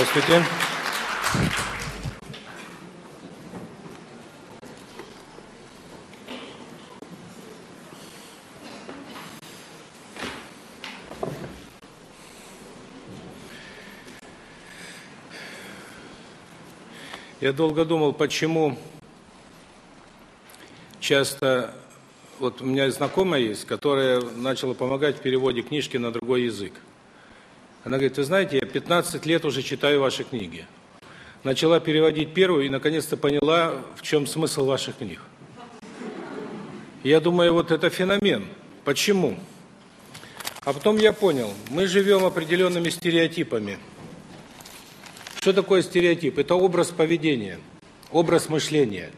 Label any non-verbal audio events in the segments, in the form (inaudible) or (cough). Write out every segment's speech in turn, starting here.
Здравствуйте. Я долго думал, почему часто вот у меня знакомая есть, которая начала помогать в переводе книжки на другой язык. Она говорит: "Вы знаете, я 15 лет уже читаю ваши книги. Начала переводить первую и наконец-то поняла, в чем смысл ваших книг". Я думаю, вот это феномен. Почему? А потом я понял, мы живем определенными стереотипами. Что такое стереотип? Это образ поведения, образ мышления.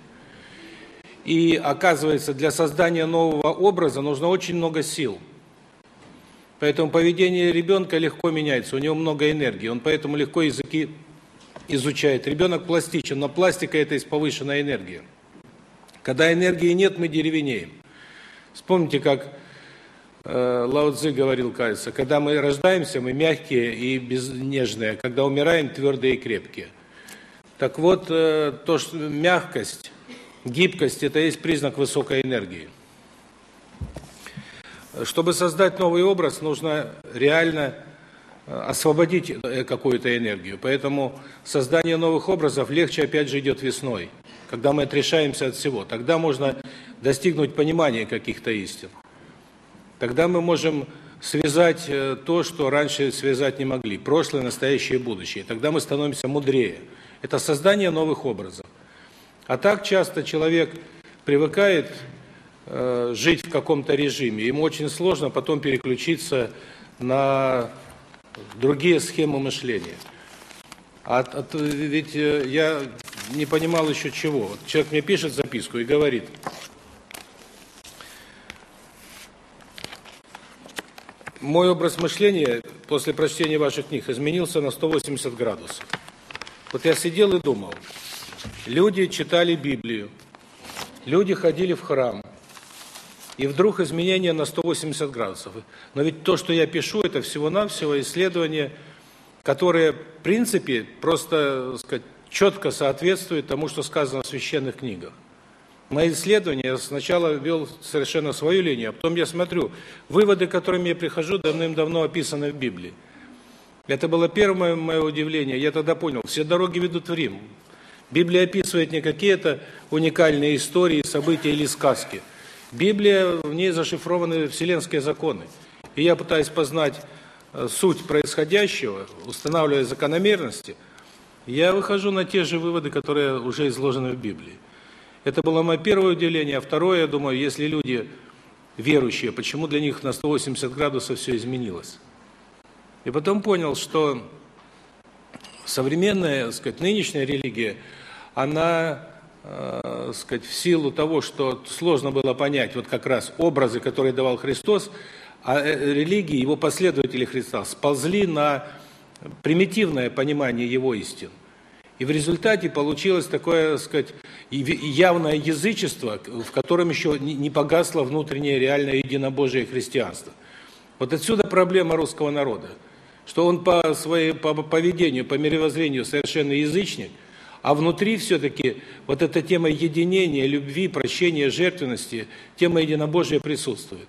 И оказывается, для создания нового образа нужно очень много сил. Поэтому поведение ребенка легко меняется, у него много энергии, он поэтому легко языки изучает. Ребенок пластичен, но пластика это из повышенной энергии. Когда энергии нет, мы деревенеем. Вспомните, как э, Лао Цзи говорил, кажется, когда мы рождаемся, мы мягкие и безнежные, когда умираем, твердые и крепкие. Так вот, э, то, что мягкость, гибкость – это есть признак высокой энергии. Чтобы создать новый образ, нужно реально э, освободить э, какую-то энергию. Поэтому создание новых образов легче, опять же, идет весной, когда мы отрешаемся от всего. Тогда можно достигнуть понимания каких-то истин. Тогда мы можем связать э, то, что раньше связать не могли, прошлое, настоящее и будущее. Тогда мы становимся мудрее. Это создание новых образов. А так часто человек привыкает э, жить в каком-то режиме. Ему очень сложно потом переключиться на другие схемы мышления. А, а ведь э, я не понимал еще чего. Человек мне пишет записку и говорит: Мой образ мышления после прочтения ваших книг изменился на 180 градусов. Вот я сидел и думал. Люди читали Библию. Люди ходили в храм. И вдруг изменение на 180 градусов. Но ведь то, что я пишу, это всего-навсего исследование, которое, в принципе, просто, сказать, четко соответствует тому, что сказано в священных книгах. Мои исследования я сначала вел совершенно свою линию, а потом я смотрю, выводы, к которым я прихожу, давным-давно описаны в Библии. Это было первое мое удивление. Я тогда понял, все дороги ведут в Рим. Библия описывает не какие-то уникальные истории, события или сказки – Библия, в ней зашифрованы вселенские законы. И я пытаюсь познать э, суть происходящего, устанавливая закономерности, я выхожу на те же выводы, которые уже изложены в Библии. Это было мое первое удивление. А второе, я думаю, если люди верующие, почему для них на 180 градусов все изменилось? И потом понял, что современная, так сказать, нынешняя религия, она э, сказать, в силу того, что сложно было понять вот как раз образы, которые давал Христос, а э, религии, его последователи Христа сползли на примитивное понимание его истин. И в результате получилось такое, сказать, явное язычество, в котором еще не погасло внутреннее реальное единобожие христианства. Вот отсюда проблема русского народа, что он по своей по поведению, по мировоззрению совершенно язычник, а внутри все-таки вот эта тема единения, любви, прощения, жертвенности, тема единобожия присутствует.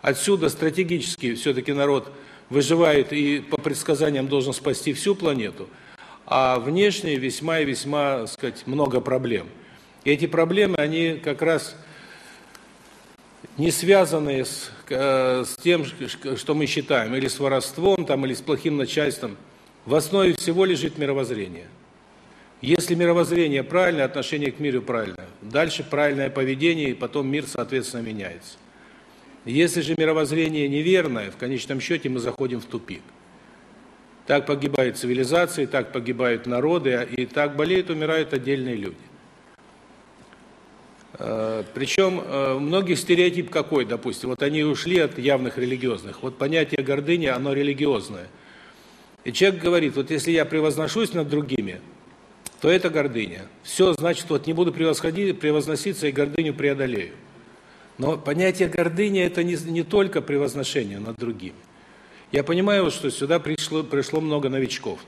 Отсюда стратегически все-таки народ выживает и по предсказаниям должен спасти всю планету, а внешне весьма и весьма, сказать, много проблем. И эти проблемы, они как раз не связаны с, э, с тем, что мы считаем, или с воровством, там, или с плохим начальством. В основе всего лежит мировоззрение. Если мировоззрение правильное, отношение к миру правильное, дальше правильное поведение, и потом мир, соответственно, меняется. Если же мировоззрение неверное, в конечном счете мы заходим в тупик. Так погибают цивилизации, так погибают народы, и так болеют, умирают отдельные люди. Э, Причем э, многих стереотип какой, допустим, вот они ушли от явных религиозных. Вот понятие гордыни, оно религиозное. И человек говорит, вот если я превозношусь над другими, то это гордыня. Все, значит, вот не буду превосходить, превозноситься и гордыню преодолею. Но понятие гордыни это не не только превозношение над другими. Я понимаю, что сюда пришло пришло много новичков.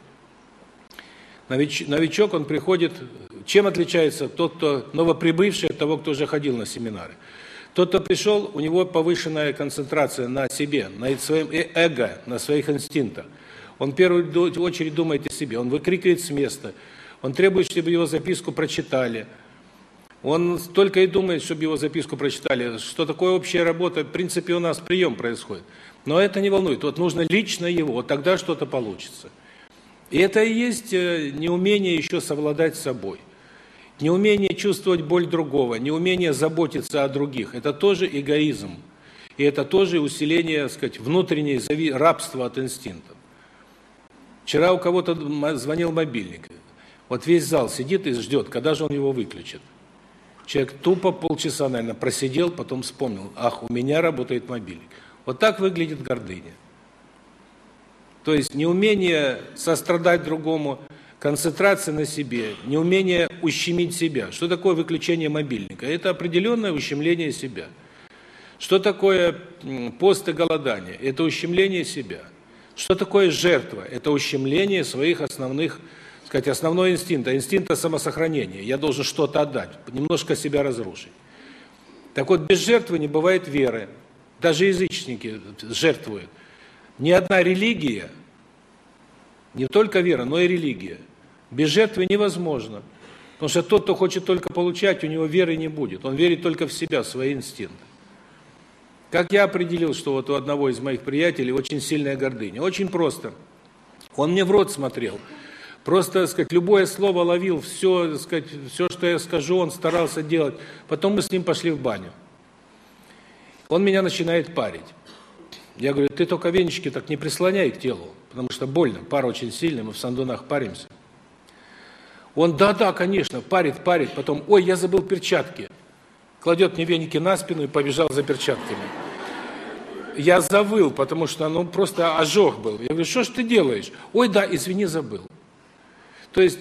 Новичок, он приходит, чем отличается тот, кто новоприбывший от того, кто уже ходил на семинары? Тот, кто пришел, у него повышенная концентрация на себе, на своем э, эго, на своих инстинктах. Он в первую очередь думает о себе, он выкрикивает с места, он требует, чтобы его записку прочитали. Он только и думает, чтобы его записку прочитали. Что такое общая работа, в принципе, у нас прием происходит. Но это не волнует. Вот нужно лично его, вот тогда что-то получится. И это и есть э, неумение еще совладать собой. Неумение чувствовать боль другого, неумение заботиться о других. Это тоже эгоизм. И это тоже усиление, так сказать, внутренней рабства от инстинктов. Вчера у кого-то звонил мобильник. Вот весь зал сидит и ждет, когда же он его выключит. Человек тупо полчаса, наверное, просидел, потом вспомнил, ах, у меня работает мобильник. Вот так выглядит гордыня. То есть неумение сострадать другому, концентрация на себе, неумение ущемить себя. Что такое выключение мобильника? Это определенное ущемление себя. Что такое пост и голодание? Это ущемление себя. Что такое жертва? Это ущемление своих основных, сказать, основной инстинкта, инстинкта самосохранения. Я должен что-то отдать, немножко себя разрушить. Так вот, без жертвы не бывает веры. Даже язычники жертвуют. Ни одна религия, не только вера, но и религия, без жертвы невозможно. Потому что тот, кто хочет только получать, у него веры не будет. Он верит только в себя, в свои инстинкты. Как я определил, что вот у одного из моих приятелей очень сильная гордыня? Очень просто. Он мне в рот смотрел. Просто, так сказать, любое слово ловил, все, так сказать, все, что я скажу, он старался делать. Потом мы с ним пошли в баню. Он меня начинает парить. Я говорю, ты только венчики так не прислоняй к телу, потому что больно, пар очень сильный, мы в сандунах паримся. Он, да-да, конечно, парит, парит, потом, ой, я забыл перчатки. Кладет мне веники на спину и побежал за перчатками. Я завыл, потому что, ну, просто ожог был. Я говорю, что ж ты делаешь? Ой, да, извини, забыл. То есть,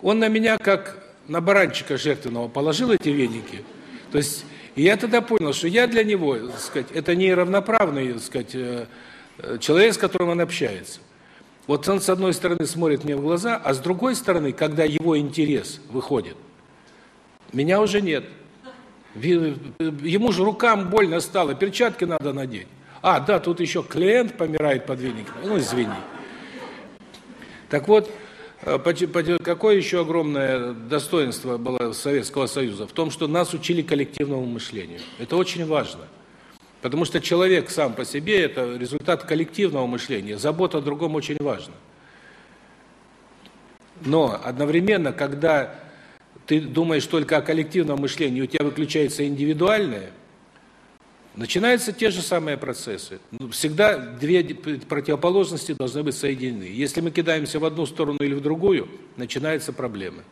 он на меня, как на баранчика жертвенного, положил эти веники. То есть, и я тогда понял, что я для него, так сказать, это не равноправный, так сказать, э, э, человек, с которым он общается. Вот он с одной стороны смотрит мне в глаза, а с другой стороны, когда его интерес выходит, меня уже нет. Ему же рукам больно стало, перчатки надо надеть. А, да, тут еще клиент помирает под веником. Ну, извини. Так вот, Э, какое еще огромное достоинство было Советского Союза? В том, что нас учили коллективному мышлению. Это очень важно. Потому что человек сам по себе – это результат коллективного мышления. Забота о другом очень важна. Но одновременно, когда ты думаешь только о коллективном мышлении, у тебя выключается индивидуальное, Начинаются те же самые процессы. Ну, всегда две противоположности должны быть соединены. Если мы кидаемся в одну сторону или в другую, начинаются проблемы.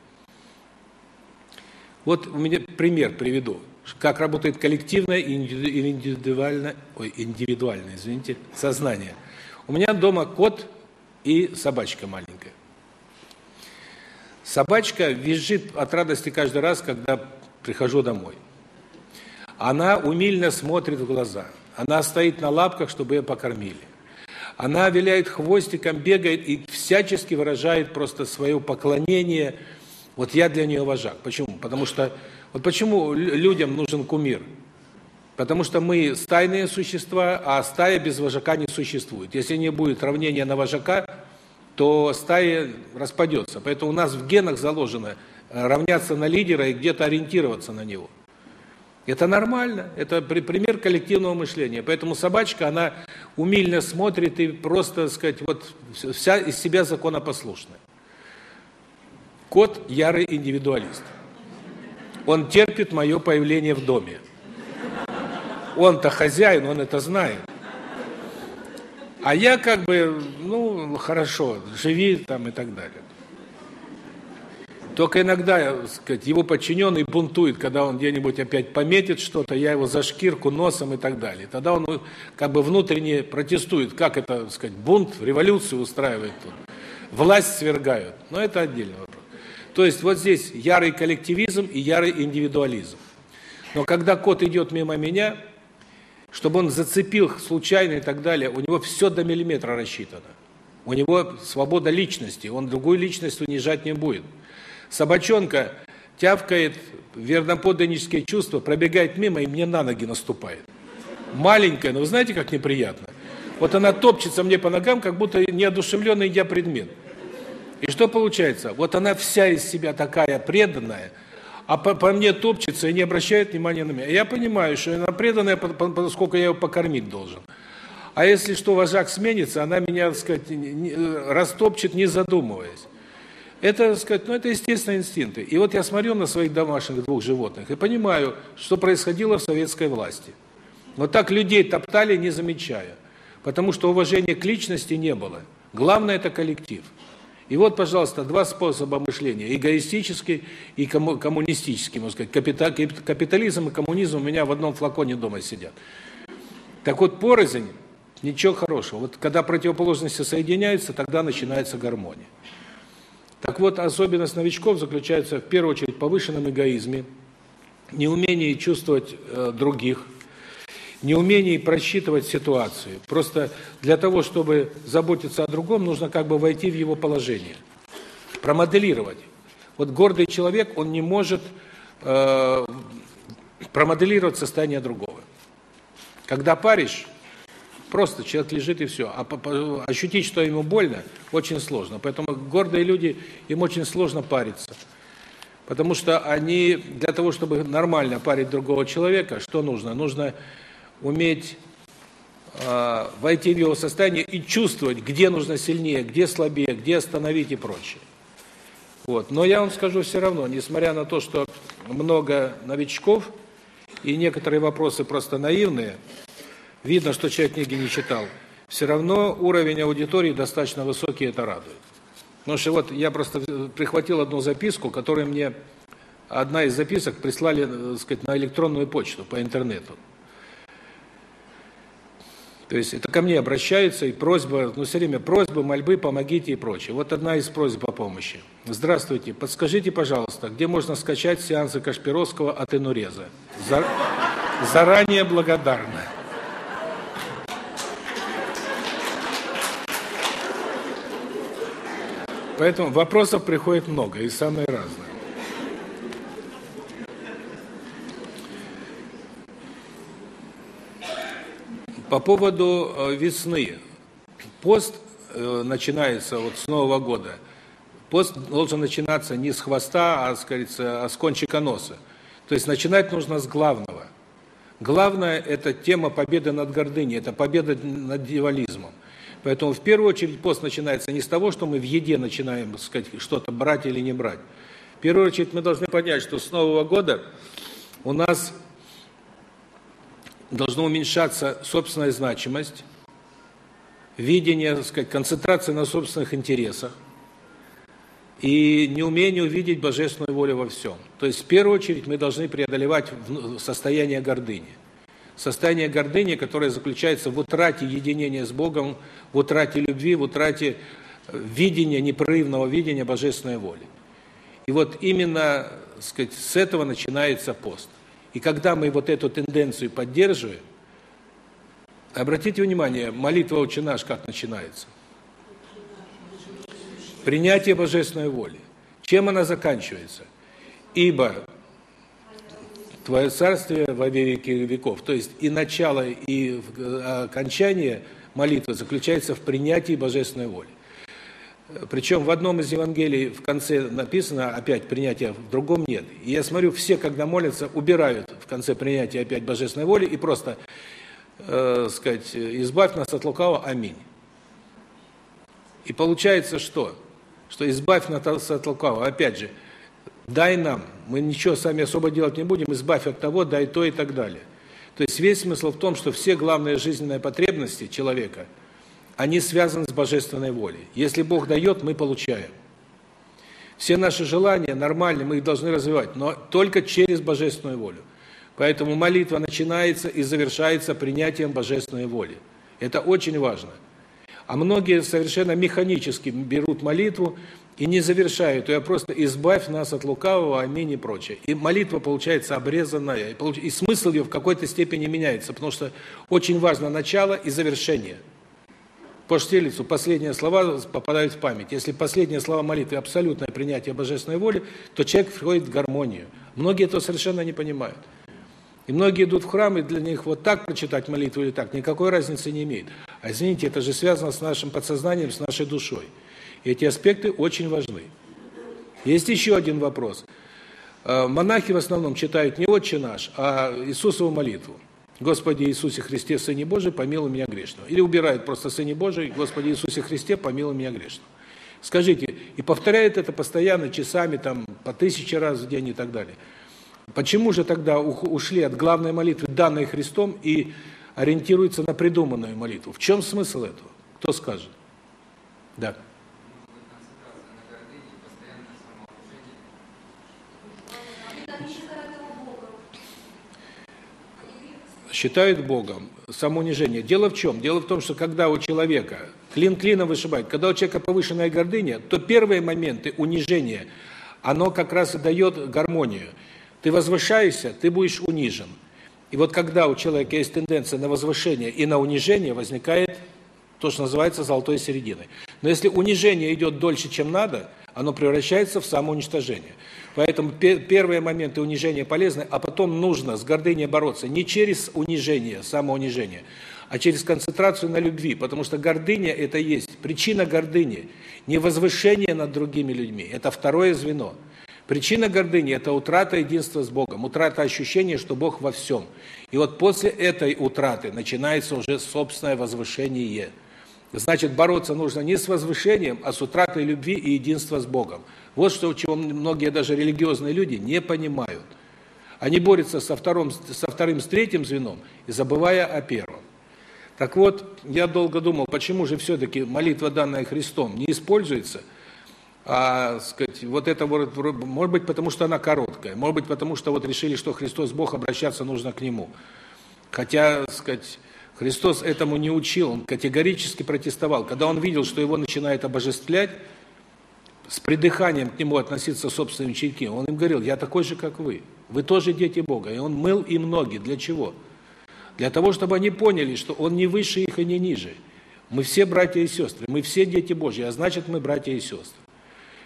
Вот у меня пример приведу, как работает коллективное и индивидуальное, ой, индивидуальное, извините, сознание. У меня дома кот и собачка маленькая. Собачка визжит от радости каждый раз, когда прихожу домой. Она умильно смотрит в глаза. Она стоит на лапках, чтобы ее покормили. Она виляет хвостиком, бегает и всячески выражает просто свое поклонение. Вот я для нее вожак. Почему? Потому что вот почему людям нужен кумир? Потому что мы стайные существа, а стая без вожака не существует. Если не будет равнения на вожака, то стая распадется. Поэтому у нас в генах заложено равняться на лидера и где-то ориентироваться на него. Это нормально, это пример коллективного мышления. Поэтому собачка, она умильно смотрит и просто, так сказать, вот вся из себя законопослушная. Кот – ярый индивидуалист. Он терпит мое появление в доме. Он-то хозяин, он это знает. А я как бы, ну, хорошо, живи там и так далее. Только иногда, сказать, его подчиненный бунтует, когда он где-нибудь опять пометит что-то, я его за шкирку, носом и так далее. Тогда он как бы внутренне протестует, как это, сказать, бунт, революцию устраивает тут. Власть свергают. Но это отдельный вопрос. То есть вот здесь ярый коллективизм и ярый индивидуализм. Но когда кот идет мимо меня, чтобы он зацепил случайно и так далее, у него все до миллиметра рассчитано. У него свобода личности, он другую личность унижать не будет. Собачонка тявкает, верноподданнические чувства, пробегает мимо и мне на ноги наступает. Маленькая, но вы знаете, как неприятно? Вот она топчется мне по ногам, как будто неодушевленный я предмет. И что получается? Вот она вся из себя такая преданная, а по, по мне топчется и не обращает внимания на меня. Я понимаю, что она преданная, поскольку я ее покормить должен. А если что, вожак сменится, она меня, так сказать, растопчет, не задумываясь. Это, так сказать, ну это естественные инстинкты. И вот я смотрю на своих домашних двух животных и понимаю, что происходило в советской власти. Вот так людей топтали, не замечая. Потому что уважения к личности не было. Главное – это коллектив. И вот, пожалуйста, два способа мышления. Эгоистический и коммунистический, можно сказать. Капитализм и коммунизм у меня в одном флаконе дома сидят. Так вот, порознь – ничего хорошего. Вот когда противоположности соединяются, тогда начинается гармония. Так вот, особенность новичков заключается в первую очередь в повышенном эгоизме, неумении чувствовать э, других – неумении просчитывать ситуацию. Просто для того, чтобы заботиться о другом, нужно как бы войти в его положение, промоделировать. Вот гордый человек, он не может э, промоделировать состояние другого. Когда паришь, просто человек лежит и все. А ощутить, что ему больно, очень сложно. Поэтому гордые люди, им очень сложно париться. Потому что они, для того, чтобы нормально парить другого человека, что нужно? Нужно уметь э, войти в его состояние и чувствовать, где нужно сильнее, где слабее, где остановить и прочее. Вот. Но я вам скажу все равно, несмотря на то, что много новичков и некоторые вопросы просто наивные, видно, что человек книги не читал, все равно уровень аудитории достаточно высокий, это радует. Потому что вот я просто прихватил одну записку, которую мне одна из записок прислали, э, так сказать, на электронную почту по интернету. То есть это ко мне обращаются, и просьба, ну все время просьбы, мольбы, помогите и прочее. Вот одна из просьб о помощи. Здравствуйте, подскажите, пожалуйста, где можно скачать сеансы Кашпировского от Инуреза? За... Заранее благодарна. Поэтому вопросов приходит много и самые разные. По поводу э, весны. Пост э, начинается вот с Нового года. Пост должен начинаться не с хвоста, а, скажется, а с кончика носа. То есть начинать нужно с главного. Главное – это тема победы над гордыней, это победа над дьяволизмом. Поэтому в первую очередь пост начинается не с того, что мы в еде начинаем, сказать, что-то брать или не брать. В первую очередь мы должны понять, что с Нового года у нас должно уменьшаться собственная значимость, видение, так сказать, концентрация на собственных интересах и неумение увидеть божественную волю во всем. То есть, в первую очередь, мы должны преодолевать состояние гордыни. Состояние гордыни, которое заключается в утрате единения с Богом, в утрате любви, в утрате э, видения, непрерывного видения божественной воли. И вот именно, сказать, с этого начинается пост. И когда мы вот эту тенденцию поддерживаем, обратите внимание, молитва «Отче наш» как начинается? Принятие божественной воли. Чем она заканчивается? Ибо Твое царствие во веки веков. То есть и начало, и окончание молитвы заключается в принятии божественной воли. Причем в одном из Евангелий в конце написано опять принятие, в другом нет. И я смотрю, все, когда молятся, убирают в конце принятия опять божественной воли и просто, э, сказать, избавь нас от лукавого, аминь. И получается что? Что избавь нас от лукавого, опять же, дай нам, мы ничего сами особо делать не будем, избавь от того, дай то и так далее. То есть весь смысл в том, что все главные жизненные потребности человека – они связаны с божественной волей. Если Бог дает, мы получаем. Все наши желания нормальны, мы их должны развивать, но только через божественную волю. Поэтому молитва начинается и завершается принятием божественной воли. Это очень важно. А многие совершенно механически берут молитву и не завершают ее, а просто «избавь нас от лукавого, аминь» и прочее. И молитва получается обрезанная, и смысл ее в какой-то степени меняется, потому что очень важно начало и завершение – по Штирлицу последние слова попадают в память. Если последние слова молитвы абсолютное принятие божественной воли, то человек входит в гармонию. Многие этого совершенно не понимают. И многие идут в храм, и для них вот так прочитать молитву или так, никакой разницы не имеет. А извините, это же связано с нашим подсознанием, с нашей душой. Эти аспекты очень важны. Есть еще один вопрос. Э, монахи в основном читают не «Отче наш», а Иисусову молитву. Господи Иисусе Христе, Сыне Божий, помилуй меня грешного. Или убирают просто Сыне Божий, Господи Иисусе Христе, помилуй меня грешного. Скажите, и повторяют это постоянно, часами, там, по тысяче раз в день и так далее. Почему же тогда ушли от главной молитвы, данной Христом, и ориентируются на придуманную молитву? В чем смысл этого? Кто скажет? Да. Считают Богом самоунижение. Дело в чем? Дело в том, что когда у человека клин клином вышибает, когда у человека повышенная гордыня, то первые моменты унижения, оно как раз и дает гармонию. Ты возвышаешься, ты будешь унижен. И вот когда у человека есть тенденция на возвышение и на унижение, возникает то, что называется золотой серединой. Но если унижение идет дольше, чем надо, оно превращается в самоуничтожение. Поэтому первые моменты унижения полезны, а потом нужно с гордыней бороться не через унижение, самоунижение, а через концентрацию на любви, потому что гордыня это есть причина гордыни, не возвышение над другими людьми, это второе звено. Причина гордыни это утрата единства с Богом, утрата ощущения, что Бог во всем. И вот после этой утраты начинается уже собственное возвышение. Значит, бороться нужно не с возвышением, а с утратой любви и единства с Богом. Вот что, чего многие даже религиозные люди не понимают. Они борются со вторым, со вторым, с третьим звеном, и забывая о первом. Так вот, я долго думал, почему же все-таки молитва, данная Христом, не используется, а, сказать, вот это, может быть, потому что она короткая, может быть, потому что вот решили, что Христос Бог, обращаться нужно к Нему. Хотя, сказать, Христос этому не учил, он категорически протестовал. Когда он видел, что его начинает обожествлять, с придыханием к нему относиться собственным ученики, он им говорил, я такой же, как вы. Вы тоже дети Бога. И он мыл им ноги. Для чего? Для того, чтобы они поняли, что он не выше их и не ниже. Мы все братья и сестры, мы все дети Божьи, а значит мы братья и сестры.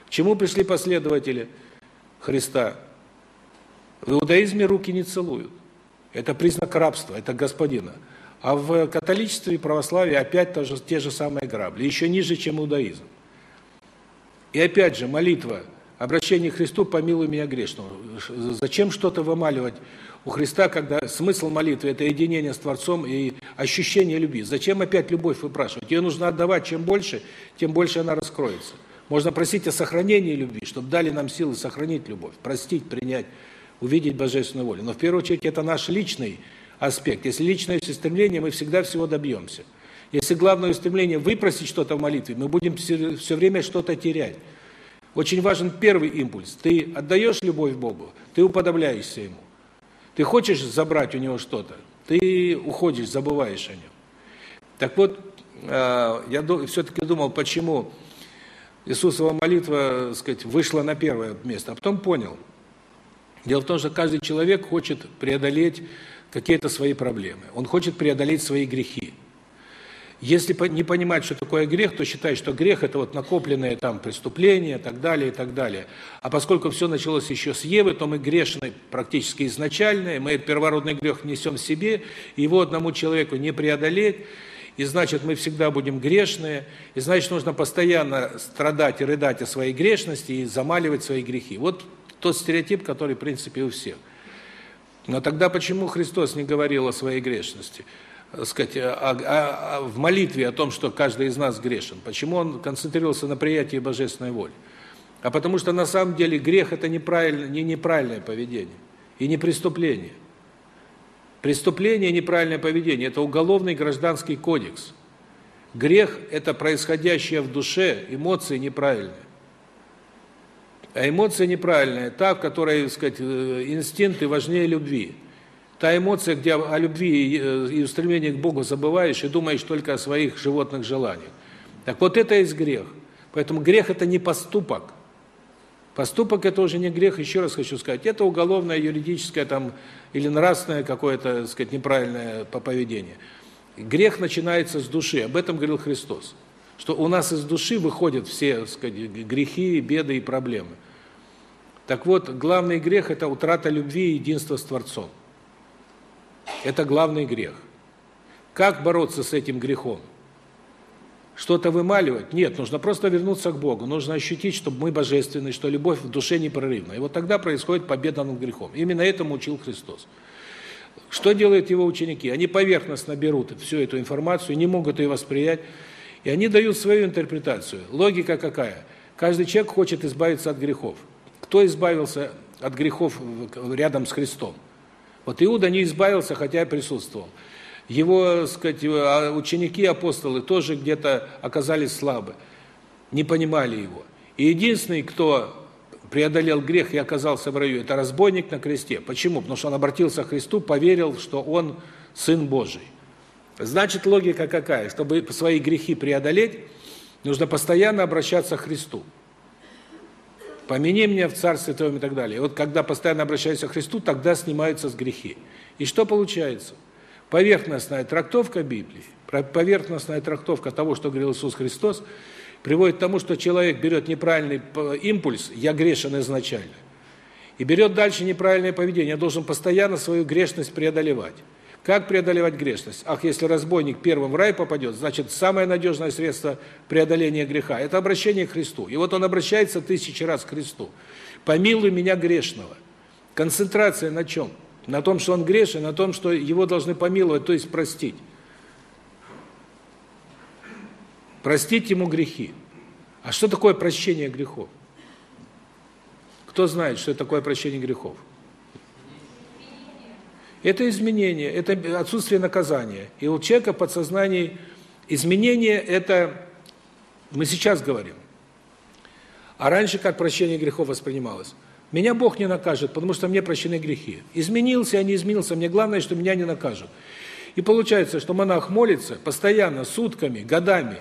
К чему пришли последователи Христа? В иудаизме руки не целуют. Это признак рабства, это господина. А в католичестве и православии опять тоже те же самые грабли, еще ниже, чем иудаизм. И опять же, молитва, обращение к Христу, помилуй меня грешного. Зачем что-то вымаливать у Христа, когда смысл молитвы – это единение с Творцом и ощущение любви? Зачем опять любовь выпрашивать? Ее нужно отдавать, чем больше, тем больше она раскроется. Можно просить о сохранении любви, чтобы дали нам силы сохранить любовь, простить, принять, увидеть божественную волю. Но в первую очередь это наш личный аспект. Если личное стремление, мы всегда всего добьемся. Если главное стремление выпросить что-то в молитве, мы будем все, все время что-то терять. Очень важен первый импульс. Ты отдаешь любовь Богу, ты уподобляешься Ему. Ты хочешь забрать у Него что-то, ты уходишь, забываешь о Нем. Так вот, а, я все-таки думал, почему Иисусова молитва, так сказать, вышла на первое место, а потом понял. Дело в том, что каждый человек хочет преодолеть какие-то свои проблемы. Он хочет преодолеть свои грехи. Если не понимать, что такое грех, то считать, что грех это вот накопленные там преступления, и так далее, и так далее. А поскольку все началось еще с Евы, то мы грешны практически изначально, мы этот первородный грех несем в себе, его одному человеку не преодолеть, и значит, мы всегда будем грешные, и значит, нужно постоянно страдать и рыдать о своей грешности и замаливать свои грехи. Вот тот стереотип, который, в принципе, у всех. Но тогда почему Христос не говорил о своей грешности? сказать, о, о, о, в молитве о том, что каждый из нас грешен. Почему он концентрировался на приятии божественной воли? А потому что на самом деле грех это неправильное, не неправильное поведение и не преступление. Преступление и неправильное поведение это уголовный гражданский кодекс. Грех это происходящее в душе, эмоции неправильные. А эмоция неправильная, та, в которой, сказать, э, инстинкты важнее любви. Та эмоция, где о любви э, и устремлении к Богу забываешь и думаешь только о своих животных желаниях. Так вот это есть грех. Поэтому грех это не поступок. Поступок это уже не грех, еще раз хочу сказать. Это уголовное, юридическое там или нравственное какое-то, сказать, неправильное поведение. Грех начинается с души, об этом говорил Христос. Что у нас из души выходят все, сказать, грехи, беды и проблемы. Так вот, главный грех – это утрата любви и единства с Творцом. Это главный грех. Как бороться с этим грехом? Что-то вымаливать? Нет, нужно просто вернуться к Богу. Нужно ощутить, что мы божественны, что любовь в душе непрерывна. И вот тогда происходит победа над грехом. Именно этому учил Христос. Что делают его ученики? Они поверхностно берут всю эту информацию, не могут ее воспринять, и они дают свою интерпретацию. Логика какая? Каждый человек хочет избавиться от грехов. Кто избавился от грехов рядом с Христом? Вот Иуда не избавился, хотя присутствовал. Его, сказать, а ученики, апостолы тоже где-то оказались слабы, не понимали его. И единственный, кто преодолел грех и оказался в раю, это разбойник на кресте. Почему? Потому что он обратился к Христу, поверил, что он Сын Божий. Значит, логика какая? Чтобы свои грехи преодолеть, нужно постоянно обращаться к Христу. Помяни меня в Царстве Твоем и так далее. Вот когда постоянно обращаешься к Христу, тогда снимаются с грехи. И что получается? Поверхностная трактовка Библии, поверхностная трактовка того, что говорил Иисус Христос, приводит к тому, что человек берет неправильный импульс «я грешен изначально» и берет дальше неправильное поведение, должен постоянно свою грешность преодолевать. Как преодолевать грешность? Ах, если разбойник первым в рай попадет, значит, самое надежное средство преодоления греха – это обращение к Христу. И вот он обращается тысячи раз к Христу. «Помилуй меня грешного». Концентрация на чем? На том, что он грешен, на том, что его должны помиловать, то есть простить. Простить ему грехи. А что такое прощение грехов? Кто знает, что такое прощение грехов? Это изменение, это отсутствие наказания. И у человека в подсознании изменение – это, мы сейчас говорим. А раньше как прощение грехов воспринималось? Меня Бог не накажет, потому что мне прощены грехи. Изменился я, не изменился, мне главное, что меня не накажут. И получается, что монах молится постоянно, сутками, годами,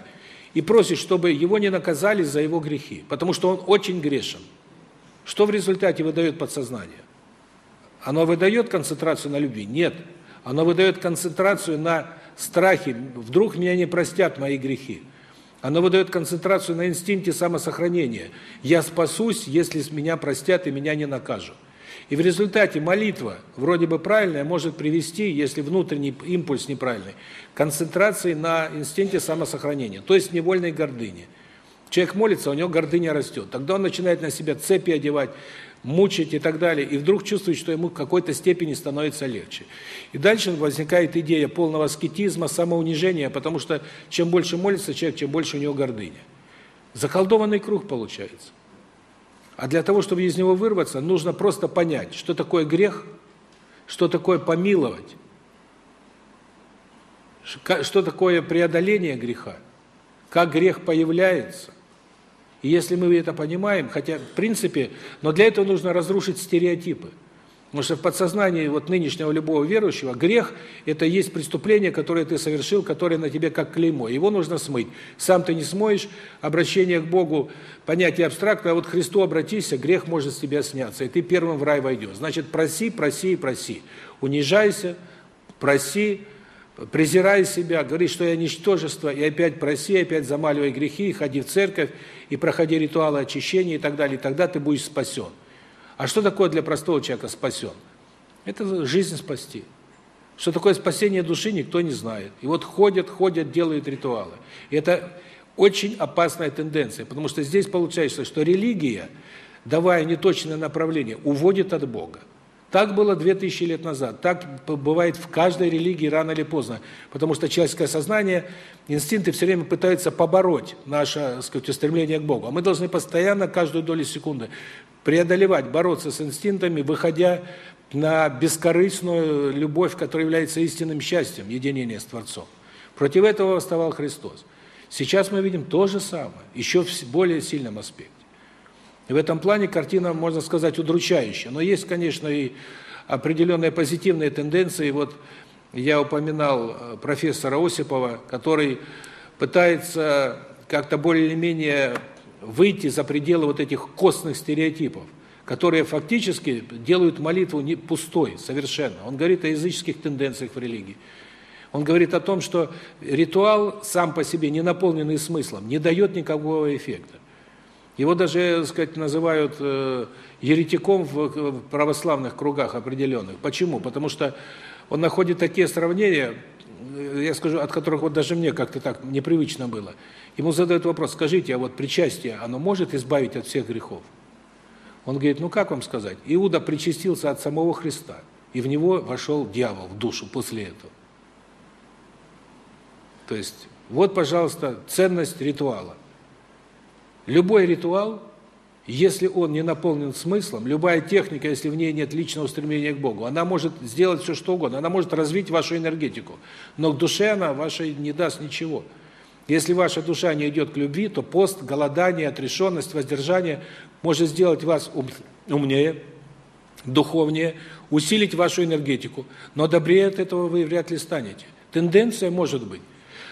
и просит, чтобы его не наказали за его грехи, потому что он очень грешен. Что в результате выдает подсознание? Оно выдает концентрацию на любви? Нет. Оно выдает концентрацию на страхе. Вдруг меня не простят мои грехи. Оно выдает концентрацию на инстинкте самосохранения. Я спасусь, если меня простят и меня не накажут. И в результате молитва, вроде бы правильная, может привести, если внутренний импульс неправильный, к концентрации на инстинкте самосохранения, то есть невольной гордыне. Человек молится, у него гордыня растет. Тогда он начинает на себя цепи одевать, мучить и так далее, и вдруг чувствует, что ему в какой-то степени становится легче. И дальше возникает идея полного аскетизма, самоунижения, потому что чем больше молится человек, чем больше у него гордыня. Заколдованный круг получается. А для того, чтобы из него вырваться, нужно просто понять, что такое грех, что такое помиловать, что такое преодоление греха, как грех появляется, и если мы это понимаем, хотя в принципе, но для этого нужно разрушить стереотипы. Потому что в подсознании вот нынешнего любого верующего грех – это есть преступление, которое ты совершил, которое на тебе как клеймо. Его нужно смыть. Сам ты не смоешь, обращение к Богу – понятие абстрактное, а вот к Христу обратись, грех может с тебя сняться, и ты первым в рай войдешь. Значит, проси, проси и проси. Унижайся, проси, презирай себя, говори, что я ничтожество, и опять проси, опять замаливай грехи, ходи в церковь, и проходи ритуалы очищения и так далее, и тогда ты будешь спасен. А что такое для простого человека спасен? Это жизнь спасти. Что такое спасение души, никто не знает. И вот ходят, ходят, делают ритуалы. И это очень опасная тенденция, потому что здесь получается, что религия, давая неточное направление, уводит от Бога. Так было 2000 лет назад, так бывает в каждой религии рано или поздно, потому что человеческое сознание, инстинкты все время пытаются побороть наше, так сказать, стремление к Богу. А мы должны постоянно, каждую долю секунды преодолевать, бороться с инстинктами, выходя на бескорыстную любовь, которая является истинным счастьем, единение с Творцом. Против этого восставал Христос. Сейчас мы видим то же самое, еще в более сильном аспекте. И в этом плане картина, можно сказать, удручающая. Но есть, конечно, и определенные позитивные тенденции. Вот я упоминал э, профессора Осипова, который пытается как-то более-менее выйти за пределы вот этих костных стереотипов, которые фактически делают молитву не пустой совершенно. Он говорит о языческих тенденциях в религии. Он говорит о том, что ритуал сам по себе, не наполненный смыслом, не дает никакого эффекта. Его даже, так сказать, называют э, еретиком в православных кругах определенных. Почему? Потому что он находит такие сравнения, э, я скажу, от которых вот даже мне как-то так непривычно было. Ему задают вопрос, скажите, а вот причастие, оно может избавить от всех грехов? Он говорит, ну как вам сказать? Иуда причастился от самого Христа, и в него вошел дьявол в душу после этого. То есть, вот, пожалуйста, ценность ритуала. Любой ритуал, если он не наполнен смыслом, любая техника, если в ней нет личного стремления к Богу, она может сделать все что угодно, она может развить вашу энергетику, но к душе она вашей не даст ничего. Если ваша душа не идет к любви, то пост, голодание, отрешенность, воздержание может сделать вас умнее, духовнее, усилить вашу энергетику, но добрее от этого вы вряд ли станете. Тенденция может быть.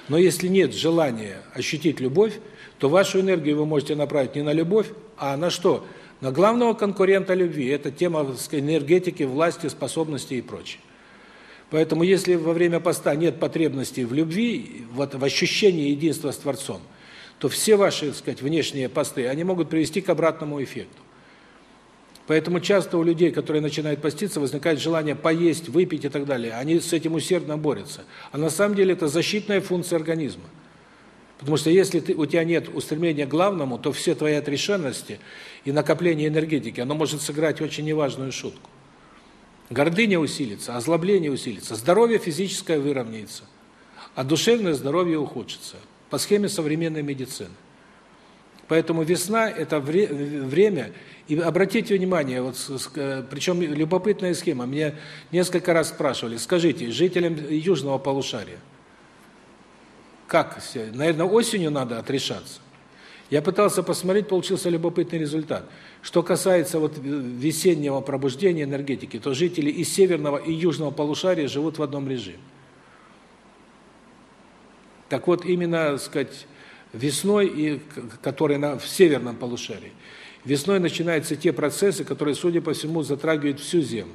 Но если нет желания ощутить любовь, то вашу энергию вы можете направить не на любовь, а на что? На главного конкурента любви. Это тема энергетики, власти, способностей и прочее. Поэтому если во время поста нет потребности в любви, вот в ощущении единства с Творцом, то все ваши, так сказать, внешние посты, они могут привести к обратному эффекту. Поэтому часто у людей, которые начинают поститься, возникает желание поесть, выпить и так далее. Они с этим усердно борются. А на самом деле это защитная функция организма. Потому что если ты, у тебя нет устремления к главному, то все твои отрешенности и накопление энергетики, оно может сыграть очень неважную шутку. Гордыня усилится, озлобление усилится, здоровье физическое выровняется, а душевное здоровье ухудшится по схеме современной медицины. Поэтому весна – это вре время, и обратите внимание, вот, причем любопытная схема, меня несколько раз спрашивали, скажите, жителям южного полушария, как, наверное, осенью надо отрешаться? Я пытался посмотреть, получился любопытный результат. Что касается вот весеннего пробуждения энергетики, то жители и северного, и южного полушария живут в одном режиме. Так вот, именно, сказать, весной, и который на, в северном полушарии, весной начинаются те процессы, которые, судя по всему, затрагивают всю Землю.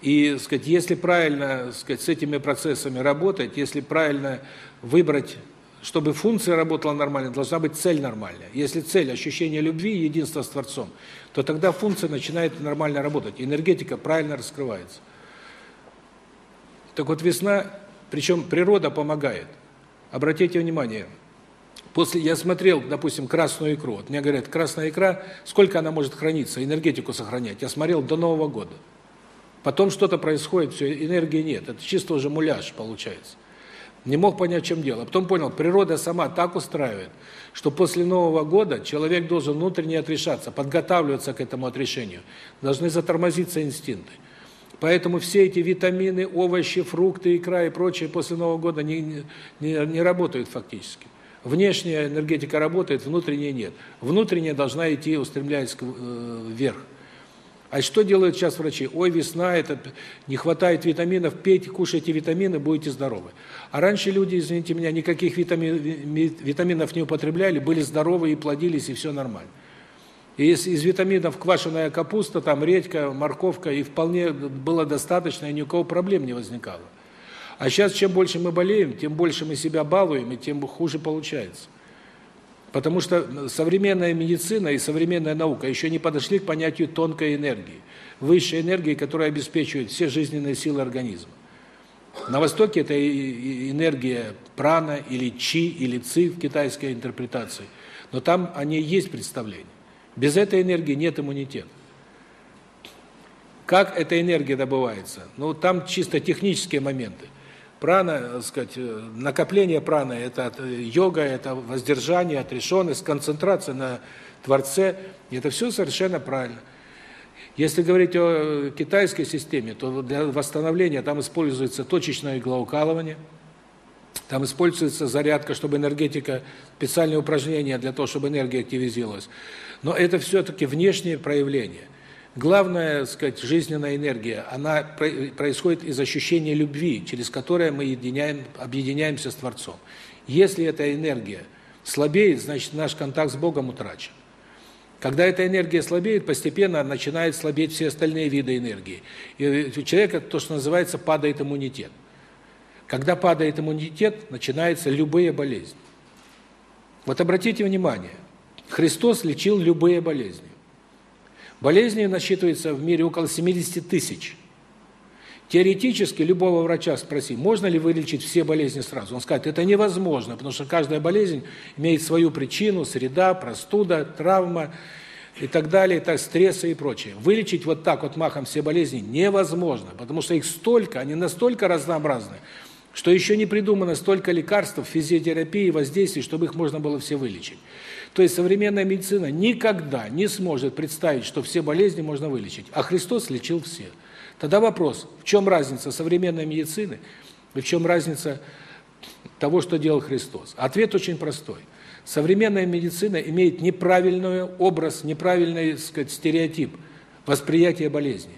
И, сказать, если правильно, сказать, с этими процессами работать, если правильно выбрать, чтобы функция работала нормально, должна быть цель нормальная. Если цель ощущение любви, единства с Творцом, то тогда функция начинает нормально работать, энергетика правильно раскрывается. Так вот весна, причем природа помогает. Обратите внимание, после я смотрел, допустим, красную икру. Вот мне говорят, красная икра, сколько она может храниться, энергетику сохранять? Я смотрел до Нового года. Потом что-то происходит, все, энергии нет. Это чисто уже муляж получается. Не мог понять, в чем дело. А потом понял, природа сама так устраивает, что после Нового года человек должен внутренне отрешаться, подготавливаться к этому отрешению. Должны затормозиться инстинкты. Поэтому все эти витамины, овощи, фрукты, икра и прочее после Нового года не, не, не работают фактически. Внешняя энергетика работает, внутренняя нет. Внутренняя должна идти, устремляясь э, вверх. А что делают сейчас врачи? Ой, весна, это не хватает витаминов, пейте, кушайте витамины, будете здоровы. А раньше люди, извините меня, никаких витамин, витаминов не употребляли, были здоровы и плодились, и все нормально. И из, из витаминов квашеная капуста, там редька, морковка, и вполне было достаточно, и ни у кого проблем не возникало. А сейчас, чем больше мы болеем, тем больше мы себя балуем, и тем хуже получается. Потому что современная медицина и современная наука еще не подошли к понятию тонкой энергии, высшей энергии, которая обеспечивает все жизненные силы организма. На Востоке это энергия прана или чи или ци в китайской интерпретации. Но там о ней есть представление. Без этой энергии нет иммунитета. Как эта энергия добывается? Ну, там чисто технические моменты. Прана, так сказать, э, накопление праны – это э, йога, это воздержание, отрешенность, концентрация на Творце. И это все совершенно правильно. Если говорить о китайской системе, то для восстановления там используется точечное иглоукалывание, там используется зарядка, чтобы энергетика, специальные упражнения для того, чтобы энергия активизировалась. Но это все-таки внешнее проявление. Главная, сказать, жизненная энергия, она происходит из ощущения любви, через которое мы единяем, объединяемся с Творцом. Если эта энергия слабеет, значит, наш контакт с Богом утрачен. Когда эта энергия слабеет, постепенно начинают слабеть все остальные виды энергии. И у человека то, что называется, падает иммунитет. Когда падает иммунитет, начинаются любые болезни. Вот обратите внимание, Христос лечил любые болезни. Болезней насчитывается в мире около 70 тысяч. Теоретически любого врача спроси, можно ли вылечить все болезни сразу. Он скажет, это невозможно, потому что каждая болезнь имеет свою причину, среда, простуда, травма и так далее, так стрессы и прочее. Вылечить вот так вот махом все болезни невозможно, потому что их столько, они настолько разнообразны, что еще не придумано столько лекарств, физиотерапии, воздействий, чтобы их можно было все вылечить. То есть современная медицина никогда не сможет представить, что все болезни можно вылечить, а Христос лечил все. Тогда вопрос, в чем разница современной медицины и в чем разница того, что делал Христос? Ответ очень простой. Современная медицина имеет неправильный образ, неправильный, сказать, стереотип восприятия болезни.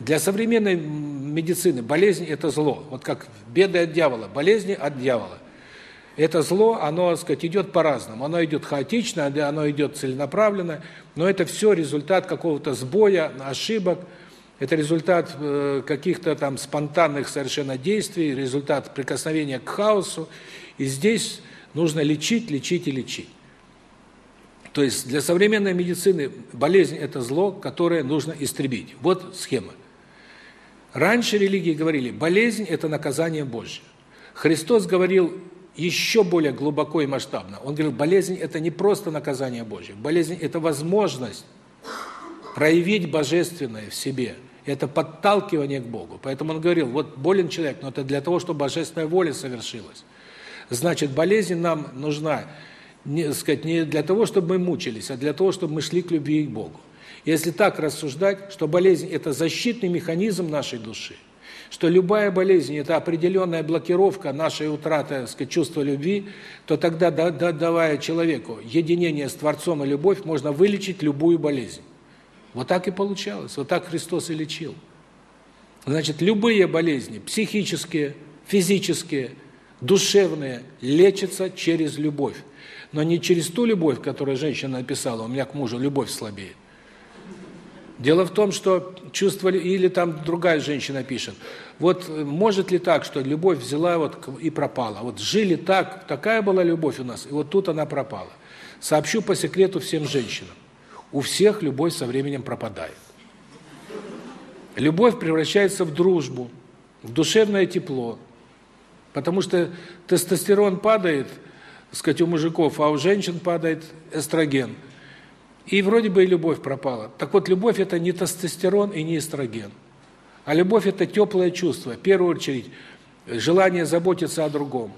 Для современной медицины болезнь – это зло. Вот как беды от дьявола, болезни от дьявола. Это зло, оно, так сказать, идет по-разному. Оно идет хаотично, оно идет целенаправленно, но это все результат какого-то сбоя, ошибок, это результат э, каких-то там спонтанных совершенно действий, результат прикосновения к хаосу. И здесь нужно лечить, лечить и лечить. То есть для современной медицины болезнь – это зло, которое нужно истребить. Вот схема. Раньше религии говорили, болезнь – это наказание Божье. Христос говорил еще более глубоко и масштабно. Он говорил, болезнь – это не просто наказание Божье. Болезнь – это возможность проявить божественное в себе. Это подталкивание к Богу. Поэтому он говорил, вот болен человек, но это для того, чтобы божественная воля совершилась. Значит, болезнь нам нужна не, сказать, не для того, чтобы мы мучились, а для того, чтобы мы шли к любви к Богу. Если так рассуждать, что болезнь – это защитный механизм нашей души, что любая болезнь – это определенная блокировка нашей утраты сказать, чувства любви, то тогда, да, да, давая человеку единение с Творцом и любовь, можно вылечить любую болезнь. Вот так и получалось, вот так Христос и лечил. Значит, любые болезни, психические, физические, душевные, лечатся через любовь. Но не через ту любовь, которую женщина написала, у меня к мужу любовь слабеет, Дело в том, что чувство или там другая женщина пишет. Вот э, может ли так, что любовь взяла вот и пропала? Вот жили так, такая была любовь у нас, и вот тут она пропала. Сообщу по секрету всем женщинам. У всех любовь со временем пропадает. Любовь превращается в дружбу, в душевное тепло. Потому что тестостерон падает, сказать, у мужиков, а у женщин падает эстроген – и вроде бы и любовь пропала. Так вот, любовь – это не тестостерон и не эстроген. А любовь – это теплое чувство. В первую очередь, желание заботиться о другом.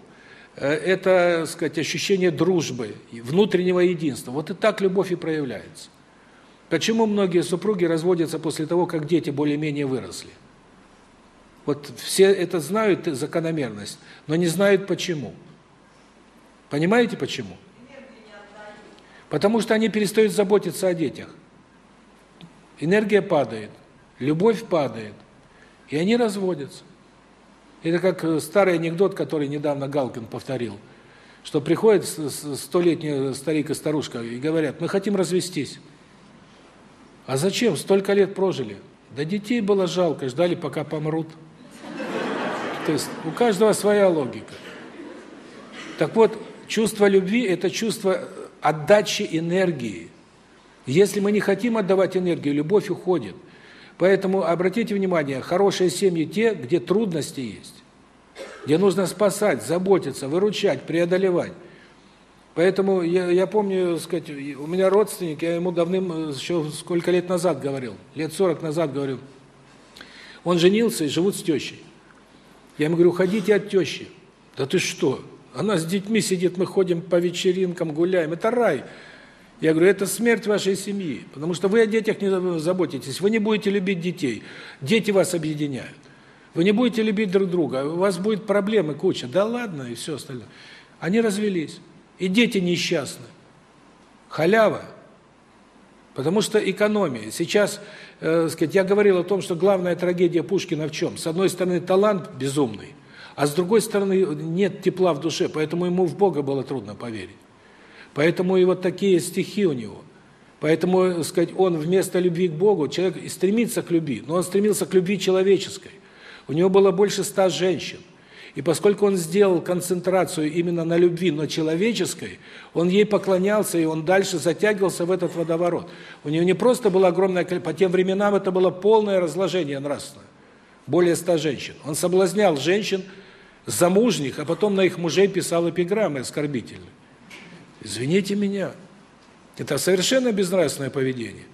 Э, это, так сказать, ощущение дружбы, внутреннего единства. Вот и так любовь и проявляется. Почему многие супруги разводятся после того, как дети более-менее выросли? Вот все это знают, закономерность, но не знают почему. Понимаете почему? Потому что они перестают заботиться о детях. Энергия падает, любовь падает, и они разводятся. Это как э, старый анекдот, который недавно Галкин повторил, что приходит столетний старик и старушка и говорят, мы хотим развестись. А зачем? Столько лет прожили. Да детей было жалко, ждали, пока помрут. То есть у каждого своя логика. Так вот, чувство любви – это чувство отдачи энергии. Если мы не хотим отдавать энергию, любовь уходит. Поэтому обратите внимание, хорошие семьи те, где трудности есть, где нужно спасать, заботиться, выручать, преодолевать. Поэтому я, я помню, сказать, у меня родственник, я ему давным, еще сколько лет назад говорил, лет 40 назад говорю, он женился и живут с тещей. Я ему говорю, уходите от тещи. Да ты что? Она с детьми сидит, мы ходим по вечеринкам, гуляем. Это рай. Я говорю, это смерть вашей семьи, потому что вы о детях не заботитесь, вы не будете любить детей, дети вас объединяют. Вы не будете любить друг друга, у вас будет проблемы куча. Да ладно, и все остальное. Они развелись, и дети несчастны. Халява. Потому что экономия. Сейчас, э, сказать, я говорил о том, что главная трагедия Пушкина в чем? С одной стороны, талант безумный, а с другой стороны, нет тепла в душе, поэтому ему в Бога было трудно поверить. Поэтому и вот такие стихи у него. Поэтому, сказать, он вместо любви к Богу, человек стремится к любви, но он стремился к любви человеческой. У него было больше ста женщин. И поскольку он сделал концентрацию именно на любви, но человеческой, он ей поклонялся, и он дальше затягивался в этот водоворот. У него не просто было огромное по тем временам это было полное разложение нравственное. Более ста женщин. Он соблазнял женщин замужних, а потом на их мужей писал эпиграммы оскорбительные. Извините меня. Это совершенно безнравственное поведение.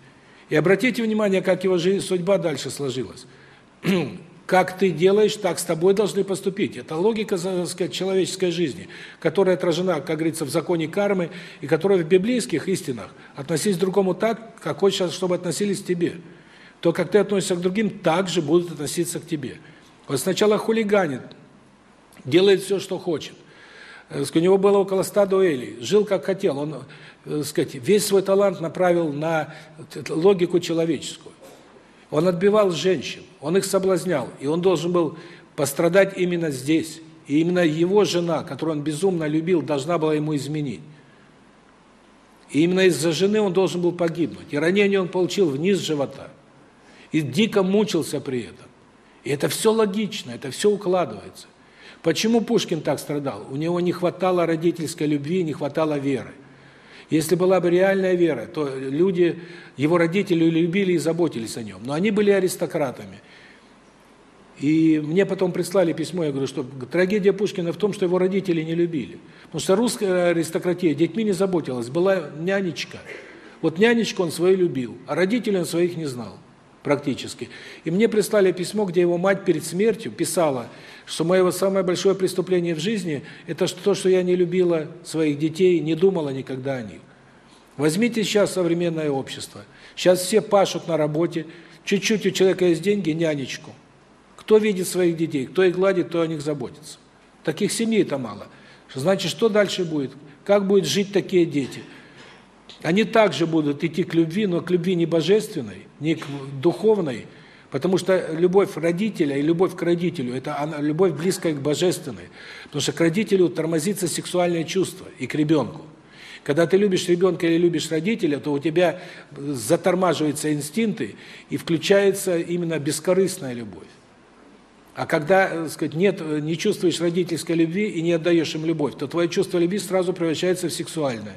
И обратите внимание, как его жизнь, судьба дальше сложилась. (clears throat) Как ты делаешь, так с тобой должны поступить. Это логика, сказать, человеческой жизни, которая отражена, как говорится, в законе кармы, и которая в библейских истинах. Относись к другому так, как хочешь, чтобы относились к тебе. То, как ты относишься к другим, так же будут относиться к тебе. Он сначала хулиганит, делает все, что хочет. Э, у него было около ста дуэлей, жил как хотел. Он, э, сказать, весь свой талант направил на логику человеческую. Он отбивал женщин, он их соблазнял, и он должен был пострадать именно здесь. И именно его жена, которую он безумно любил, должна была ему изменить. И именно из-за жены он должен был погибнуть. И ранение он получил вниз живота. И дико мучился при этом. И это все логично, это все укладывается. Почему Пушкин так страдал? У него не хватало родительской любви, не хватало веры. Если была бы реальная вера, то люди, его родители любили и заботились о нем. Но они были аристократами. И мне потом прислали письмо, я говорю, что трагедия Пушкина в том, что его родители не любили. Потому что русская аристократия детьми не заботилась, была нянечка. Вот нянечку он свою любил, а родителей он своих не знал практически. И мне прислали письмо, где его мать перед смертью писала, что мое самое большое преступление в жизни – это то, что я не любила своих детей, не думала никогда о них. Возьмите сейчас современное общество. Сейчас все пашут на работе, чуть-чуть у человека есть деньги – нянечку. Кто видит своих детей, кто их гладит, кто о них заботится. Таких семей-то мало. Значит, что дальше будет? Как будут жить такие дети? Они также будут идти к любви, но к любви не божественной, не к духовной, Потому что любовь родителя и любовь к родителю это она любовь близкая к божественной. Потому что к родителю тормозится сексуальное чувство и к ребенку. Когда ты любишь ребенка или любишь родителя, то у тебя затормаживаются инстинкты и включается именно бескорыстная любовь. А когда, так сказать, нет не чувствуешь родительской любви и не отдаешь им любовь, то твое чувство любви сразу превращается в сексуальное.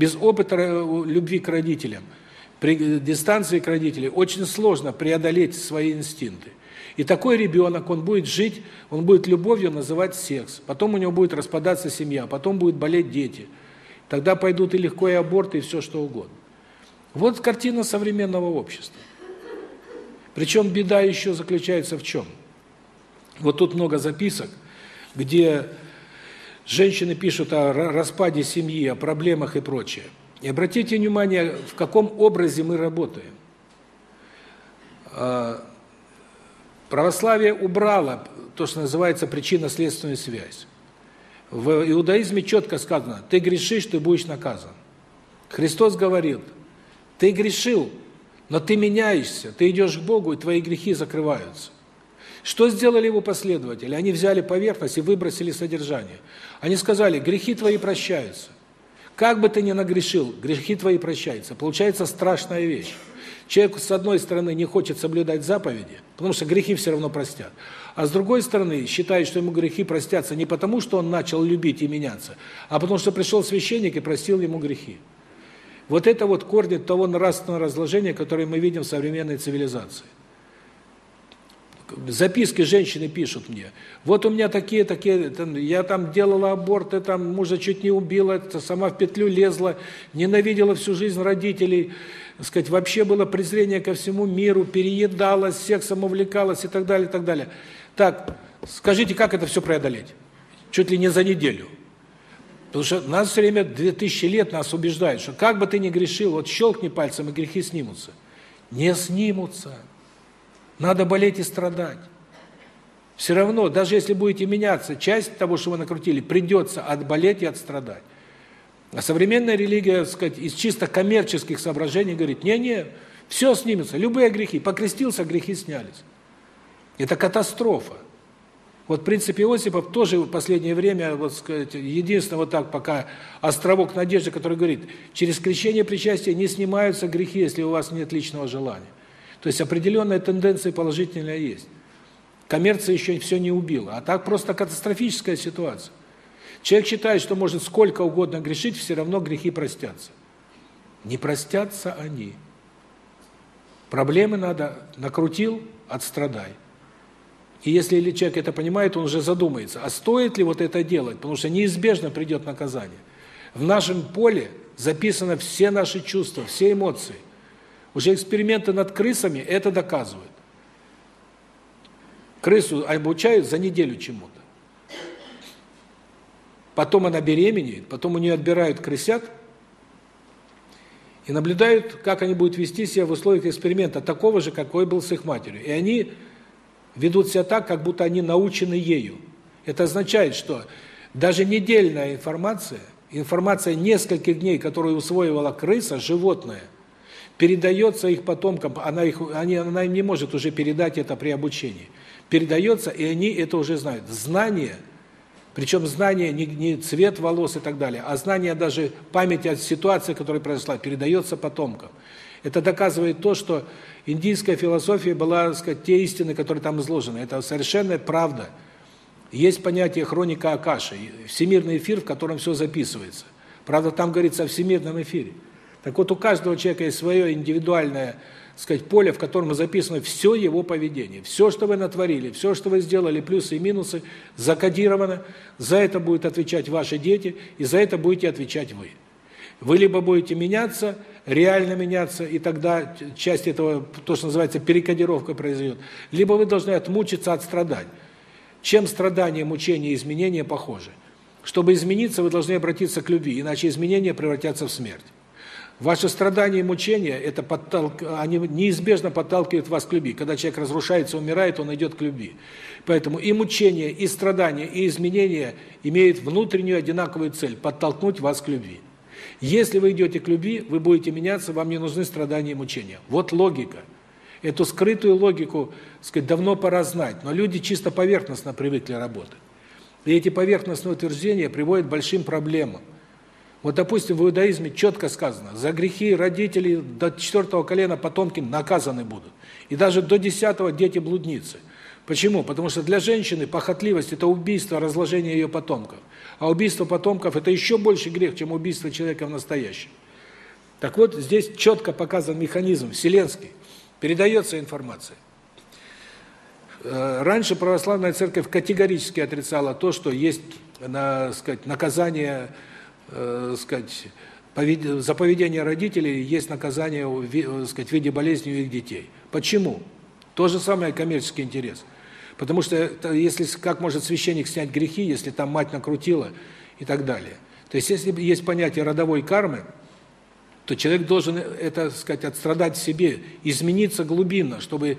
Без опыта э, любви к родителям – при дистанции к родителям очень сложно преодолеть свои инстинкты. И такой ребенок, он будет жить, он будет любовью называть секс. Потом у него будет распадаться семья, потом будут болеть дети. Тогда пойдут и легко и аборты, и все что угодно. Вот картина современного общества. Причем беда еще заключается в чем? Вот тут много записок, где женщины пишут о распаде семьи, о проблемах и прочее. И обратите внимание, в каком образе мы работаем. А, православие убрало то, что называется причинно-следственную связь. В иудаизме четко сказано: ты грешишь, ты будешь наказан. Христос говорил: ты грешил, но ты меняешься, ты идешь к Богу, и твои грехи закрываются. Что сделали его последователи? Они взяли поверхность и выбросили содержание. Они сказали: грехи твои прощаются. Как бы ты ни нагрешил, грехи твои прощаются. Получается страшная вещь. Человек, с одной стороны, не хочет соблюдать заповеди, потому что грехи все равно простят. А с другой стороны, считает, что ему грехи простятся не потому, что он начал любить и меняться, а потому что пришел священник и простил ему грехи. Вот это вот корни того нравственного разложения, которое мы видим в современной цивилизации записки женщины пишут мне. Вот у меня такие, такие, я там делала аборт, я там мужа чуть не убила, сама в петлю лезла, ненавидела всю жизнь родителей, сказать, вообще было презрение ко всему миру, переедалась, сексом увлекалась и так далее, и так далее. Так, скажите, как это все преодолеть? Чуть ли не за неделю. Потому что нас все время 2000 лет нас убеждают, что как бы ты ни грешил, вот щелкни пальцем, и грехи снимутся. Не снимутся. Надо болеть и страдать. Все равно, даже если будете меняться, часть того, что вы накрутили, придется отболеть и отстрадать. А современная религия, так сказать, из чисто коммерческих соображений говорит, не-не, все снимется, любые грехи, покрестился, грехи снялись. Это катастрофа. Вот принцип Иосипов тоже в последнее время, вот сказать, единственное вот так пока островок надежды, который говорит, через крещение причастия не снимаются грехи, если у вас нет личного желания. То есть определенная тенденция положительная есть. Коммерция еще все не убила. А так просто катастрофическая ситуация. Человек считает, что может сколько угодно грешить, все равно грехи простятся. Не простятся они. Проблемы надо накрутил, отстрадай. И если человек это понимает, он уже задумается, а стоит ли вот это делать, потому что неизбежно придет наказание. В нашем поле записаны все наши чувства, все эмоции. Уже эксперименты над крысами это доказывают. Крысу обучают за неделю чему-то. Потом она беременеет, потом у нее отбирают крысят и наблюдают, как они будут вести себя в условиях эксперимента, такого же, какой был с их матерью. И они ведут себя так, как будто они научены ею. Это означает, что даже недельная информация, информация нескольких дней, которую усвоивала крыса, животное, передается их потомкам, она их они она им не может уже передать это при обучении. Передается, и они это уже знают. Знание, причем знание не, не цвет волос и так далее, а знание даже памяти о ситуации, которая произошла, передается потомкам. Это доказывает то, что индийская философия была, так сказать, те истины, которые там изложены. Это совершенная правда. Есть понятие хроника Акаши, всемирный эфир, в котором все записывается. Правда, там говорится о всемирном эфире. Так вот, у каждого человека есть свое индивидуальное, так сказать, поле, в котором записано все его поведение. Все, что вы натворили, все, что вы сделали, плюсы и минусы, закодировано. За это будут отвечать ваши дети, и за это будете отвечать вы. Вы либо будете меняться, реально меняться, и тогда часть этого, то, что называется перекодировка произойдет, либо вы должны отмучиться, отстрадать. Чем страдания, мучения и изменения похожи? Чтобы измениться, вы должны обратиться к любви, иначе изменения превратятся в смерть. Ваши страдания и мучения это подталк... они неизбежно подталкивают вас к любви. Когда человек разрушается, умирает, он идет к любви. Поэтому и мучения, и страдания, и изменения имеют внутреннюю одинаковую цель подтолкнуть вас к любви. Если вы идете к любви, вы будете меняться, вам не нужны страдания и мучения. Вот логика. Эту скрытую логику, сказать, давно пора знать, но люди чисто поверхностно привыкли работать. И эти поверхностные утверждения приводят к большим проблемам. Вот, допустим, в иудаизме четко сказано, за грехи родителей до четвертого колена потомки наказаны будут. И даже до десятого дети блудницы. Почему? Потому что для женщины похотливость – это убийство, разложение ее потомков. А убийство потомков – это еще больше грех, чем убийство человека в настоящем. Так вот, здесь четко показан механизм вселенский. Передается информация. Э, раньше православная церковь категорически отрицала то, что есть, на, сказать, наказание э, сказать, за поведение родителей есть наказание в, сказать, в виде болезни у их детей. Почему? То же самое коммерческий интерес. Потому что это, если как может священник снять грехи, если там мать накрутила и так далее. То есть если есть понятие родовой кармы, то человек должен это, сказать, отстрадать себе, измениться глубинно, чтобы,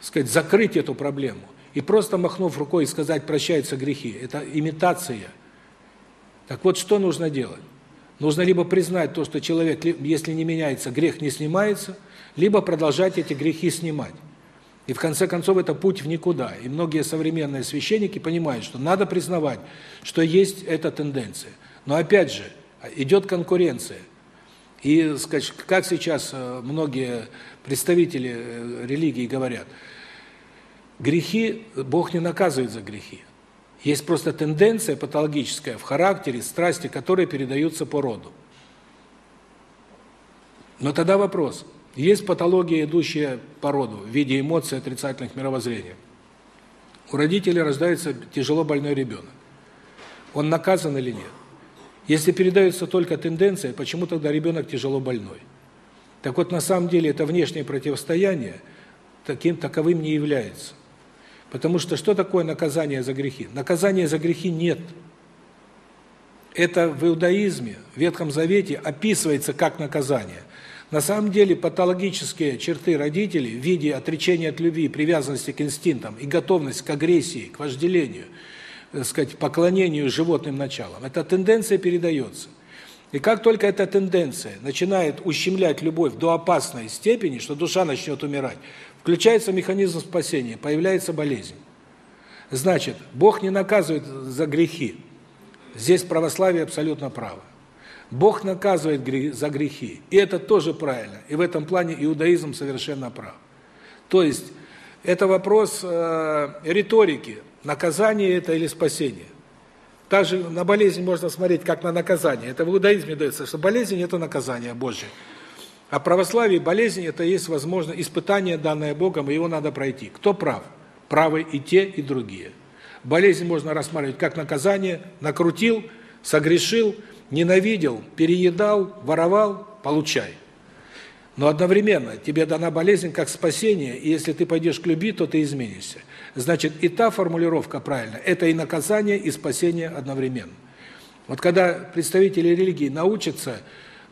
сказать, закрыть эту проблему. И просто махнув рукой и сказать прощаются грехи это имитация. Так вот, что нужно делать? Нужно либо признать то, что человек, если не меняется, грех не снимается, либо продолжать эти грехи снимать. И в конце концов это путь в никуда. И многие современные священники понимают, что надо признавать, что есть эта тенденция. Но опять же, идет конкуренция. И, сказать, как сейчас э, многие представители э, религии говорят, грехи, Бог не наказывает за грехи. Есть просто тенденция патологическая в характере, страсти, которые передаются по роду. Но тогда вопрос. Есть патология, идущая по роду, в виде эмоций, отрицательных мировоззрения. У родителей рождается тяжело больной ребенок. Он наказан или нет? Если передается только тенденция, почему тогда ребенок тяжело больной? Так вот, на самом деле, это внешнее противостояние таким таковым не является. Потому что что такое наказание за грехи? Наказания за грехи нет. Это в иудаизме, в Ветхом Завете описывается как наказание. На самом деле патологические черты родителей в виде отречения от любви, привязанности к инстинктам и готовность к агрессии, к вожделению, так сказать, поклонению животным началам, эта тенденция передается. И как только эта тенденция начинает ущемлять любовь до опасной степени, что душа начнет умирать, Включается механизм спасения, появляется болезнь. Значит, Бог не наказывает за грехи. Здесь православие абсолютно право. Бог наказывает за грехи. И это тоже правильно. И в этом плане иудаизм совершенно прав. То есть, Это вопрос э, риторики. Наказание это или спасение. Также на болезнь можно смотреть как на наказание. Это в иудаизме дается, что болезнь – это наказание Божье. А в православии болезнь – это есть, возможно, испытание, данное Богом, и его надо пройти. Кто прав? Правы и те, и другие. Болезнь можно рассматривать как наказание, накрутил, согрешил, ненавидел, переедал, воровал – получай. Но одновременно тебе дана болезнь как спасение, и если ты пойдешь к любви, то ты изменишься. Значит, и та формулировка правильная – это и наказание, и спасение одновременно. Вот когда представители религии научатся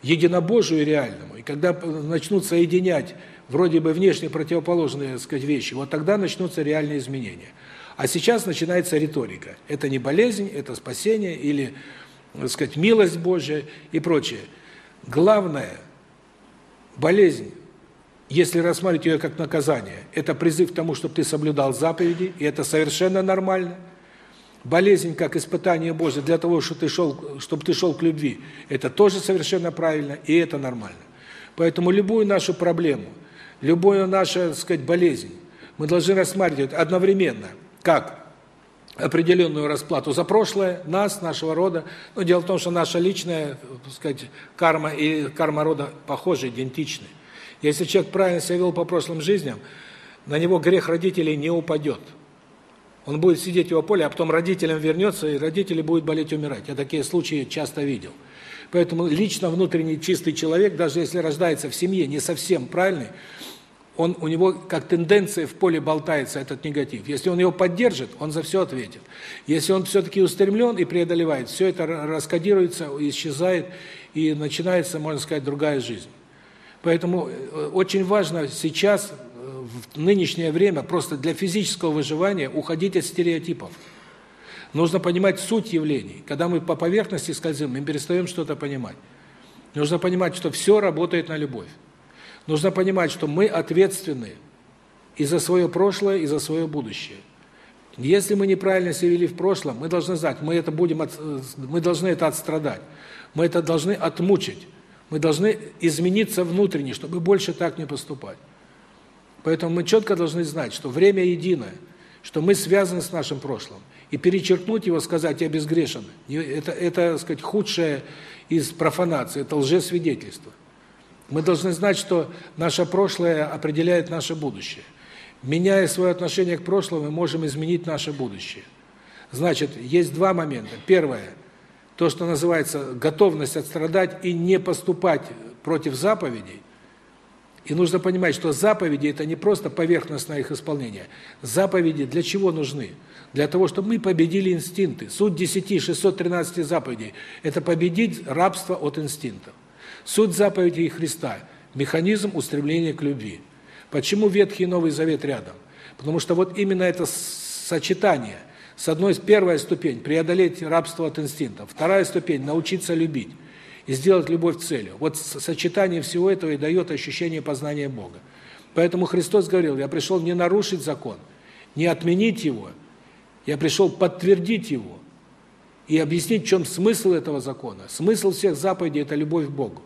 единобожию реальному, и когда начнут соединять вроде бы внешне противоположные, так сказать, вещи, вот тогда начнутся реальные изменения. А сейчас начинается риторика. Это не болезнь, это спасение или, так сказать, милость Божья и прочее. Главное – Болезнь, если рассматривать ее как наказание, это призыв к тому, чтобы ты соблюдал заповеди, и это совершенно нормально. Болезнь как испытание Божье для того, чтобы ты шел, чтобы ты шел к любви, это тоже совершенно правильно, и это нормально. Поэтому любую нашу проблему, любую нашу, так сказать, болезнь мы должны рассматривать одновременно как определенную расплату за прошлое, нас, нашего рода. Но дело в том, что наша личная, так сказать, карма и карма рода похожи, идентичны. Если человек правильно себя вел по прошлым жизням, на него грех родителей не упадет. Он будет сидеть его поле, а потом родителям вернется, и родители будут болеть, умирать. Я такие случаи часто видел. Поэтому лично внутренний чистый человек, даже если рождается в семье не совсем правильный, он у него как тенденция в поле болтается этот негатив. Если он его поддержит, он за все ответит. Если он все-таки устремлен и преодолевает, все это раскодируется, исчезает, и начинается, можно сказать, другая жизнь. Поэтому э, очень важно сейчас, в нынешнее время, просто для физического выживания уходить от стереотипов. Нужно понимать суть явлений. Когда мы по поверхности скользим, мы перестаем что-то понимать. Нужно понимать, что все работает на любовь. Нужно понимать, что мы ответственны и за свое прошлое, и за свое будущее. Если мы неправильно себя вели в прошлом, мы должны знать, мы это будем от, мы должны это отстрадать. Мы это должны отмучить. Мы должны измениться внутренне, чтобы больше так не поступать. Поэтому мы четко должны знать, что время единое, что мы связаны с нашим прошлым. И перечеркнуть его, сказать «я безгрешен» это это, так сказать, худшее из профанации, это лжесвидетельство. Мы должны знать, что наше прошлое определяет наше будущее. Меняя свое отношение к прошлому, мы можем изменить наше будущее. Значит, есть два момента. Первое то, что называется готовность отстрадать и не поступать против заповедей. И нужно понимать, что заповеди это не просто поверхностное их исполнение. Заповеди для чего нужны? Для того, чтобы мы победили инстинкты. Суть 10 613 заповедей это победить рабство от инстинктов. Суть заповедей Христа – механизм устремления к любви. Почему Ветхий и Новый Завет рядом? Потому что вот именно это сочетание. С одной первая ступень – преодолеть рабство от инстинктов. Вторая ступень – научиться любить и сделать любовь целью. Вот сочетание всего этого и дает ощущение познания Бога. Поэтому Христос говорил, я пришел не нарушить закон, не отменить его, я пришел подтвердить его и объяснить, в чем смысл этого закона. Смысл всех заповедей – это любовь к Богу.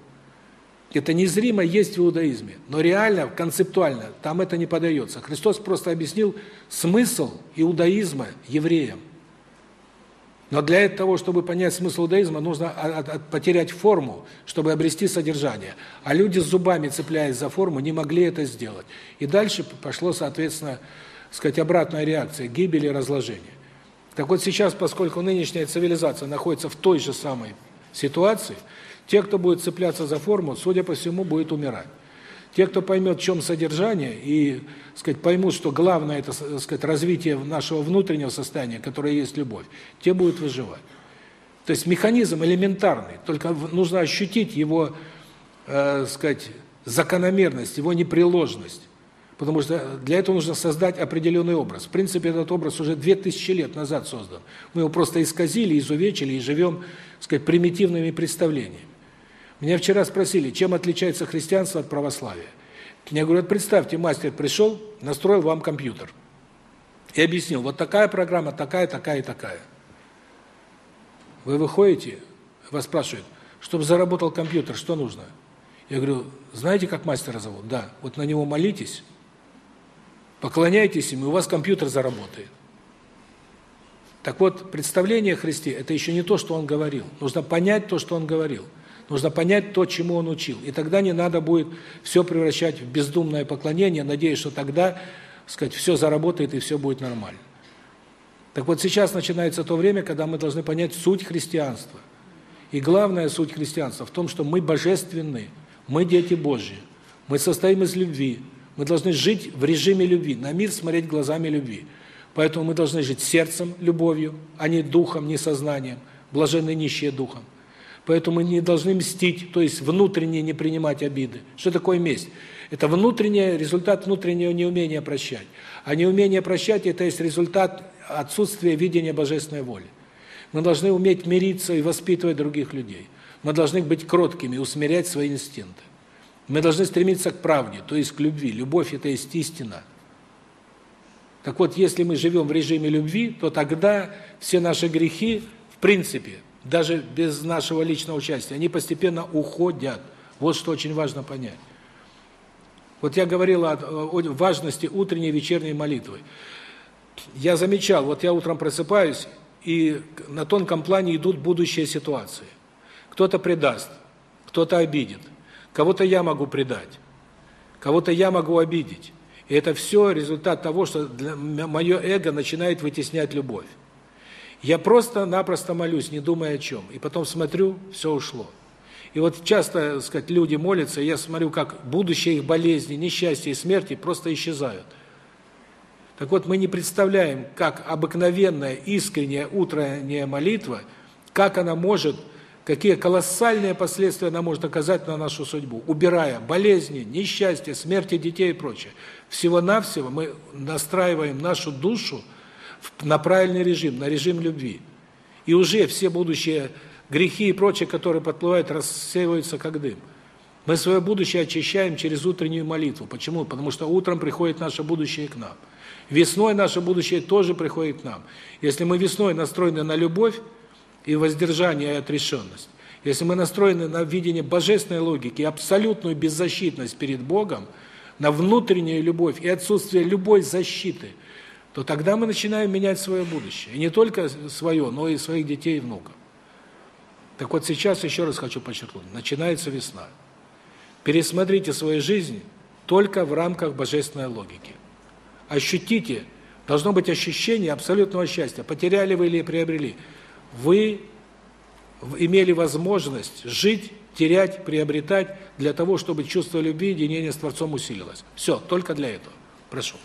Это незримо есть в иудаизме, но реально, концептуально там это не подается. Христос просто объяснил смысл иудаизма евреям. Но для того, чтобы понять смысл иудаизма, нужно потерять форму, чтобы обрести содержание. А люди с зубами, цепляясь за форму, не могли это сделать. И дальше пошло, соответственно, сказать, обратная реакция, гибель и разложение. Так вот сейчас, поскольку нынешняя цивилизация находится в той же самой ситуации, те, кто будет цепляться за форму, судя по всему, будет умирать. Те, кто поймет, в чем содержание, и, сказать, поймут, что главное это, сказать, развитие нашего внутреннего состояния, которое есть любовь, те будут выживать. То есть механизм элементарный, только нужно ощутить его, э, сказать, закономерность, его непреложность. Потому что для этого нужно создать определенный образ. В принципе, этот образ уже 2000 лет назад создан. Мы его просто исказили, изувечили и живем, сказать, примитивными представлениями. Меня вчера спросили, чем отличается христианство от православия. Говорю, вот представьте, мастер пришел, настроил вам компьютер. И объяснил, вот такая программа, такая, такая и такая. Вы выходите, вас спрашивают, чтобы заработал компьютер, что нужно? Я говорю, знаете, как мастера зовут? Да, вот на него молитесь, Поклоняйтесь ему, и у вас компьютер заработает. Так вот, представление о Христе – это еще не то, что он говорил. Нужно понять то, что он говорил. Нужно понять то, чему он учил. И тогда не надо будет все превращать в бездумное поклонение, надеясь, что тогда, сказать, все заработает и все будет нормально. Так вот, сейчас начинается то время, когда мы должны понять суть христианства. И главная суть христианства в том, что мы божественны, мы дети Божьи, мы состоим из любви, мы должны жить в режиме любви, на мир смотреть глазами любви. Поэтому мы должны жить сердцем, любовью, а не духом, не сознанием, блаженны нищие духом. Поэтому не должны мстить, то есть внутренне не принимать обиды. Что такое месть? Это внутренний результат внутреннего неумения прощать. А неумение прощать – это есть результат отсутствия видения божественной воли. Мы должны уметь мириться и воспитывать других людей. Мы должны быть кроткими, усмирять свои инстинкты. Мы должны стремиться к правде, то есть к любви. Любовь – это есть истина. Так вот, если мы живем в режиме любви, то тогда все наши грехи, в принципе, даже без нашего личного участия, они постепенно уходят. Вот что очень важно понять. Вот я говорил о, о важности утренней и вечерней молитвы. Я замечал, вот я утром просыпаюсь, и на тонком плане идут будущие ситуации. Кто-то предаст, кто-то обидит, кого-то я могу предать, кого-то я могу обидеть. И это все результат того, что мое эго начинает вытеснять любовь. Я просто-напросто молюсь, не думая о чем. И потом смотрю, все ушло. И вот часто, так сказать, люди молятся, я смотрю, как будущее их болезни, несчастья и смерти просто исчезают. Так вот, мы не представляем, как обыкновенная, искренняя утренняя молитва, как она может, какие колоссальные последствия она может оказать на нашу судьбу, убирая болезни, несчастья, смерти детей и прочее. Всего-навсего мы настраиваем нашу душу на правильный режим, на режим любви. И уже все будущие грехи и прочее, которые подплывают, рассеиваются как дым. Мы свое будущее очищаем через утреннюю молитву. Почему? Потому что утром приходит наше будущее к нам. Весной наше будущее тоже приходит к нам. Если мы весной настроены на любовь и воздержание и отрешенность, если мы настроены на видение божественной логики и абсолютную беззащитность перед Богом, на внутреннюю любовь и отсутствие любой защиты – то тогда мы начинаем менять свое будущее. И не только свое, но и своих детей и внуков. Так вот сейчас еще раз хочу подчеркнуть, начинается весна. Пересмотрите свою жизнь только в рамках божественной логики. Ощутите, должно быть ощущение абсолютного счастья, потеряли вы или приобрели. Вы имели возможность жить, терять, приобретать для того, чтобы чувство любви и единения с Творцом усилилось. Все, только для этого. Прошу.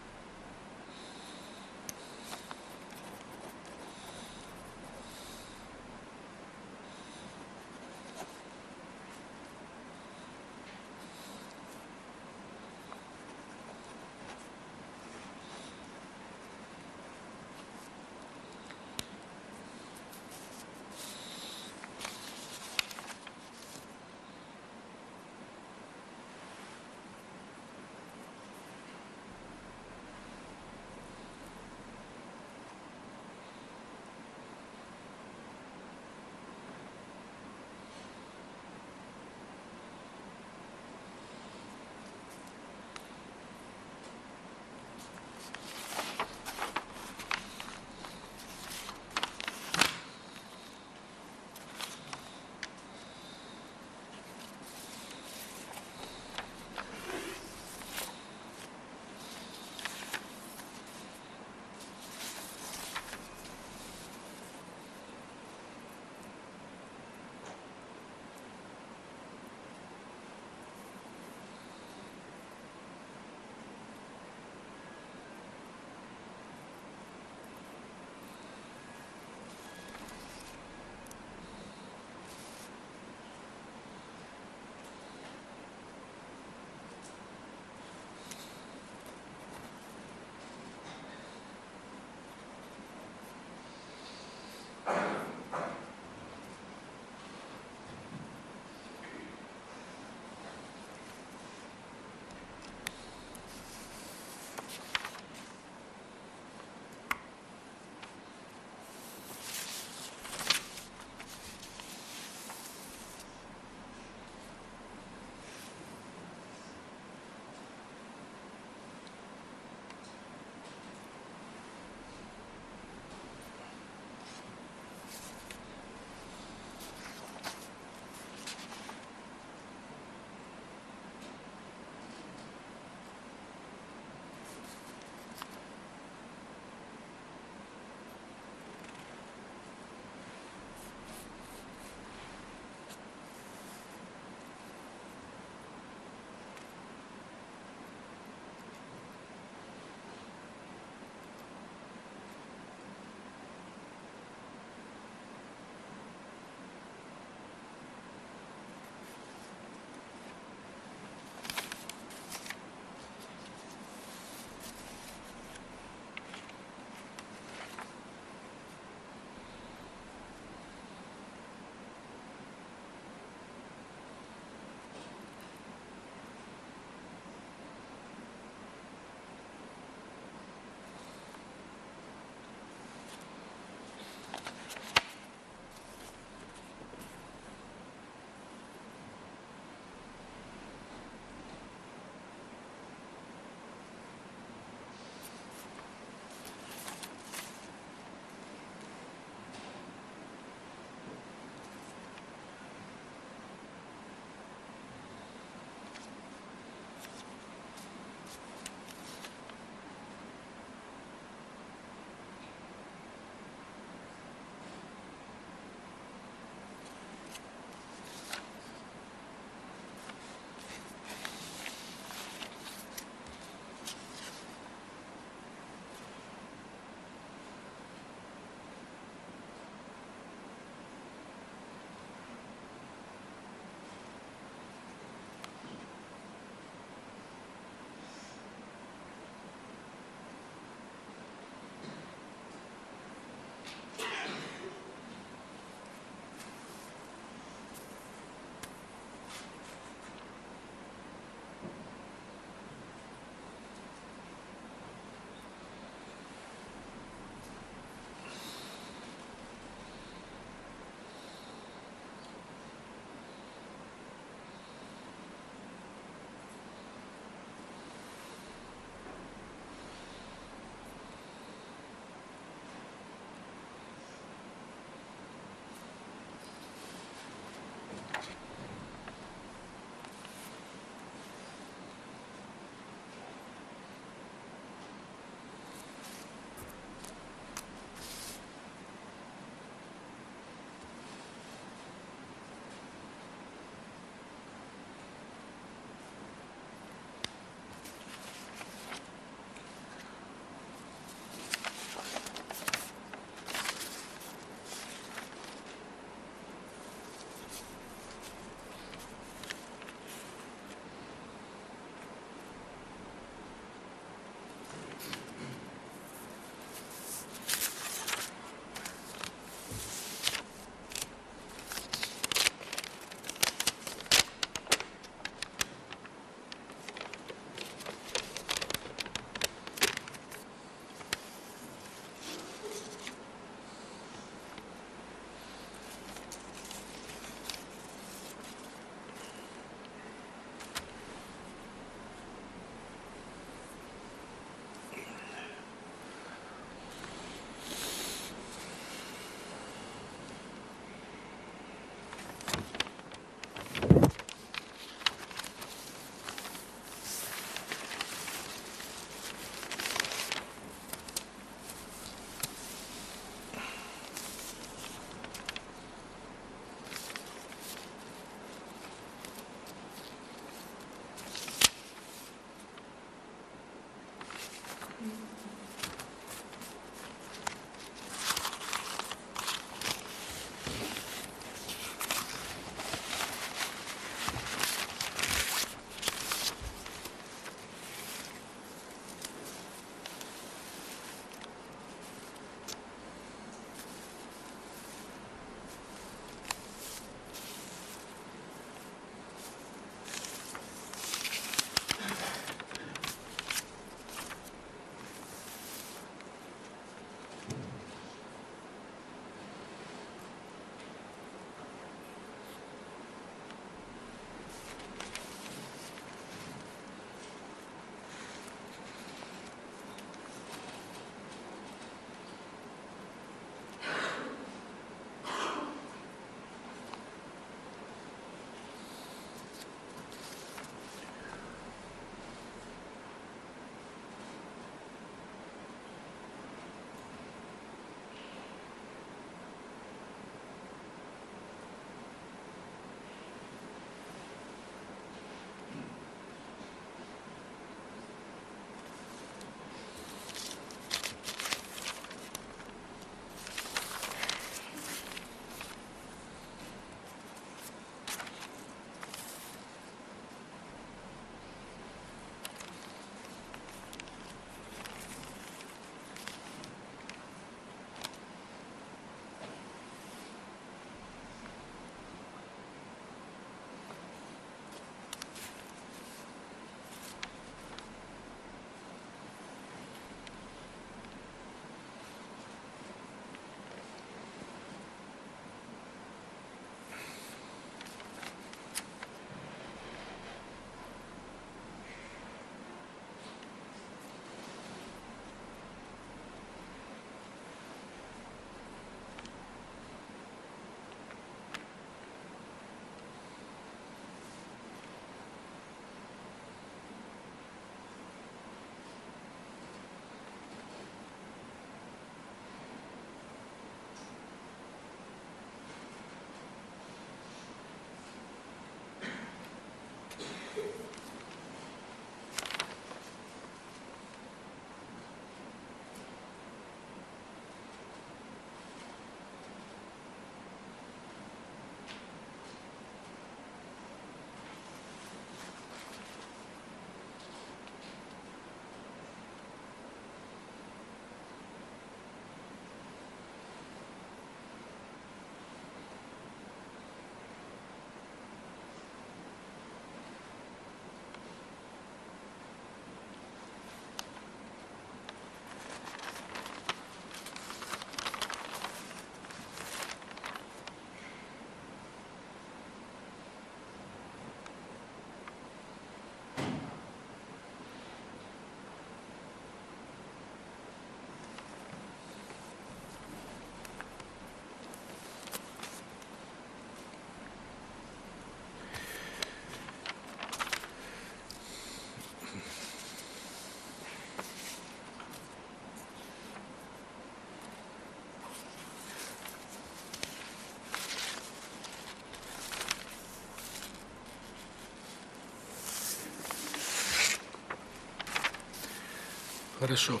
Хорошо.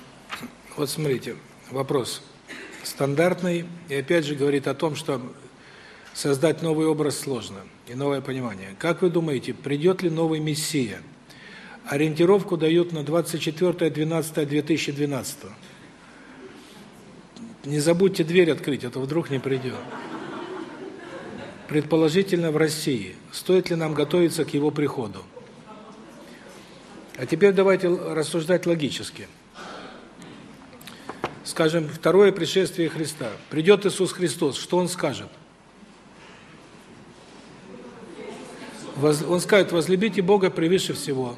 Вот смотрите, вопрос стандартный и опять же говорит о том, что создать новый образ сложно и новое понимание. Как вы думаете, придет ли новый мессия? Ориентировку дают на 24.12.2012. Не забудьте дверь открыть, а то вдруг не придет. Предположительно в России. Стоит ли нам готовиться к его приходу? А теперь давайте рассуждать логически. Скажем, второе пришествие Христа. Придет Иисус Христос, что Он скажет? Он скажет, возлюбите Бога превыше всего.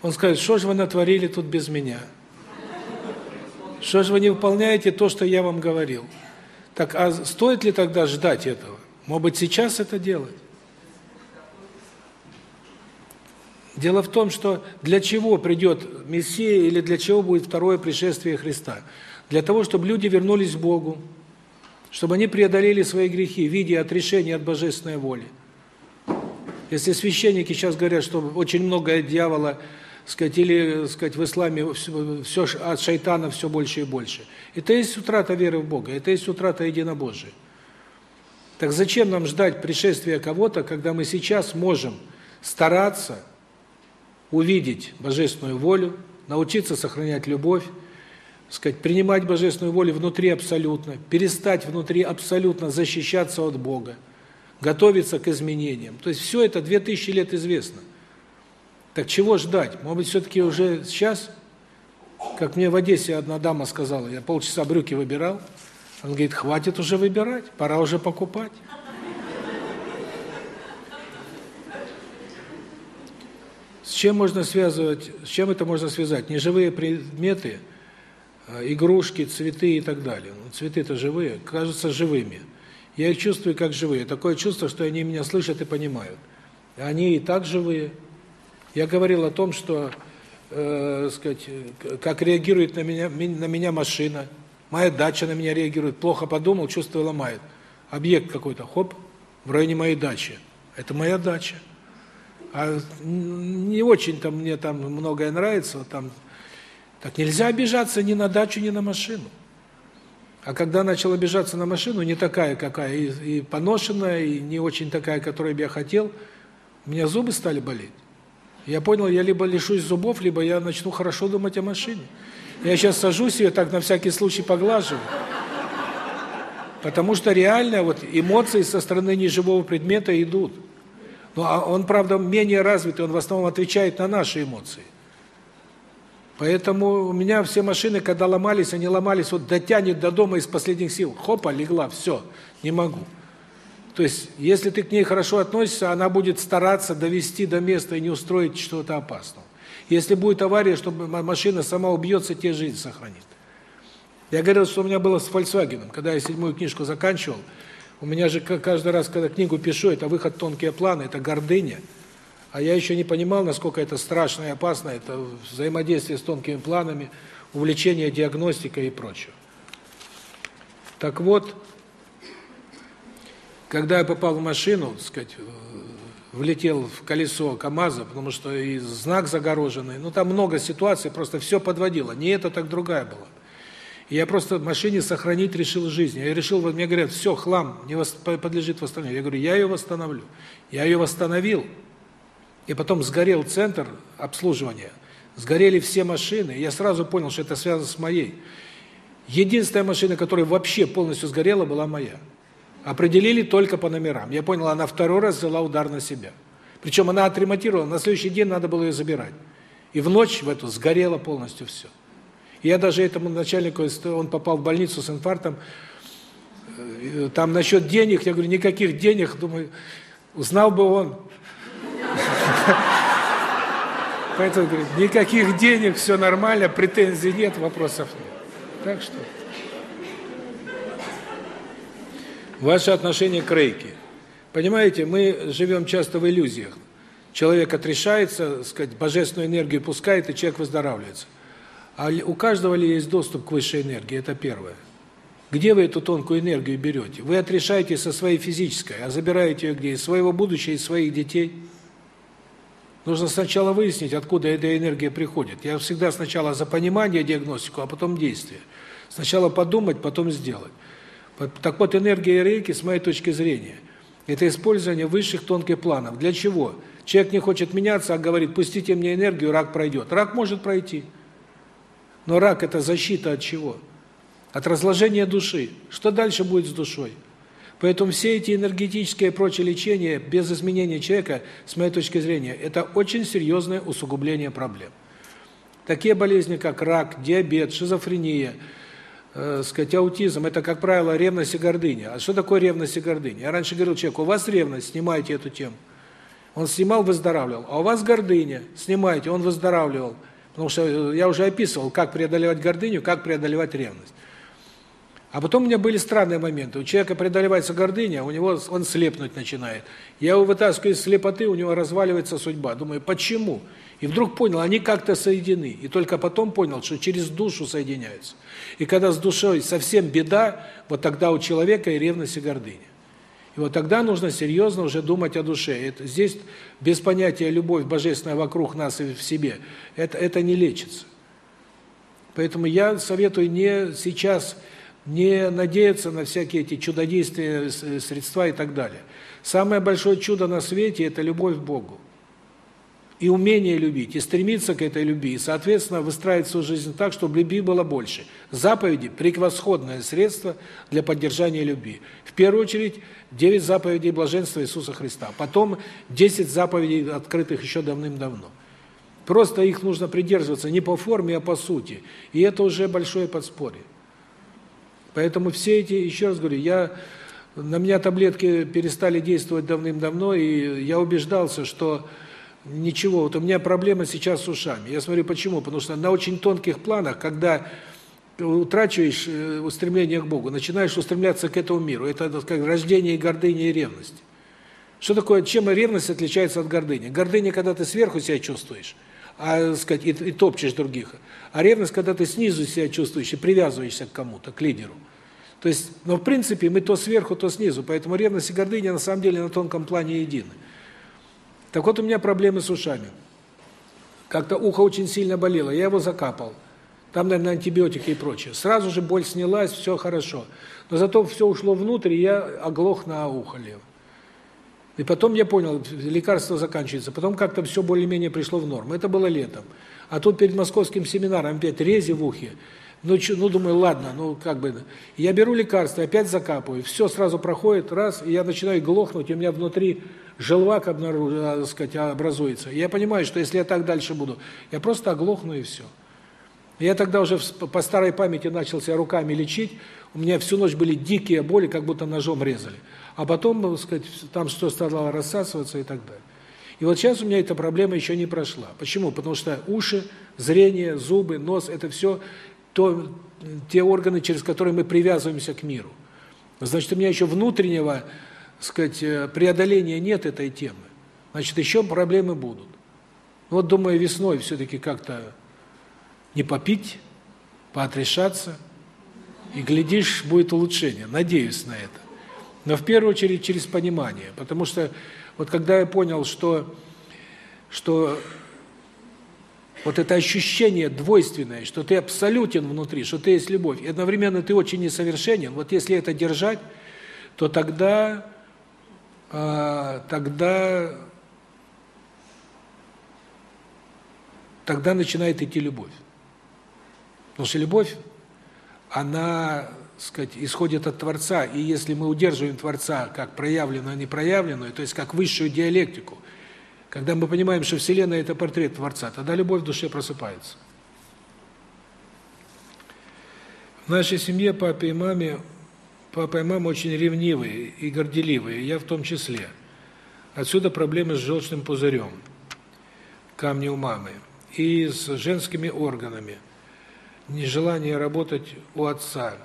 Он скажет, что же вы натворили тут без меня? Что же вы не выполняете то, что я вам говорил? Так, а стоит ли тогда ждать этого? Может быть, сейчас это делать? Дело в том, что для чего придет Мессия или для чего будет второе пришествие Христа? Для того, чтобы люди вернулись к Богу, чтобы они преодолели свои грехи в виде отрешения от божественной воли. Если священники сейчас говорят, что очень много дьявола сказать, или, сказать, в исламе все, все от шайтана все больше и больше. Это есть утрата веры в Бога, это есть утрата единобожия. Так зачем нам ждать пришествия кого-то, когда мы сейчас можем стараться увидеть божественную волю, научиться сохранять любовь, сказать, принимать божественную волю внутри абсолютно, перестать внутри абсолютно защищаться от Бога, готовиться к изменениям. То есть все это 2000 лет известно. Так чего ждать? Может быть, все-таки уже сейчас? Как мне в Одессе одна дама сказала, я полчаса брюки выбирал. Он говорит, хватит уже выбирать, пора уже покупать. С чем можно связывать, с чем это можно связать? Неживые предметы, игрушки, цветы и так далее. Ну, цветы-то живые, кажутся живыми. Я их чувствую как живые. Такое чувство, что они меня слышат и понимают. Они и так живые. Я говорил о том, что, э, сказать, как реагирует на меня на меня машина. Моя дача на меня реагирует. Плохо подумал, чувство ломает. Объект какой-то, хоп, в районе моей дачи. Это моя дача. А не очень там мне там многое нравится, там так нельзя обижаться ни на дачу, ни на машину. А когда начал обижаться на машину, не такая, какая и, и поношенная, и не очень такая, которую бы я хотел, у меня зубы стали болеть. Я понял, я либо лишусь зубов, либо я начну хорошо думать о машине. Я сейчас сажусь ее так на всякий случай поглаживаю. Потому что реально вот эмоции со стороны неживого предмета идут. Ну, а он, правда, менее развитый, он в основном отвечает на наши эмоции. Поэтому у меня все машины, когда ломались, они ломались, вот дотянет до дома из последних сил. Хопа, легла, все, не могу. То есть, если ты к ней хорошо относишься, она будет стараться довести до места и не устроить что-то опасного. Если будет авария, чтобы машина сама убьется, тебе жизнь сохранит. Я говорил, что у меня было с Volkswagen, когда я седьмую книжку заканчивал, у меня же каждый раз, когда книгу пишу, это выход тонкие планы, это гордыня. А я еще не понимал, насколько это страшно и опасно, это взаимодействие с тонкими планами, увлечение диагностикой и прочее. Так вот, когда я попал в машину, так сказать, влетел в колесо КАМАЗа, потому что и знак загороженный, ну там много ситуаций, просто все подводило. Не это, так другая была. И я просто в машине сохранить решил жизнь. Я решил, вот мне говорят, все, хлам, не подлежит восстановлению. Я говорю, я ее восстановлю. Я ее восстановил, и потом сгорел центр обслуживания. Сгорели все машины, я сразу понял, что это связано с моей. Единственная машина, которая вообще полностью сгорела, была моя. Определили только по номерам. Я понял, она второй раз взяла удар на себя. Причем она отремонтировала, на следующий день надо было ее забирать. И в ночь в эту сгорело полностью все. Я даже этому начальнику, он попал в больницу с инфарктом, э, там насчет денег, я говорю, никаких денег, думаю, узнал бы он. Поэтому, говорю, никаких денег, все нормально, претензий нет, вопросов нет. Так что... Ваше отношение к рейке. Понимаете, мы живем часто в иллюзиях. Человек отрешается, сказать, божественную энергию пускает, и человек выздоравливается. А у каждого ли есть доступ к высшей энергии? Это первое. Где вы эту тонкую энергию берете? Вы отрешаетесь со своей физической, а забираете ее где? Из своего будущего, из своих детей. Нужно сначала выяснить, откуда эта энергия приходит. Я всегда сначала за понимание, диагностику, а потом действие. Сначала подумать, потом сделать. Так вот, энергия рейки, с моей точки зрения, это использование высших тонких планов. Для чего? Человек не хочет меняться, а говорит, пустите мне энергию, рак пройдет. Рак может пройти. Но рак – это защита от чего? От разложения души. Что дальше будет с душой? Поэтому все эти энергетические и прочие лечения без изменения человека, с моей точки зрения, это очень серьезное усугубление проблем. Такие болезни, как рак, диабет, шизофрения, э, сказать, аутизм, это, как правило, ревность и гордыня. А что такое ревность и гордыня? Я раньше говорил человеку, у вас ревность, снимайте эту тему. Он снимал, выздоравливал. А у вас гордыня, снимайте, он выздоравливал. Потому что я уже описывал, как преодолевать гордыню, как преодолевать ревность. А потом у меня были странные моменты. У человека преодолевается гордыня, у него он слепнуть начинает. Я его вытаскиваю из слепоты, у него разваливается судьба. Думаю, почему? И вдруг понял, они как-то соединены. И только потом понял, что через душу соединяются. И когда с душой совсем беда, вот тогда у человека и ревность, и гордыня. И вот тогда нужно серьезно уже думать о душе. Это здесь без понятия любовь божественная вокруг нас и в себе. Это это не лечится. Поэтому я советую не сейчас не надеяться на всякие эти чудодействия, средства и так далее. Самое большое чудо на свете – это любовь к Богу. И умение любить, и стремиться к этой любви, и, соответственно, выстраивать свою жизнь так, чтобы любви было больше. Заповеди – превосходное средство для поддержания любви. В первую очередь, 9 заповедей блаженства Иисуса Христа. Потом 10 заповедей, открытых еще давным-давно. Просто их нужно придерживаться не по форме, а по сути. И это уже большое подспорье. Поэтому все эти, еще раз говорю, я на меня таблетки перестали действовать давным-давно, и я убеждался, что ничего, вот у меня проблема сейчас с ушами. Я смотрю, почему? Потому что на очень тонких планах, когда утрачиваешь э, устремление к Богу, начинаешь устремляться к этому миру. Это как рождение гордыни, и ревность. Что такое, чем ревность отличается от гордыни? Гордыня, когда ты сверху себя чувствуешь, а, сказать, и, и топчешь других. А ревность, когда ты снизу себя чувствуешь и привязываешься к кому-то, к лидеру. То есть, но в принципе мы то сверху, то снизу, поэтому ревность и гордыня на самом деле на тонком плане едины. Так вот у меня проблемы с ушами. Как-то ухо очень сильно болело, я его закапал. Там, наверное, антибиотики и прочее. Сразу же боль снялась, все хорошо. Но зато все ушло внутрь, и я оглох на ухо лево. И потом я понял, лекарство заканчивается. Потом как-то все более-менее пришло в норму. Это было летом. А тут перед московским семинаром опять рези в ухе. Ну, чё, ну думаю, ладно, ну как бы. Я беру лекарство, опять закапываю. Все сразу проходит, раз, и я начинаю глохнуть, и у меня внутри желвак обнаруживается, сказать, образуется. Я понимаю, что если я так дальше буду, я просто оглохну и все. Я тогда уже по старой памяти начал себя руками лечить. У меня всю ночь были дикие боли, как будто ножом резали. А потом, так сказать, там что стало рассасываться и так далее. И вот сейчас у меня эта проблема еще не прошла. Почему? Потому что уши, зрение, зубы, нос это все то те органы, через которые мы привязываемся к миру. Значит, у меня еще внутреннего, сказать, э, преодоления нет этой темы. Значит, еще проблемы будут. Вот думаю, весной все таки как-то не попить, поотрешаться, и глядишь, будет улучшение. Надеюсь на это. Но в первую очередь через понимание, потому что вот когда я понял, что что вот это ощущение двойственное, что ты абсолютен внутри, что ты есть любовь, и одновременно ты очень несовершенен. Вот если это держать, то тогда э, тогда тогда начинает идти любовь. Потому что любовь она, сказать, исходит от Творца, и если мы удерживаем Творца как проявленную, а не проявленную, то есть как высшую диалектику, когда мы понимаем, что Вселенная – это портрет Творца, тогда любовь в душе просыпается. В нашей семье папа и маме, папа и мама очень ревнивые и горделивые, я в том числе. Отсюда проблемы с желчным пузырем, камни у мамы, и с женскими органами, нежелание работать у отца.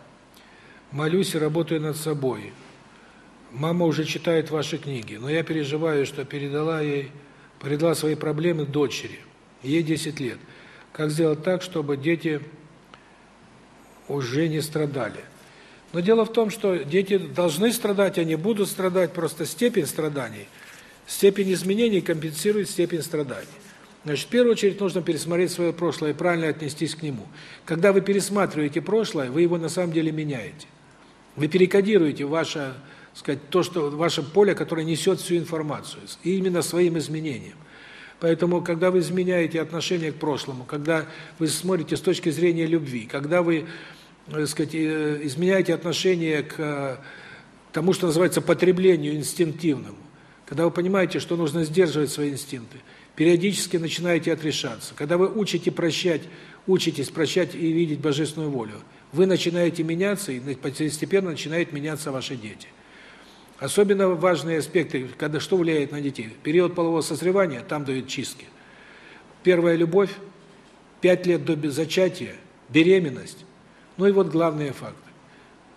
Молюсь и работаю над собой. Мама уже читает ваши книги, но я переживаю, что передала ей передала свои проблемы дочери. Ей 10 лет. Как сделать так, чтобы дети уже не страдали? Но дело в том, что дети должны страдать, они будут страдать, просто степень страданий Степень изменений компенсирует степень страданий. Значит, в первую очередь нужно пересмотреть свое прошлое и правильно отнестись к нему. Когда вы пересматриваете прошлое, вы его на самом деле меняете. Вы перекодируете ваше, сказать, то, что ваше поле, которое несет всю информацию, и именно своим изменением. Поэтому, когда вы изменяете отношение к прошлому, когда вы смотрите с точки зрения любви, когда вы, так э, сказать, э, изменяете отношение к э, тому, что называется потреблению инстинктивному, когда вы понимаете, что нужно сдерживать свои инстинкты, периодически начинаете отрешаться. Когда вы учите прощать, учитесь прощать и видеть божественную волю, вы начинаете меняться, и постепенно начинают меняться ваши дети. Особенно важные аспекты, когда что влияет на детей. Период полового созревания, там дают чистки. Первая любовь, пять лет до зачатия, беременность. Ну и вот главные факты.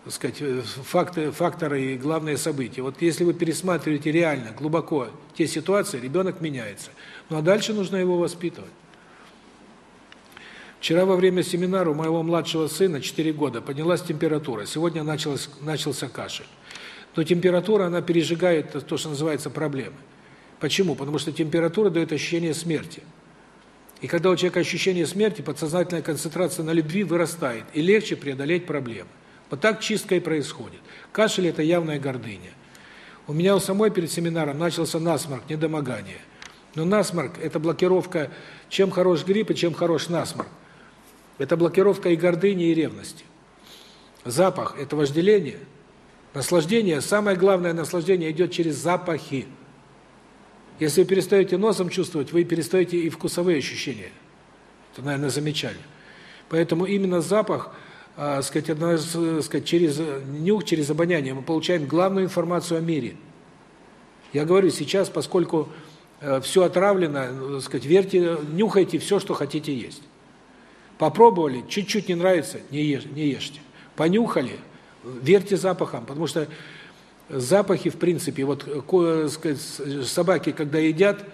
Так сказать, э, факты, факторы и главные события. Вот если вы пересматриваете реально, глубоко те ситуации, ребенок меняется. Ну а дальше нужно его воспитывать. Вчера во время семинара у моего младшего сына 4 года поднялась температура. Сегодня началась начался кашель. Но температура, она пережигает то, что называется проблемы. Почему? Потому что температура дает ощущение смерти. И когда у человека ощущение смерти, подсознательная концентрация на любви вырастает, и легче преодолеть проблемы. Вот так чистка и происходит. Кашель – это явная гордыня. У меня у самой перед семинаром начался насморк, недомогание – но насморк – это блокировка, чем хорош грипп и чем хорош насморк. Это блокировка и гордыни, и ревности. Запах – это вожделение. Наслаждение, самое главное наслаждение идет через запахи. Если вы перестаете носом чувствовать, вы перестаете и вкусовые ощущения. Это, наверное, замечали. Поэтому именно запах, э, сказать, одно, сказать, через нюх, через обоняние мы получаем главную информацию о мире. Я говорю сейчас, поскольку Э, все отравлено, ну, сказать, верьте, нюхайте все, что хотите есть. Попробовали, чуть-чуть не нравится, не ешь, не ешьте. Понюхали, верьте запахам, потому что запахи, в принципе, вот э, сказать, собаки, когда едят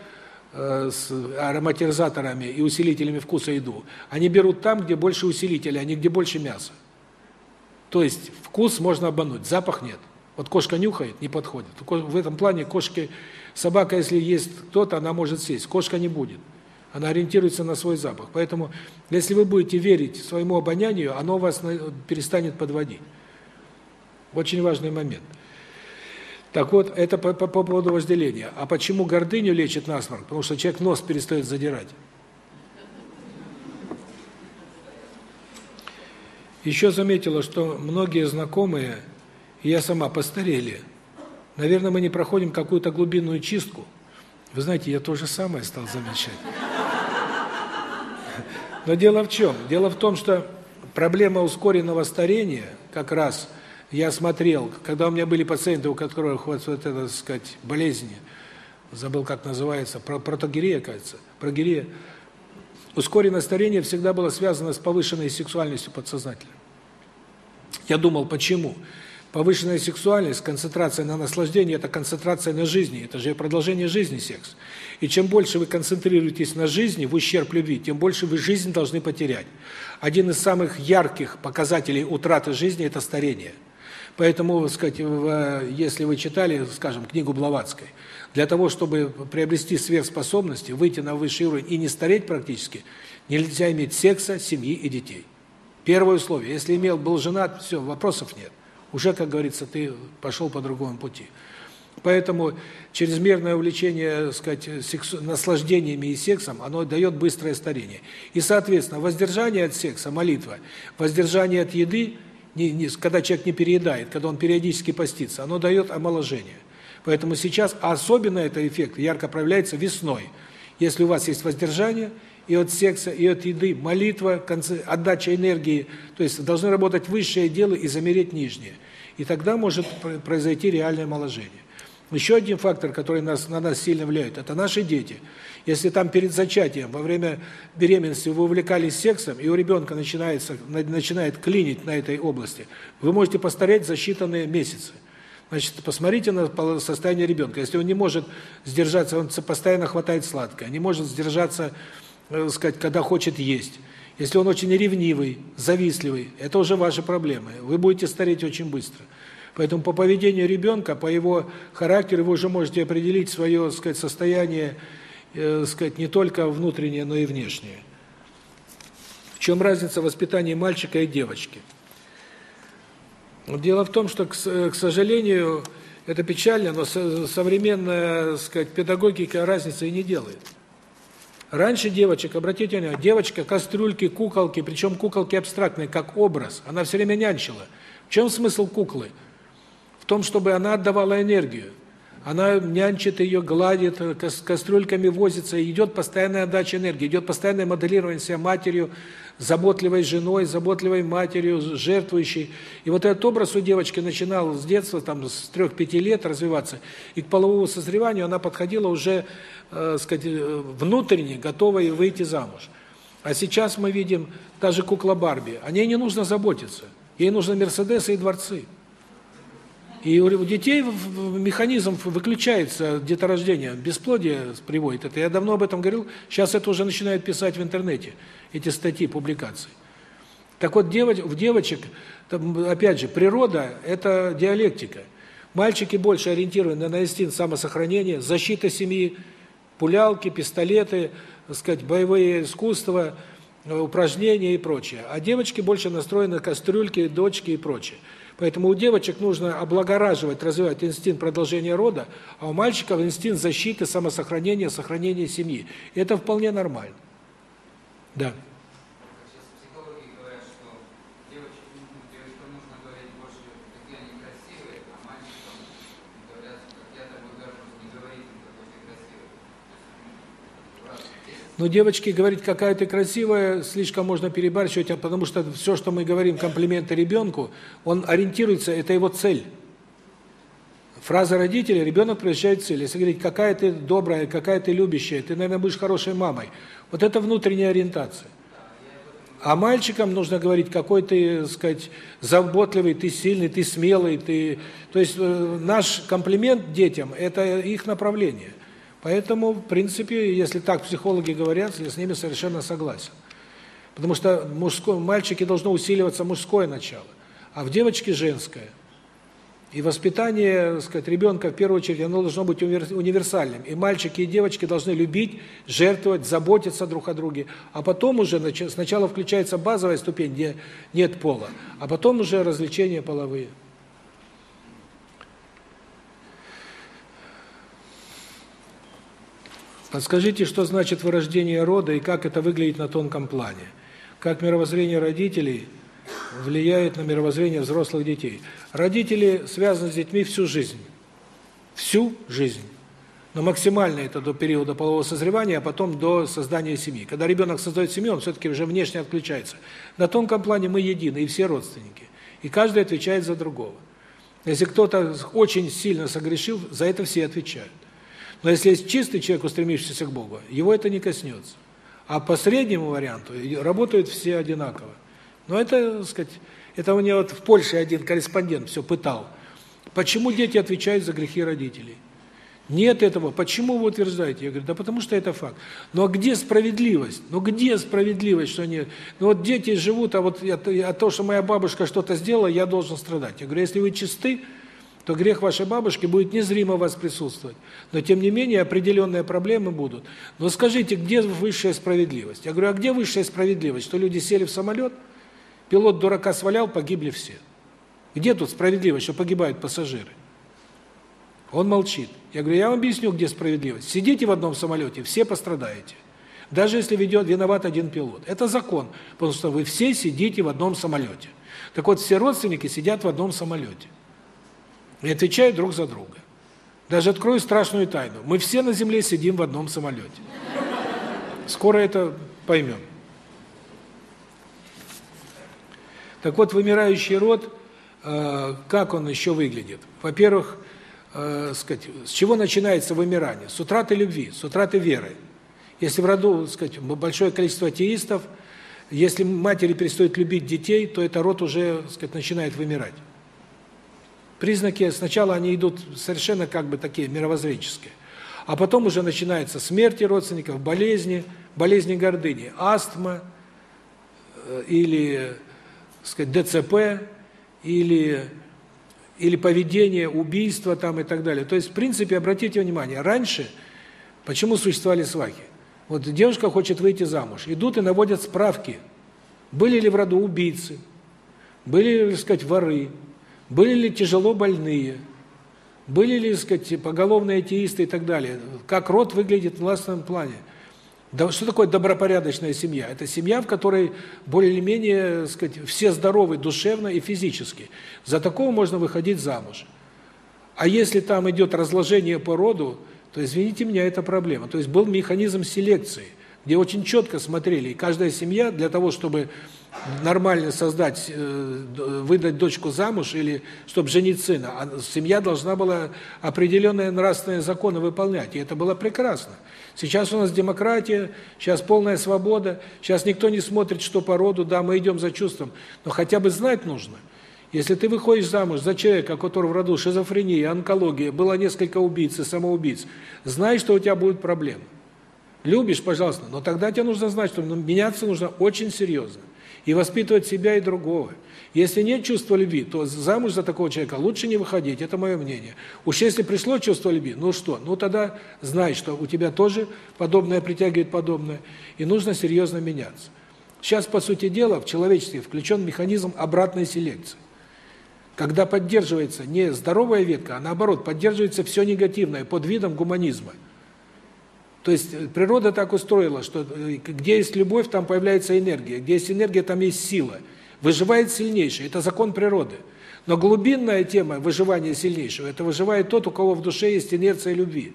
э, с ароматизаторами и усилителями вкуса еду, они берут там, где больше усилителей, а не где больше мяса. То есть вкус можно обмануть, запах нет. Вот кошка нюхает, не подходит. В этом плане кошки Собака, если есть кто-то, она может сесть. Кошка не будет. Она ориентируется на свой запах. Поэтому, если вы будете верить своему обонянию, оно вас перестанет подводить. Очень важный момент. Так вот, это по, по, по поводу вожделения. А почему гордыню лечит насморк? Потому что человек нос перестает задирать. Еще заметила, что многие знакомые, я сама, постарели – Наверное, мы не проходим какую-то глубинную чистку. Вы знаете, я то же самое стал замечать. Но дело в чем? Дело в том, что проблема ускоренного старения, как раз я смотрел, когда у меня были пациенты, у которых вот, вот это, так сказать, болезни, забыл, как называется, протогирия, кажется, прогирия, ускоренное старение всегда было связано с повышенной сексуальностью подсознательно. Я думал, почему? Почему? Повышенная сексуальность, концентрация на наслаждении – это концентрация на жизни, это же продолжение жизни секс. И чем больше вы концентрируетесь на жизни в ущерб любви, тем больше вы жизнь должны потерять. Один из самых ярких показателей утраты жизни – это старение. Поэтому, сказать, если вы читали, скажем, книгу Блаватской, для того, чтобы приобрести сверхспособности, выйти на высший уровень и не стареть практически, нельзя иметь секса, семьи и детей. Первое условие. Если имел, был женат, все, вопросов нет уже, как говорится, ты пошел по другому пути. Поэтому чрезмерное увлечение, сказать, сексу... наслаждениями и сексом, оно дает быстрое старение. И, соответственно, воздержание от секса, молитва, воздержание от еды, не, не, когда человек не переедает, когда он периодически постится, оно дает омоложение. Поэтому сейчас, особенно этот эффект ярко проявляется весной. Если у вас есть воздержание и от секса, и от еды, молитва, отдача энергии, то есть должны работать высшие делы и замереть нижние. И тогда может произойти реальное омоложение. Еще один фактор, который нас, на нас сильно влияет, это наши дети. Если там перед зачатием, во время беременности вы увлекались сексом, и у ребенка начинается, начинает клинить на этой области, вы можете постареть за считанные месяцы. Значит, посмотрите на состояние ребенка. Если он не может сдержаться, он постоянно хватает сладкое, не может сдержаться, э, сказать, когда хочет есть. Если он очень ревнивый, завистливый, это уже ваши проблемы. Вы будете стареть очень быстро. Поэтому по поведению ребенка, по его характеру вы уже можете определить свое, сказать, состояние, э, сказать, не только внутреннее, но и внешнее. В чем разница воспитания мальчика и девочки? Дело в том, что, к сожалению, это печально, но современная, сказать, педагогика разницы и не делает. Раньше девочек, обратите внимание, девочка, кастрюльки, куколки, причем куколки абстрактные, как образ, она все время нянчила. В чем смысл куклы? В том, чтобы она отдавала энергию. Она нянчит ее, гладит, кастрюльками возится, идет постоянная отдача энергии, идет постоянное моделирование себя матерью, заботливой женой, заботливой матерью, жертвующей. И вот этот образ у девочки начинал с детства, там, с 3-5 лет развиваться. И к половому созреванию она подходила уже, э, сказать, э, внутренне, готовой выйти замуж. А сейчас мы видим, даже кукла Барби, о ней не нужно заботиться. Ей нужны Мерседесы и дворцы. И у детей механизм выключается деторождение, бесплодие приводит это. Я давно об этом говорил, сейчас это уже начинают писать в интернете, эти статьи, публикации. Так вот, девоч, в девочек, опять же, природа – это диалектика. Мальчики больше ориентированы на инстинкт самосохранения, защита семьи, пулялки, пистолеты, так сказать, боевые искусства, упражнения и прочее. А девочки больше настроены на кастрюльки, дочки и прочее. Поэтому у девочек нужно облагораживать, развивать инстинкт продолжения рода, а у мальчиков инстинкт защиты, самосохранения, сохранения семьи. И это вполне нормально. Да. Но девочки говорить, какая ты красивая, слишком можно перебарщивать, а потому что все, что мы говорим, комплименты ребенку, он ориентируется, это его цель. Фраза родителей, ребенок превращает в цель. Если говорить, какая ты добрая, какая ты любящая, ты, наверное, будешь хорошей мамой. Вот это внутренняя ориентация. А мальчикам нужно говорить, какой ты, сказать, заботливый, ты сильный, ты смелый, ты... То есть э, наш комплимент детям – это их направление. Поэтому, в принципе, если так психологи говорят, я с ними совершенно согласен. Потому что мужское, мальчики должно усиливаться мужское начало, а в девочке женское. И воспитание, так сказать, ребенка в первую очередь, оно должно быть универсальным. И мальчики, и девочки должны любить, жертвовать, заботиться друг о друге. А потом уже сначала включается базовая ступень, где нет пола, а потом уже развлечения половые. Подскажите, что значит вырождение рода и как это выглядит на тонком плане? Как мировоззрение родителей влияет на мировоззрение взрослых детей? Родители связаны с детьми всю жизнь. Всю жизнь. Но максимально это до периода полового созревания, а потом до создания семьи. Когда ребенок создает семью, он все-таки уже внешне отключается. На тонком плане мы едины, и все родственники. И каждый отвечает за другого. Если кто-то очень сильно согрешил, за это все отвечают. Но если есть чистый человек, устремившийся к Богу, его это не коснется. А по среднему варианту работают все одинаково. Но это, так сказать, это у меня вот в Польше один корреспондент все пытал. Почему дети отвечают за грехи родителей? Нет этого. Почему вы утверждаете? Я говорю, да потому что это факт. Но где справедливость? Ну где справедливость, что нет? Ну вот дети живут, а вот от, от того, что моя бабушка что-то сделала, я должен страдать. Я говорю, если вы чисты, то грех вашей бабушки будет незримо у вас присутствовать. Но тем не менее определенные проблемы будут. Но скажите, где высшая справедливость? Я говорю, а где высшая справедливость? Что люди сели в самолет, пилот дурака свалял, погибли все. Где тут справедливость, что погибают пассажиры? Он молчит. Я говорю, я вам объясню, где справедливость. Сидите в одном самолете, все пострадаете. Даже если ведет виноват один пилот. Это закон, потому что вы все сидите в одном самолете. Так вот, все родственники сидят в одном самолете и отвечают друг за друга. Даже открою страшную тайну. Мы все на земле сидим в одном самолете. Скоро это поймем. Так вот, вымирающий род, э, как он еще выглядит? Во-первых, э, сказать, с чего начинается вымирание? С утраты любви, с утраты веры. Если в роду, сказать, большое количество атеистов, если матери перестают любить детей, то это род уже, сказать, начинает вымирать. Признаки сначала они идут совершенно как бы такие мировоззренческие. А потом уже начинается смерти родственников, болезни, болезни гордыни, астма э, или, сказать, ДЦП или или поведение, убийство там и так далее. То есть, в принципе, обратите внимание, раньше почему существовали свахи? Вот девушка хочет выйти замуж, идут и наводят справки. Были ли в роду убийцы? Были ли, так сказать, воры? Были ли тяжело больные? Были ли, так сказать, поголовные атеисты и так далее? Как род выглядит в властном плане? Да что такое добропорядочная семья? Это семья, в которой более или менее, сказать, все здоровы душевно и физически. За такого можно выходить замуж. А если там идет разложение по роду, то, извините меня, это проблема. То есть был механизм селекции, где очень четко смотрели, и каждая семья для того, чтобы нормально создать, э, выдать дочку замуж или чтобы женить сына, а семья должна была определенные нравственные законы выполнять, и это было прекрасно. Сейчас у нас демократия, сейчас полная свобода, сейчас никто не смотрит, что по роду, да, мы идем за чувством, но хотя бы знать нужно. Если ты выходишь замуж за человека, у которого в роду шизофрения, онкология, было несколько убийц и самоубийц, знай, что у тебя будут проблемы. Любишь, пожалуйста, но тогда тебе нужно знать, что меняться нужно очень серьезно и воспитывать себя и другого. Если нет чувства любви, то замуж за такого человека лучше не выходить, это мое мнение. Уж если пришло чувство любви, ну что, ну тогда знай, что у тебя тоже подобное притягивает подобное, и нужно серьезно меняться. Сейчас, по сути дела, в человечестве включен механизм обратной селекции. Когда поддерживается не здоровая ветка, а наоборот, поддерживается все негативное под видом гуманизма. То есть э, природа так устроила, что э, где есть любовь, там появляется энергия, где есть энергия, там есть сила. Выживает сильнейший, это закон природы. Но глубинная тема выживания сильнейшего это выживает тот, у кого в душе есть инерция любви.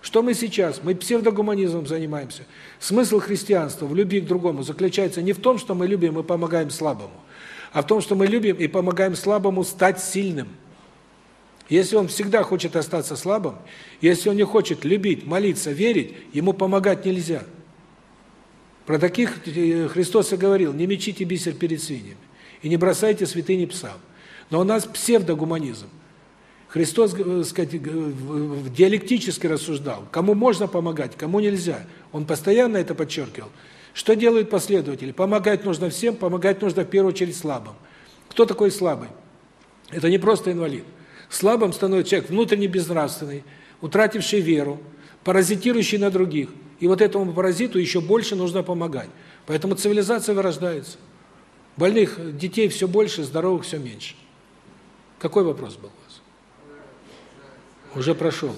Что мы сейчас? Мы псевдогуманизмом занимаемся. Смысл христианства в любви к другому заключается не в том, что мы любим и помогаем слабому, а в том, что мы любим и помогаем слабому стать сильным. Если он всегда хочет остаться слабым, если он не хочет любить, молиться, верить, ему помогать нельзя. Про таких э, Христос и говорил, не мечите бисер перед свиньями и не бросайте святыни псам. Но у нас псевдогуманизм. Христос, э, сказать, диалектически рассуждал, кому можно помогать, кому нельзя. Он постоянно это подчеркивал. Что делают последователи? Помогать нужно всем, помогать нужно в первую очередь слабым. Кто такой слабый? Это не просто инвалид. Слабым становится человек внутренне безнравственный, утративший веру, паразитирующий на других. И вот этому паразиту еще больше нужно помогать. Поэтому цивилизация вырождается. Больных детей все больше, здоровых все меньше. Какой вопрос был у вас? Уже прошел.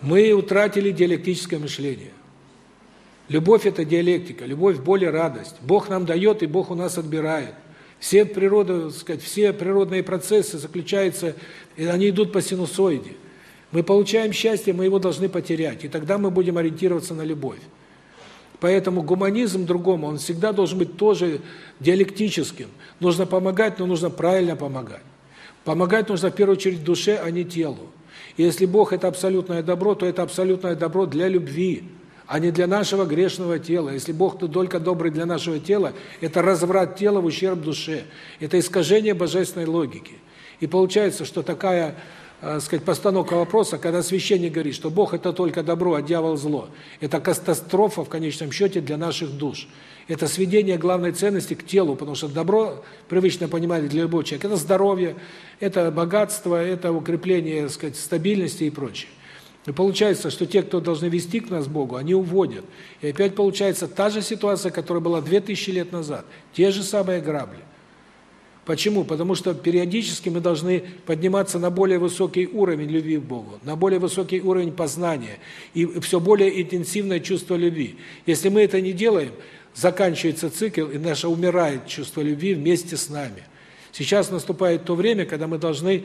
Мы утратили диалектическое мышление. Любовь – это диалектика, любовь – боль и радость. Бог нам дает, и Бог у нас отбирает. Все природа, сказать, все природные процессы заключаются, и они идут по синусоиде. Мы получаем счастье, мы его должны потерять, и тогда мы будем ориентироваться на любовь. Поэтому гуманизм другому, он всегда должен быть тоже диалектическим. Нужно помогать, но нужно правильно помогать. Помогать нужно в первую очередь душе, а не телу. И если Бог – это абсолютное добро, то это абсолютное добро для любви а не для нашего грешного тела. Если Бог только добрый для нашего тела, это разврат тела в ущерб душе. Это искажение божественной логики. И получается, что такая, э, сказать, постановка вопроса, когда священник говорит, что Бог это только добро, а дьявол зло, это катастрофа в конечном счете для наших душ. Это сведение главной ценности к телу, потому что добро, привычно понимали для любого человека, это здоровье, это богатство, это укрепление, сказать, стабильности и прочее. И получается, что те, кто должны вести к нас Богу, они уводят. И опять получается та же ситуация, которая была 2000 лет назад. Те же самые грабли. Почему? Потому что периодически мы должны подниматься на более высокий уровень любви к Богу, на более высокий уровень познания и все более интенсивное чувство любви. Если мы это не делаем, заканчивается цикл, и наше умирает чувство любви вместе с нами. Сейчас наступает то время, когда мы должны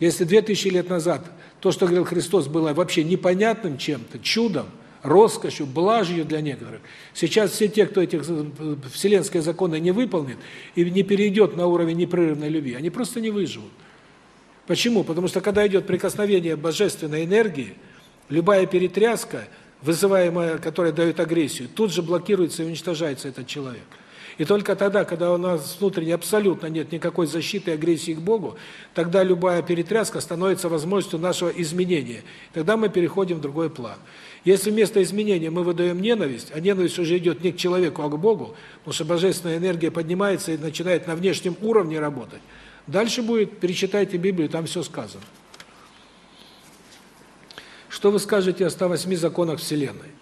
если 2000 лет назад то, что говорил Христос, было вообще непонятным чем-то, чудом, роскошью, блажью для некоторых, сейчас все те, кто этих э, вселенские законы не выполнит и не перейдет на уровень непрерывной любви, они просто не выживут. Почему? Потому что когда идет прикосновение божественной энергии, любая перетряска, вызываемая, которая дает агрессию, тут же блокируется и уничтожается этот человек. И только тогда, когда у нас внутренне абсолютно нет никакой защиты и агрессии к Богу, тогда любая перетряска становится возможностью нашего изменения. Тогда мы переходим в другой план. Если вместо изменения мы выдаем ненависть, а ненависть уже идет не к человеку, а к Богу, потому что божественная энергия поднимается и начинает на внешнем уровне работать, дальше будет, перечитайте Библию, там все сказано. Что вы скажете о 108 законах Вселенной?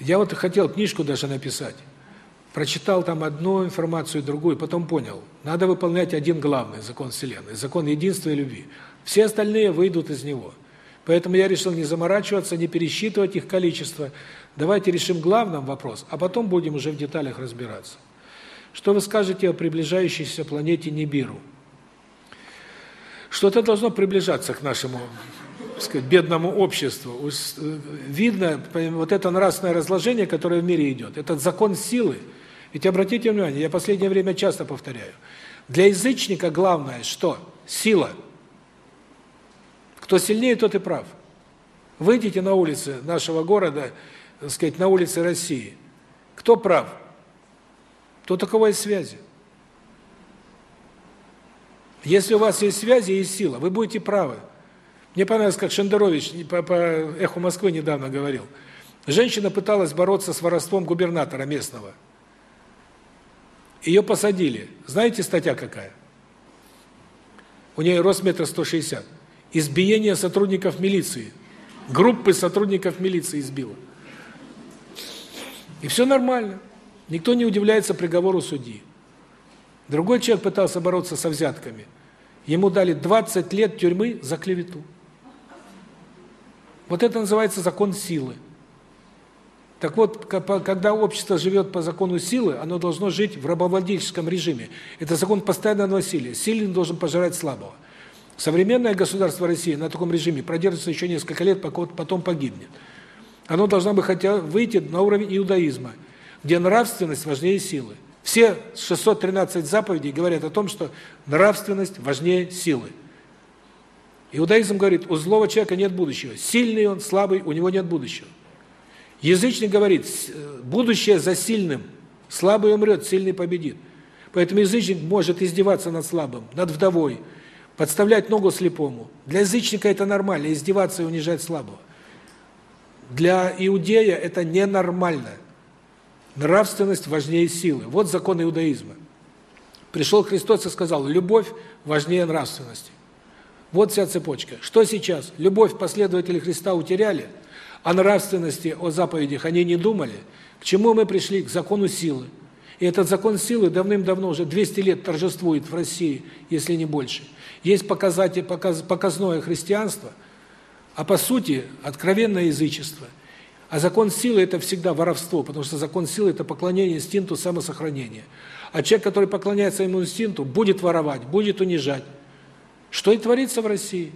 Я вот хотел книжку даже написать. Прочитал там одну информацию, другую, потом понял. Надо выполнять один главный закон Вселенной, закон единства и любви. Все остальные выйдут из него. Поэтому я решил не заморачиваться, не пересчитывать их количество. Давайте решим главный вопрос, а потом будем уже в деталях разбираться. Что вы скажете о приближающейся планете Нибиру? Что-то должно приближаться к нашему, так сказать, бедному обществу. Видно вот это нравственное разложение, которое в мире идет, этот закон силы. Ведь обратите внимание, я последнее время часто повторяю. Для язычника главное что? Сила. Кто сильнее, тот и прав. Выйдите на улицы нашего города, так сказать, на улицы России. Кто прав? Тот, у есть связи. Если у вас есть связи и сила, вы будете правы. Мне понравилось, как Шендерович по, по «Эху Москвы» недавно говорил. Женщина пыталась бороться с воровством губернатора местного. Ее посадили. Знаете, статья какая? У нее рост метр сто шестьдесят избиение сотрудников милиции. Группы сотрудников милиции избила. И все нормально. Никто не удивляется приговору судьи. Другой человек пытался бороться со взятками. Ему дали 20 лет тюрьмы за клевету. Вот это называется закон силы. Так вот, когда общество живет по закону силы, оно должно жить в рабовладельческом режиме. Это закон постоянного насилия. Сильный должен пожирать слабого. Современное государство России на таком режиме продержится еще несколько лет, пока потом погибнет. Оно должно бы хотя выйти на уровень иудаизма, где нравственность важнее силы. Все 613 заповедей говорят о том, что нравственность важнее силы. Иудаизм говорит, у злого человека нет будущего. Сильный он, слабый, у него нет будущего. Язычник говорит, будущее за сильным. Слабый умрет, сильный победит. Поэтому язычник может издеваться над слабым, над вдовой, подставлять ногу слепому. Для язычника это нормально, издеваться и унижать слабого. Для иудея это ненормально. Нравственность важнее силы. Вот закон иудаизма. Пришел Христос и сказал, любовь важнее нравственности. Вот вся цепочка. Что сейчас? Любовь последователи Христа утеряли, о нравственности, о заповедях они не думали. К чему мы пришли? К закону силы. И этот закон силы давным-давно, уже 200 лет торжествует в России, если не больше. Есть показатель, показ, показное христианство, а по сути откровенное язычество. А закон силы – это всегда воровство, потому что закон силы – это поклонение инстинкту самосохранения. А человек, который поклоняется своему инстинкту, будет воровать, будет унижать. Что и творится в России.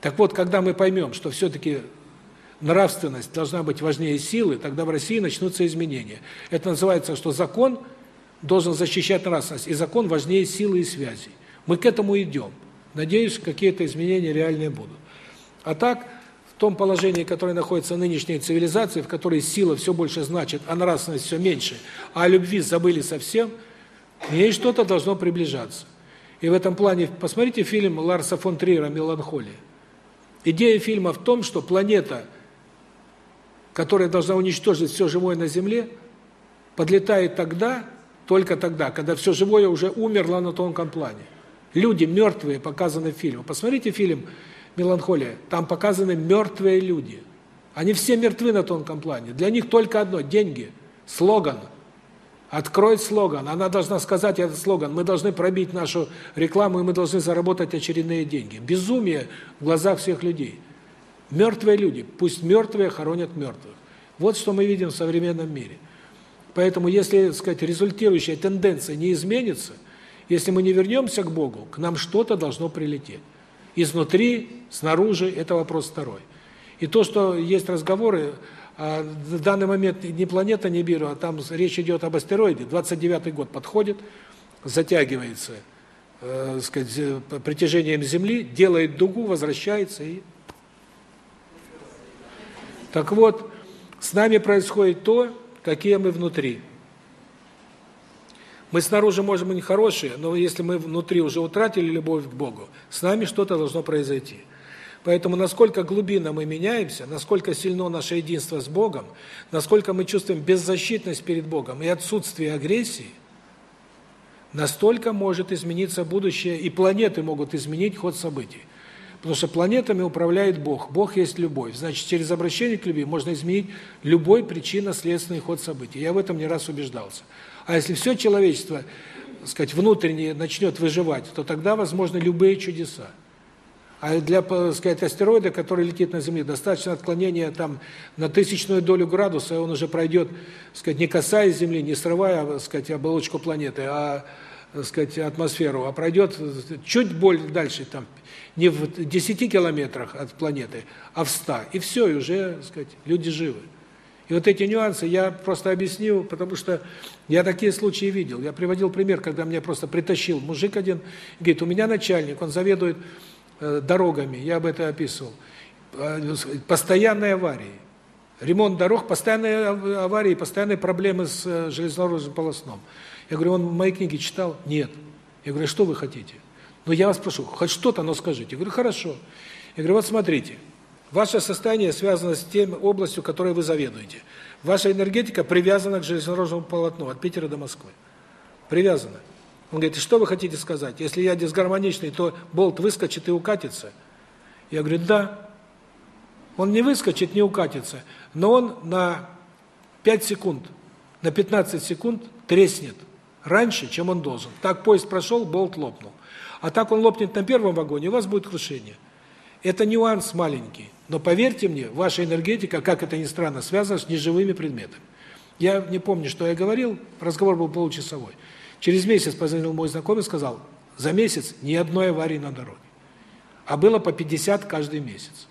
Так вот, когда мы поймем, что все-таки нравственность должна быть важнее силы, тогда в России начнутся изменения. Это называется, что закон должен защищать нравственность, и закон важнее силы и связей. Мы к этому идем. Надеюсь, какие-то изменения реальные будут. А так, в том положении, которое находится нынешняя цивилизация, в которой сила все больше значит, а нравственность все меньше, а о любви забыли совсем, к ней что-то должно приближаться. И в этом плане, посмотрите фильм Ларса фон Триера «Меланхолия». Идея фильма в том, что планета, которая должна уничтожить все живое на Земле, подлетает тогда, только тогда, когда все живое уже умерло на тонком плане. Люди мертвые показаны в фильме. Посмотрите фильм «Меланхолия». Там показаны мертвые люди. Они все мертвы на тонком плане. Для них только одно – деньги, слоган. Открой слоган. Она должна сказать этот слоган. Мы должны пробить нашу рекламу, и мы должны заработать очередные деньги. Безумие в глазах всех людей. Мертвые люди. Пусть мертвые хоронят мертвых. Вот что мы видим в современном мире. Поэтому, если, так сказать, результирующая тенденция не изменится – если мы не вернемся к Богу, к нам что-то должно прилететь. Изнутри, снаружи – это вопрос второй. И то, что есть разговоры, а в данный момент не планета Нибиру, а там речь идет об астероиде, 29-й год подходит, затягивается, э, сказать, притяжением Земли, делает дугу, возвращается и... Так вот, с нами происходит то, какие мы внутри. Мы снаружи можем быть хорошие, но если мы внутри уже утратили любовь к Богу, с нами что-то должно произойти. Поэтому насколько глубинно мы меняемся, насколько сильно наше единство с Богом, насколько мы чувствуем беззащитность перед Богом и отсутствие агрессии, настолько может измениться будущее, и планеты могут изменить ход событий. Потому что планетами управляет Бог. Бог есть любовь. Значит, через обращение к любви можно изменить любой причинно-следственный ход событий. Я в этом не раз убеждался. А если все человечество, так сказать, внутренне начнет выживать, то тогда возможны любые чудеса. А для, так сказать, астероида, который летит на Земле, достаточно отклонения там на тысячную долю градуса, и он уже пройдет, так сказать, не касаясь Земли, не срывая, так сказать, оболочку планеты, а, так сказать, атмосферу, а пройдет чуть более дальше, там, не в 10 километрах от планеты, а в 100. И все, и уже, так сказать, люди живы. И вот эти нюансы я просто объяснил, потому что я такие случаи видел. Я приводил пример, когда меня просто притащил мужик один, говорит, у меня начальник, он заведует Э, дорогами, я об этом описывал. Э, постоянные аварии. Ремонт дорог, постоянные аварии, постоянные проблемы с э, железнодорожным полосном. Я говорю, он мои книги читал? Нет. Я говорю, что вы хотите? Ну, я вас прошу, хоть что-то, но скажите. Я говорю, хорошо. Я говорю, вот смотрите, ваше состояние связано с тем областью, которой вы заведуете. Ваша энергетика привязана к железнодорожному полотну от Питера до Москвы. Привязана. Он говорит, что вы хотите сказать? Если я дисгармоничный, то болт выскочит и укатится? Я говорю, да. Он не выскочит, не укатится, но он на 5 секунд, на 15 секунд треснет раньше, чем он должен. Так поезд прошел, болт лопнул. А так он лопнет на первом вагоне, у вас будет крушение. Это нюанс маленький, но поверьте мне, ваша энергетика, как это ни странно, связана с неживыми предметами. Я не помню, что я говорил, разговор был получасовой. Через месяц позвонил мой знакомый и сказал, за месяц ни одной аварии на дороге. А было по 50 каждый месяц.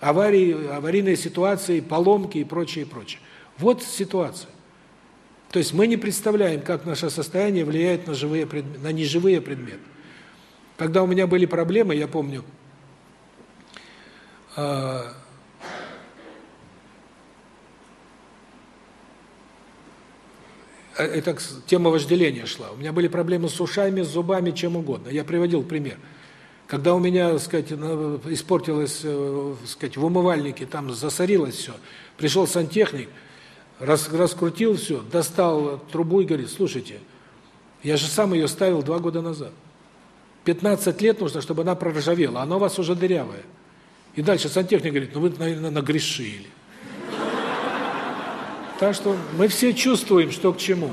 Аварии, аварийные ситуации, поломки и прочее, и прочее. Вот ситуация. То есть мы не представляем, как наше состояние влияет на живые на неживые предметы. Когда у меня были проблемы, я помню, э это тема вожделения шла. У меня были проблемы с ушами, с зубами, чем угодно. Я приводил пример. Когда у меня, так сказать, испортилось, э, так сказать, в умывальнике, там засорилось все, пришел сантехник, рас, раскрутил все, достал трубу и говорит, слушайте, я же сам ее ставил два года назад. 15 лет нужно, чтобы она проржавела, она у вас уже дырявая. И дальше сантехник говорит, ну вы, наверное, нагрешили. Так что мы все чувствуем, что к чему.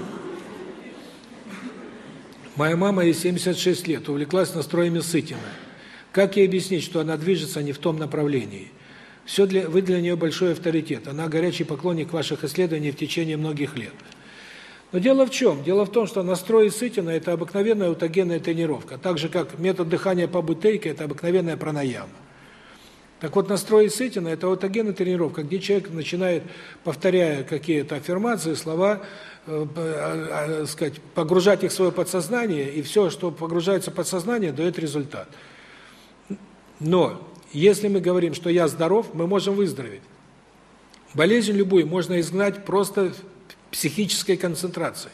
Моя мама ей 76 лет, увлеклась настроями Сытина. Как ей объяснить, что она движется не в том направлении? Все для вы для нее большой авторитет. Она горячий поклонник ваших исследований в течение многих лет. Но дело в чем? Дело в том, что настрой Сытина – это обыкновенная аутогенная тренировка. Так же, как метод дыхания по бутейке – это обыкновенная пранаяма. Так вот, настрой Сытина – это аутогенная тренировка, где человек начинает, повторяя какие-то аффирмации, слова, э, э, э, сказать, погружать их в свое подсознание, и все, что погружается в подсознание, дает результат. Но если мы говорим, что я здоров, мы можем выздороветь. Болезнь любую можно изгнать просто психической концентрацией.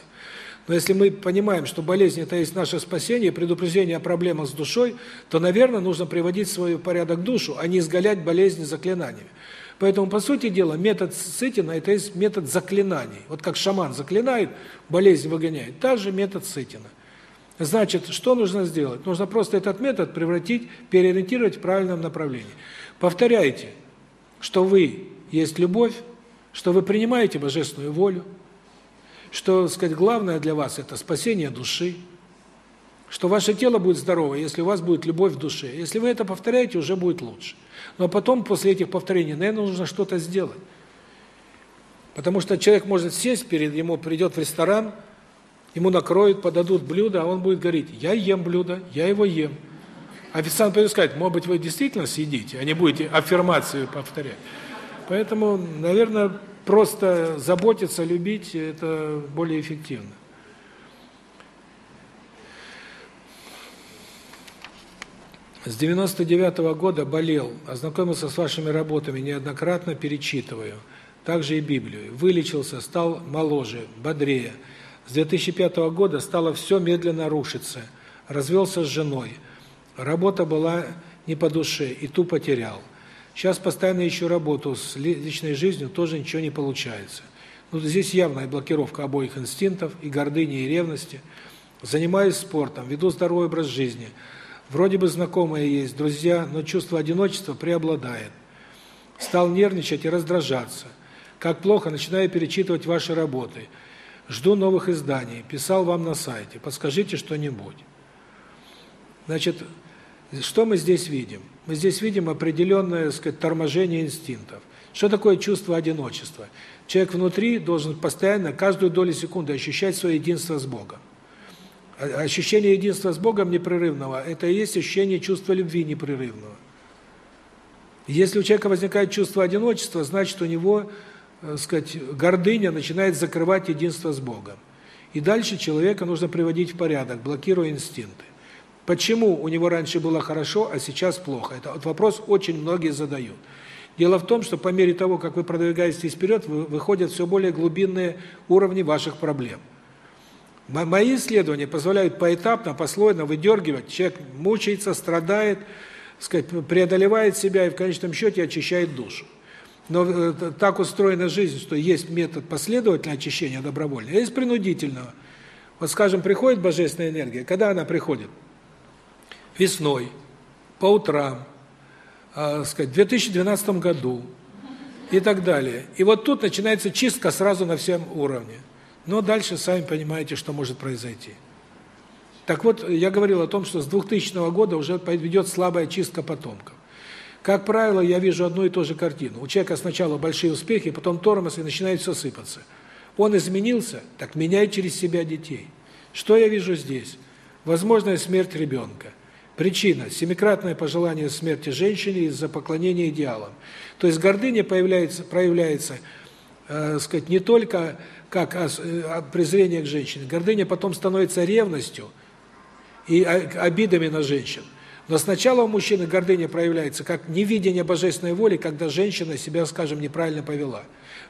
Но если мы понимаем, что болезнь – это есть наше спасение, предупреждение о проблемах с душой, то, наверное, нужно приводить свой порядок душу, а не изгалять болезни заклинаниями. Поэтому, по сути дела, метод Сытина – это есть метод заклинаний. Вот как шаман заклинает, болезнь выгоняет. Также метод Сытина. Значит, что нужно сделать? Нужно просто этот метод превратить, переориентировать в правильном направлении. Повторяйте, что вы есть любовь, что вы принимаете божественную волю, что, сказать, главное для вас это спасение души, что ваше тело будет здорово, если у вас будет любовь в душе. Если вы это повторяете, уже будет лучше. Но потом после этих повторений, наверное, нужно что-то сделать. Потому что человек может сесть перед ему придет в ресторан, ему накроют, подадут блюдо, а он будет говорить: "Я ем блюдо, я его ем". Официант будет сказать: "Может быть, вы действительно съедите, а не будете аффирмацию повторять". Поэтому, наверное, просто заботиться, любить – это более эффективно. С 99 -го года болел, ознакомился с вашими работами неоднократно, перечитываю. Также и Библию. Вылечился, стал моложе, бодрее. С 2005 года стало все медленно рушиться. Развелся с женой. Работа была не по душе и ту потерял. Сейчас постоянно ищу работу с личной жизнью, тоже ничего не получается. Ну, здесь явная блокировка обоих инстинктов, и гордыни, и ревности. Занимаюсь спортом, веду здоровый образ жизни. Вроде бы знакомые есть, друзья, но чувство одиночества преобладает. Стал нервничать и раздражаться. Как плохо, начинаю перечитывать ваши работы. Жду новых изданий, писал вам на сайте. Подскажите что-нибудь. Значит, что мы здесь видим? Мы здесь видим определенное, так сказать, торможение инстинктов. Что такое чувство одиночества? Человек внутри должен постоянно, каждую долю секунды ощущать свое единство с Богом. А, ощущение единства с Богом непрерывного – это и есть ощущение чувства любви непрерывного. Если у человека возникает чувство одиночества, значит, у него, так э, сказать, гордыня начинает закрывать единство с Богом. И дальше человека нужно приводить в порядок, блокируя инстинкты. Почему у него раньше было хорошо, а сейчас плохо? Это вот вопрос очень многие задают. Дело в том, что по мере того, как вы продвигаетесь вперед, выходят все более глубинные уровни ваших проблем. Мои исследования позволяют поэтапно, послойно выдергивать. Человек мучается, страдает, сказать, преодолевает себя и в конечном счете очищает душу. Но э, так устроена жизнь, что есть метод последовательного очищения добровольного, а есть принудительного. Вот, скажем, приходит божественная энергия. Когда она приходит? Весной, по утрам, э, сказать, в 2012 году и так далее. И вот тут начинается чистка сразу на всем уровне. Но дальше сами понимаете, что может произойти. Так вот, я говорил о том, что с 2000 года уже ведет слабая чистка потомков. Как правило, я вижу одну и ту же картину. У человека сначала большие успехи, потом тормоз, и начинает все сыпаться. Он изменился, так меняй через себя детей. Что я вижу здесь? Возможная смерть ребенка. Причина – семикратное пожелание смерти женщине из-за поклонения идеалам. То есть гордыня появляется, проявляется, э, сказать, не только как э, презрение к женщине. Гордыня потом становится ревностью и обидами на женщин. Но сначала у мужчины гордыня проявляется как невидение божественной воли, когда женщина себя, скажем, неправильно повела.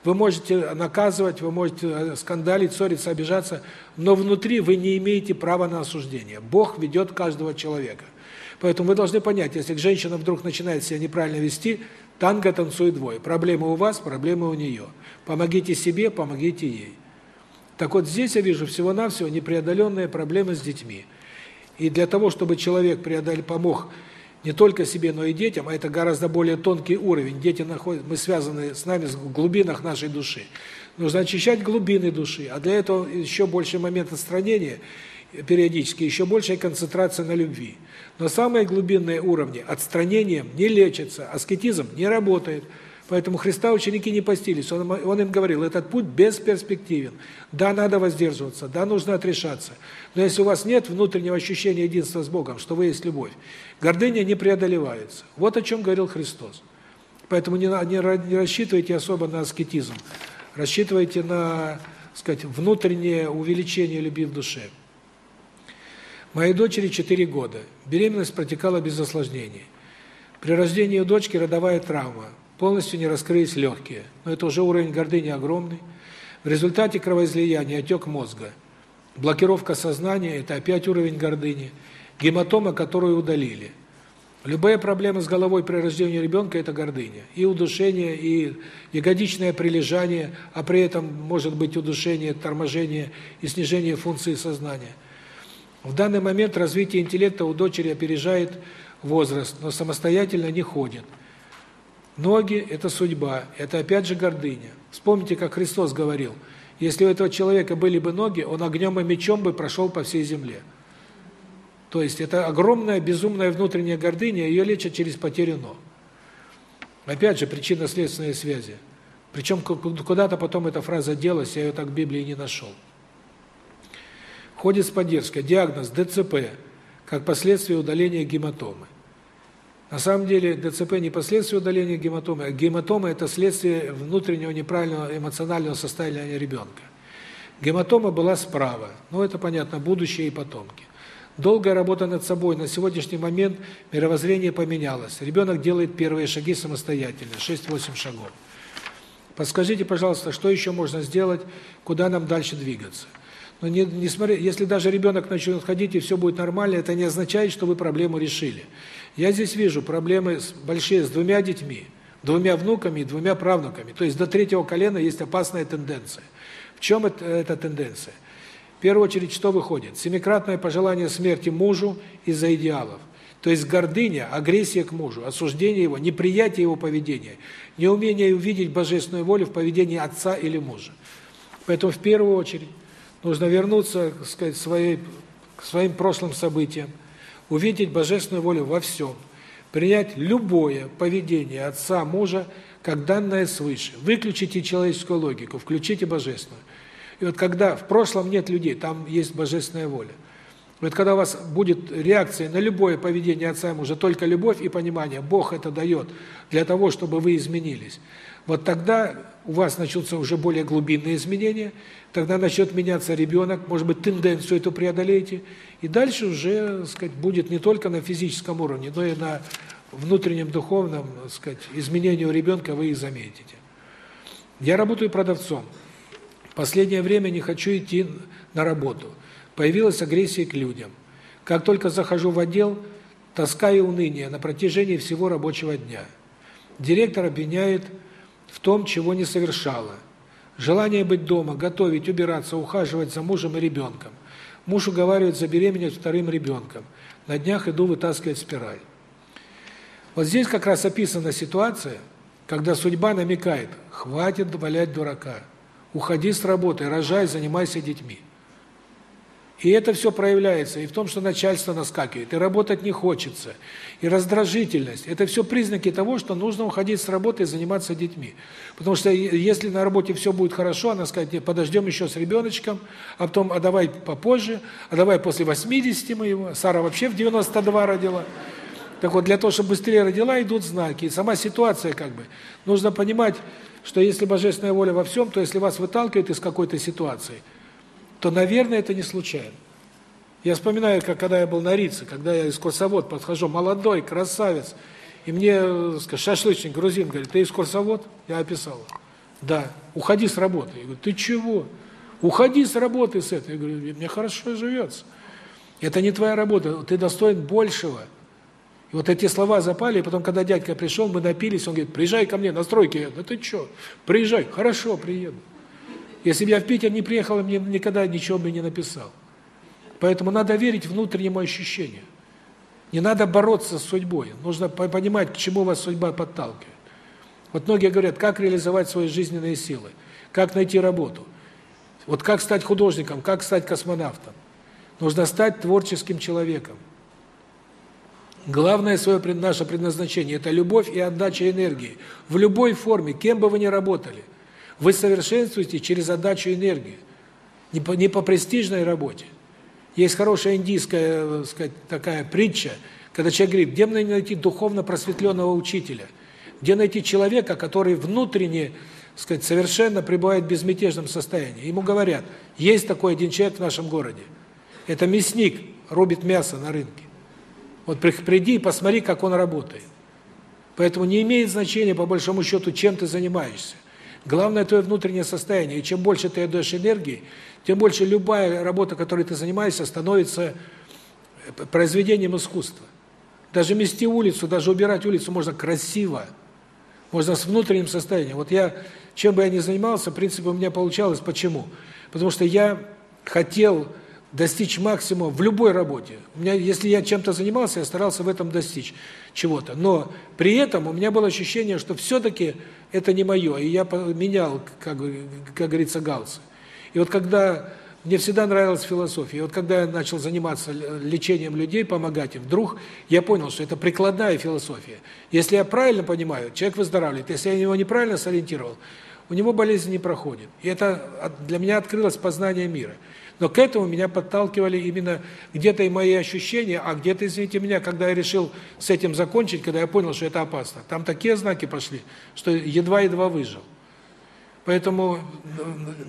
Вы можете наказывать, вы можете э, скандалить, ссориться, обижаться, но внутри вы не имеете права на осуждение. Бог ведет каждого человека. Поэтому вы должны понять, если женщина вдруг начинает себя неправильно вести, танго танцует двое. Проблемы у вас, проблемы у нее. Помогите себе, помогите ей. Так вот здесь я вижу всего-навсего непреодоленные проблемы с детьми. И для того, чтобы человек преодолел, помог не только себе, но и детям, а это гораздо более тонкий уровень. Дети находят, мы связаны с нами в глубинах нашей души. Нужно очищать глубины души, а для этого еще больше момент отстранения периодически, еще большая концентрация на любви. Но самые глубинные уровни отстранением не лечатся, аскетизм не работает – Поэтому Христа ученики не постились. Он, он им говорил, этот путь бесперспективен. Да, надо воздерживаться, да, нужно отрешаться. Но если у вас нет внутреннего ощущения единства с Богом, что вы есть любовь, гордыня не преодолевается. Вот о чем говорил Христос. Поэтому не, не, не рассчитывайте особо на аскетизм. Рассчитывайте на, сказать, внутреннее увеличение любви в душе. Моей дочери 4 года. Беременность протекала без осложнений. При рождении у дочки родовая травма полностью не раскрылись легкие. Но это уже уровень гордыни огромный. В результате кровоизлияния отек мозга. Блокировка сознания – это опять уровень гордыни. Гематома, которую удалили. Любые проблемы с головой при рождении ребенка – это гордыня. И удушение, и ягодичное прилежание, а при этом может быть удушение, торможение и снижение функции сознания. В данный момент развитие интеллекта у дочери опережает возраст, но самостоятельно не ходит. Ноги – это судьба, это опять же гордыня. Вспомните, как Христос говорил, если у этого человека были бы ноги, он огнем и мечом бы прошел по всей земле. То есть это огромная безумная внутренняя гордыня, ее лечат через потерю ног. Опять же, причинно-следственные связи. Причем куда-то потом эта фраза делась, я ее так в Библии не нашел. Ходит с поддержкой. Диагноз ДЦП, как последствие удаления гематомы. На самом деле ДЦП не последствие удаления гематомы, а гематома – это следствие внутреннего неправильного эмоционального состояния ребенка. Гематома была справа, ну это понятно, будущее и потомки. Долгая работа над собой, на сегодняшний момент мировоззрение поменялось. Ребенок делает первые шаги самостоятельно, 6-8 шагов. Подскажите, пожалуйста, что еще можно сделать, куда нам дальше двигаться? Но не, не смотри, если даже ребенок начнет ходить и все будет нормально, это не означает, что вы проблему решили. Я здесь вижу проблемы большие с двумя детьми, двумя внуками и двумя правнуками. То есть до третьего колена есть опасная тенденция. В чем это, эта тенденция? В первую очередь, что выходит? Семикратное пожелание смерти мужу из-за идеалов. То есть гордыня, агрессия к мужу, осуждение его, неприятие его поведения, неумение увидеть божественную волю в поведении отца или мужа. Поэтому в первую очередь нужно вернуться, так сказать, своей, к своим прошлым событиям, увидеть божественную волю во всем, принять любое поведение отца, мужа, как данное свыше. Выключите человеческую логику, включите божественную. И вот когда в прошлом нет людей, там есть божественная воля. Вот когда у вас будет реакция на любое поведение отца и мужа, только любовь и понимание, Бог это дает для того, чтобы вы изменились. Вот тогда у вас начнутся уже более глубинные изменения, тогда начнет меняться ребенок, может быть, тенденцию эту преодолеете, и дальше уже, так сказать, будет не только на физическом уровне, но и на внутреннем духовном, так сказать, изменении у ребенка вы их заметите. Я работаю продавцом. Последнее время не хочу идти на работу. Появилась агрессия к людям. Как только захожу в отдел, тоска и уныние на протяжении всего рабочего дня. Директор обвиняет в том, чего не совершала. Желание быть дома, готовить, убираться, ухаживать за мужем и ребенком. Муж уговаривает забеременеть вторым ребенком. На днях иду вытаскивать спираль. Вот здесь как раз описана ситуация, когда судьба намекает: хватит валять дурака. Уходи с работы, рожай, занимайся детьми. И это все проявляется и в том, что начальство наскакивает, и работать не хочется, и раздражительность. Это все признаки того, что нужно уходить с работы и заниматься детьми. Потому что если на работе все будет хорошо, она скажет, подождем еще с ребеночком, а потом, а давай попозже, а давай после 80 мы его. Сара вообще в 92 родила. Так вот, для того, чтобы быстрее родила, идут знаки. И сама ситуация как бы. Нужно понимать, что если божественная воля во всем, то если вас выталкивают из какой-то ситуации – то, наверное, это не случайно. Я вспоминаю, как когда я был на Рице, когда я из курсовод подхожу, молодой, красавец, и мне, скажем, шашлычник, грузин, говорит, ты из курсовод? Я описал. Да. Уходи с работы. Я говорю, ты чего? Уходи с работы с этой. Я говорю, мне хорошо живется. Это не твоя работа, ты достоин большего. И вот эти слова запали, и потом, когда дядька пришел, мы напились, он говорит, приезжай ко мне на стройке. Да ты что? Приезжай. Хорошо, приеду. Если бы я в Питер не приехал, мне никогда ничего бы не написал. Поэтому надо верить внутреннему ощущению. Не надо бороться с судьбой. Нужно понимать, к чему вас судьба подталкивает. Вот многие говорят, как реализовать свои жизненные силы, как найти работу. Вот как стать художником, как стать космонавтом. Нужно стать творческим человеком. Главное свое наше предназначение это любовь и отдача энергии в любой форме, кем бы вы ни работали. Вы совершенствуете через отдачу энергии, не по, не по престижной работе. Есть хорошая индийская, так э, сказать, такая притча, когда человек говорит, где мне найти духовно просветленного учителя? Где найти человека, который внутренне, так сказать, совершенно пребывает в безмятежном состоянии? Ему говорят, есть такой один человек в нашем городе. Это мясник, рубит мясо на рынке. Вот приди и посмотри, как он работает. Поэтому не имеет значения, по большому счету, чем ты занимаешься. Главное твое внутреннее состояние. И чем больше ты отдаешь энергии, тем больше любая работа, которой ты занимаешься, становится э, произведением искусства. Даже мести улицу, даже убирать улицу можно красиво. Можно с внутренним состоянием. Вот я, чем бы я ни занимался, в принципе, у меня получалось. Почему? Потому что я хотел достичь максимума в любой работе. У меня, если я чем-то занимался, я старался в этом достичь чего-то. Но при этом у меня было ощущение, что все-таки это не мое, и я менял, как, как говорится, галсы. И вот когда мне всегда нравилась философия, и вот когда я начал заниматься лечением людей, помогать им, вдруг я понял, что это прикладная философия. Если я правильно понимаю, человек выздоравливает. Если я его неправильно сориентировал, у него болезнь не проходит. И это для меня открылось познание мира. Но к этому меня подталкивали именно где-то и мои ощущения, а где-то, извините меня, когда я решил с этим закончить, когда я понял, что это опасно. Там такие знаки пошли, что едва-едва выжил. Поэтому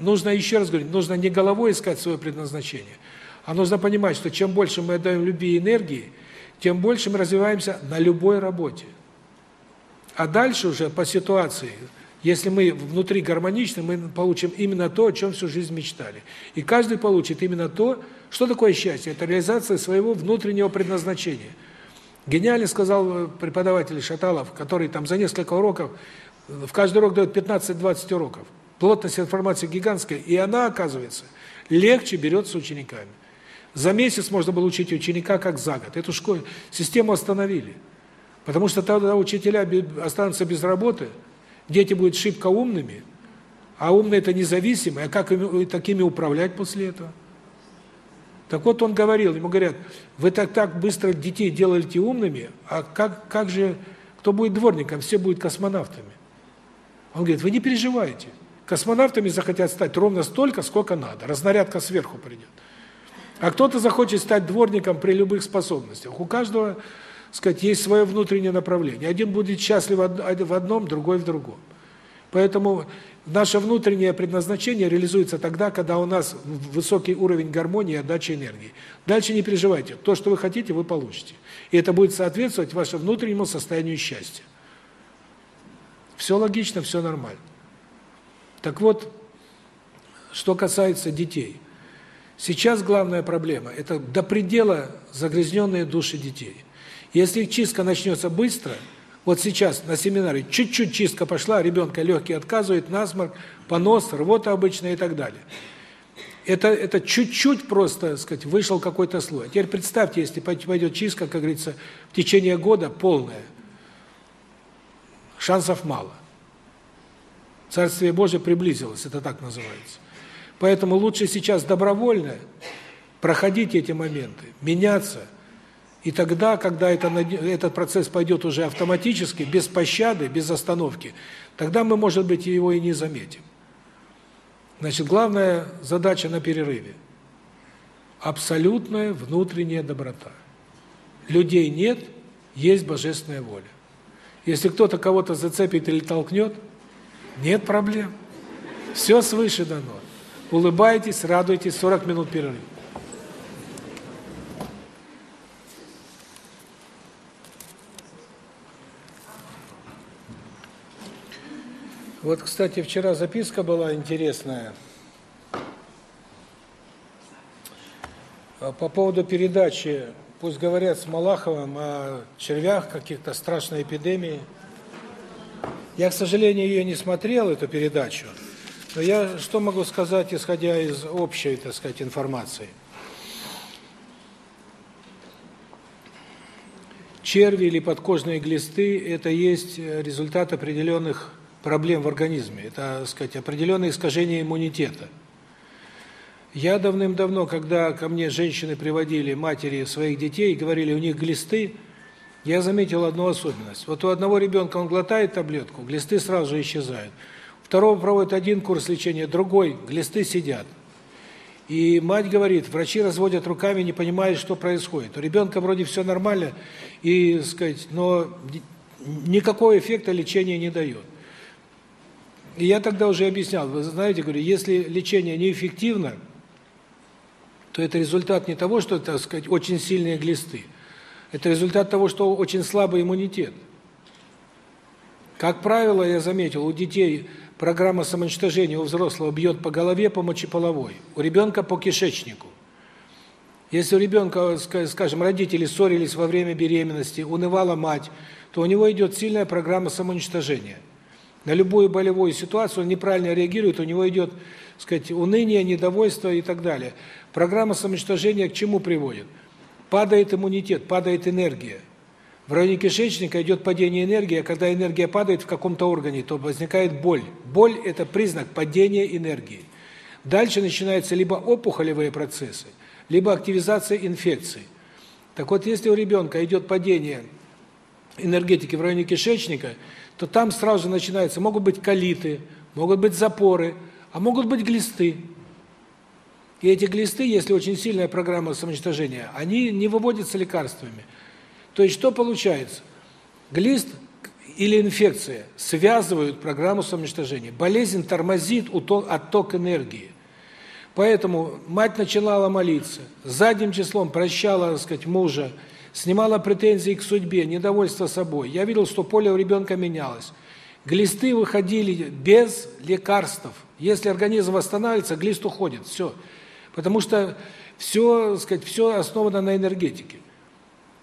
нужно, еще раз говорить, нужно не головой искать свое предназначение, а нужно понимать, что чем больше мы отдаем любви и энергии, тем больше мы развиваемся на любой работе. А дальше уже по ситуации, Если мы внутри гармоничны, мы получим именно то, о чем всю жизнь мечтали. И каждый получит именно то, что такое счастье. Это реализация своего внутреннего предназначения. Гениально сказал преподаватель Шаталов, который там за несколько уроков, в каждый урок дает 15-20 уроков. Плотность информации гигантская, и она, оказывается, легче берется учениками. За месяц можно было учить ученика как за год. Эту школу, систему остановили. Потому что тогда учителя останутся без работы, дети будут шибко умными, а умные это независимые, а как им, такими управлять после этого? Так вот он говорил, ему говорят, вы так так быстро детей делаете умными, а как как же кто будет дворником, все будут космонавтами. Он говорит, вы не переживайте. Космонавтами захотят стать ровно столько, сколько надо. Разнарядка сверху придет. А кто-то захочет стать дворником при любых способностях. У каждого, сказать, есть свое внутреннее направление. Один будет счастлив в одном, другой в другом. Поэтому наше внутреннее предназначение реализуется тогда, когда у нас высокий уровень гармонии и отдачи энергии. Дальше не переживайте. То, что вы хотите, вы получите. И это будет соответствовать вашему внутреннему состоянию счастья. Все логично, все нормально. Так вот, что касается детей – Сейчас главная проблема – это до предела загрязненные души детей. Если чистка начнется быстро, вот сейчас на семинаре чуть-чуть чистка пошла, ребенка легкий отказывает, насморк, понос, рвота обычная и так далее. Это это чуть-чуть просто, так сказать, вышел какой-то слой. Теперь представьте, если пойдет чистка, как говорится, в течение года полная. Шансов мало. Царствие Божие приблизилось, это так называется. Поэтому лучше сейчас добровольно проходить эти моменты, меняться. И тогда, когда это, этот процесс пойдет уже автоматически, без пощады, без остановки, тогда мы, может быть, его и не заметим. Значит, главная задача на перерыве – абсолютная внутренняя доброта. Людей нет, есть божественная воля. Если кто-то кого-то зацепит или толкнет, нет проблем. Все свыше дано. Улыбайтесь, радуйтесь, 40 минут перерыв. Вот, кстати, вчера записка была интересная. По поводу передачи, пусть говорят с Малаховым о червях, каких-то страшной эпидемии. Я, к сожалению, ее не смотрел, эту передачу. Но я что могу сказать, исходя из общей, так сказать, информации? Черви или подкожные глисты – это есть результат определенных проблем в организме. Это, так сказать, определенное искажение иммунитета. Я давным-давно, когда ко мне женщины приводили матери своих детей и говорили, у них глисты, я заметил одну особенность. Вот у одного ребенка он глотает таблетку, глисты сразу же исчезают. Второго проводит один курс лечения, другой, глисты сидят. И мать говорит, врачи разводят руками, не понимают, что происходит. У ребенка вроде все нормально, и, сказать, но никакого эффекта лечения не дает. И я тогда уже объяснял, вы знаете, говорю, если лечение неэффективно, то это результат не того, что, так сказать, очень сильные глисты. Это результат того, что очень слабый иммунитет. Как правило, я заметил, у детей программа самоуничтожения у взрослого бьет по голове, по мочеполовой, у ребенка по кишечнику. Если у ребенка, скажем, родители ссорились во время беременности, унывала мать, то у него идет сильная программа самоуничтожения. На любую болевую ситуацию он неправильно реагирует, у него идет, сказать, уныние, недовольство и так далее. Программа самоуничтожения к чему приводит? Падает иммунитет, падает энергия. В районе кишечника идет падение энергии, а когда энергия падает в каком-то органе, то возникает боль. Боль – это признак падения энергии. Дальше начинаются либо опухолевые процессы, либо активизация инфекций. Так вот, если у ребенка идет падение энергетики в районе кишечника, то там сразу же начинается, могут быть колиты, могут быть запоры, а могут быть глисты. И эти глисты, если очень сильная программа самоуничтожения, они не выводятся лекарствами – то есть что получается? Глист или инфекция связывают программу самоуничтожения. Болезнь тормозит отток энергии. Поэтому мать начинала молиться, задним числом прощала, так сказать, мужа, снимала претензии к судьбе, недовольство собой. Я видел, что поле у ребенка менялось. Глисты выходили без лекарств. Если организм восстанавливается, глист уходит. Все. Потому что все, сказать, все основано на энергетике.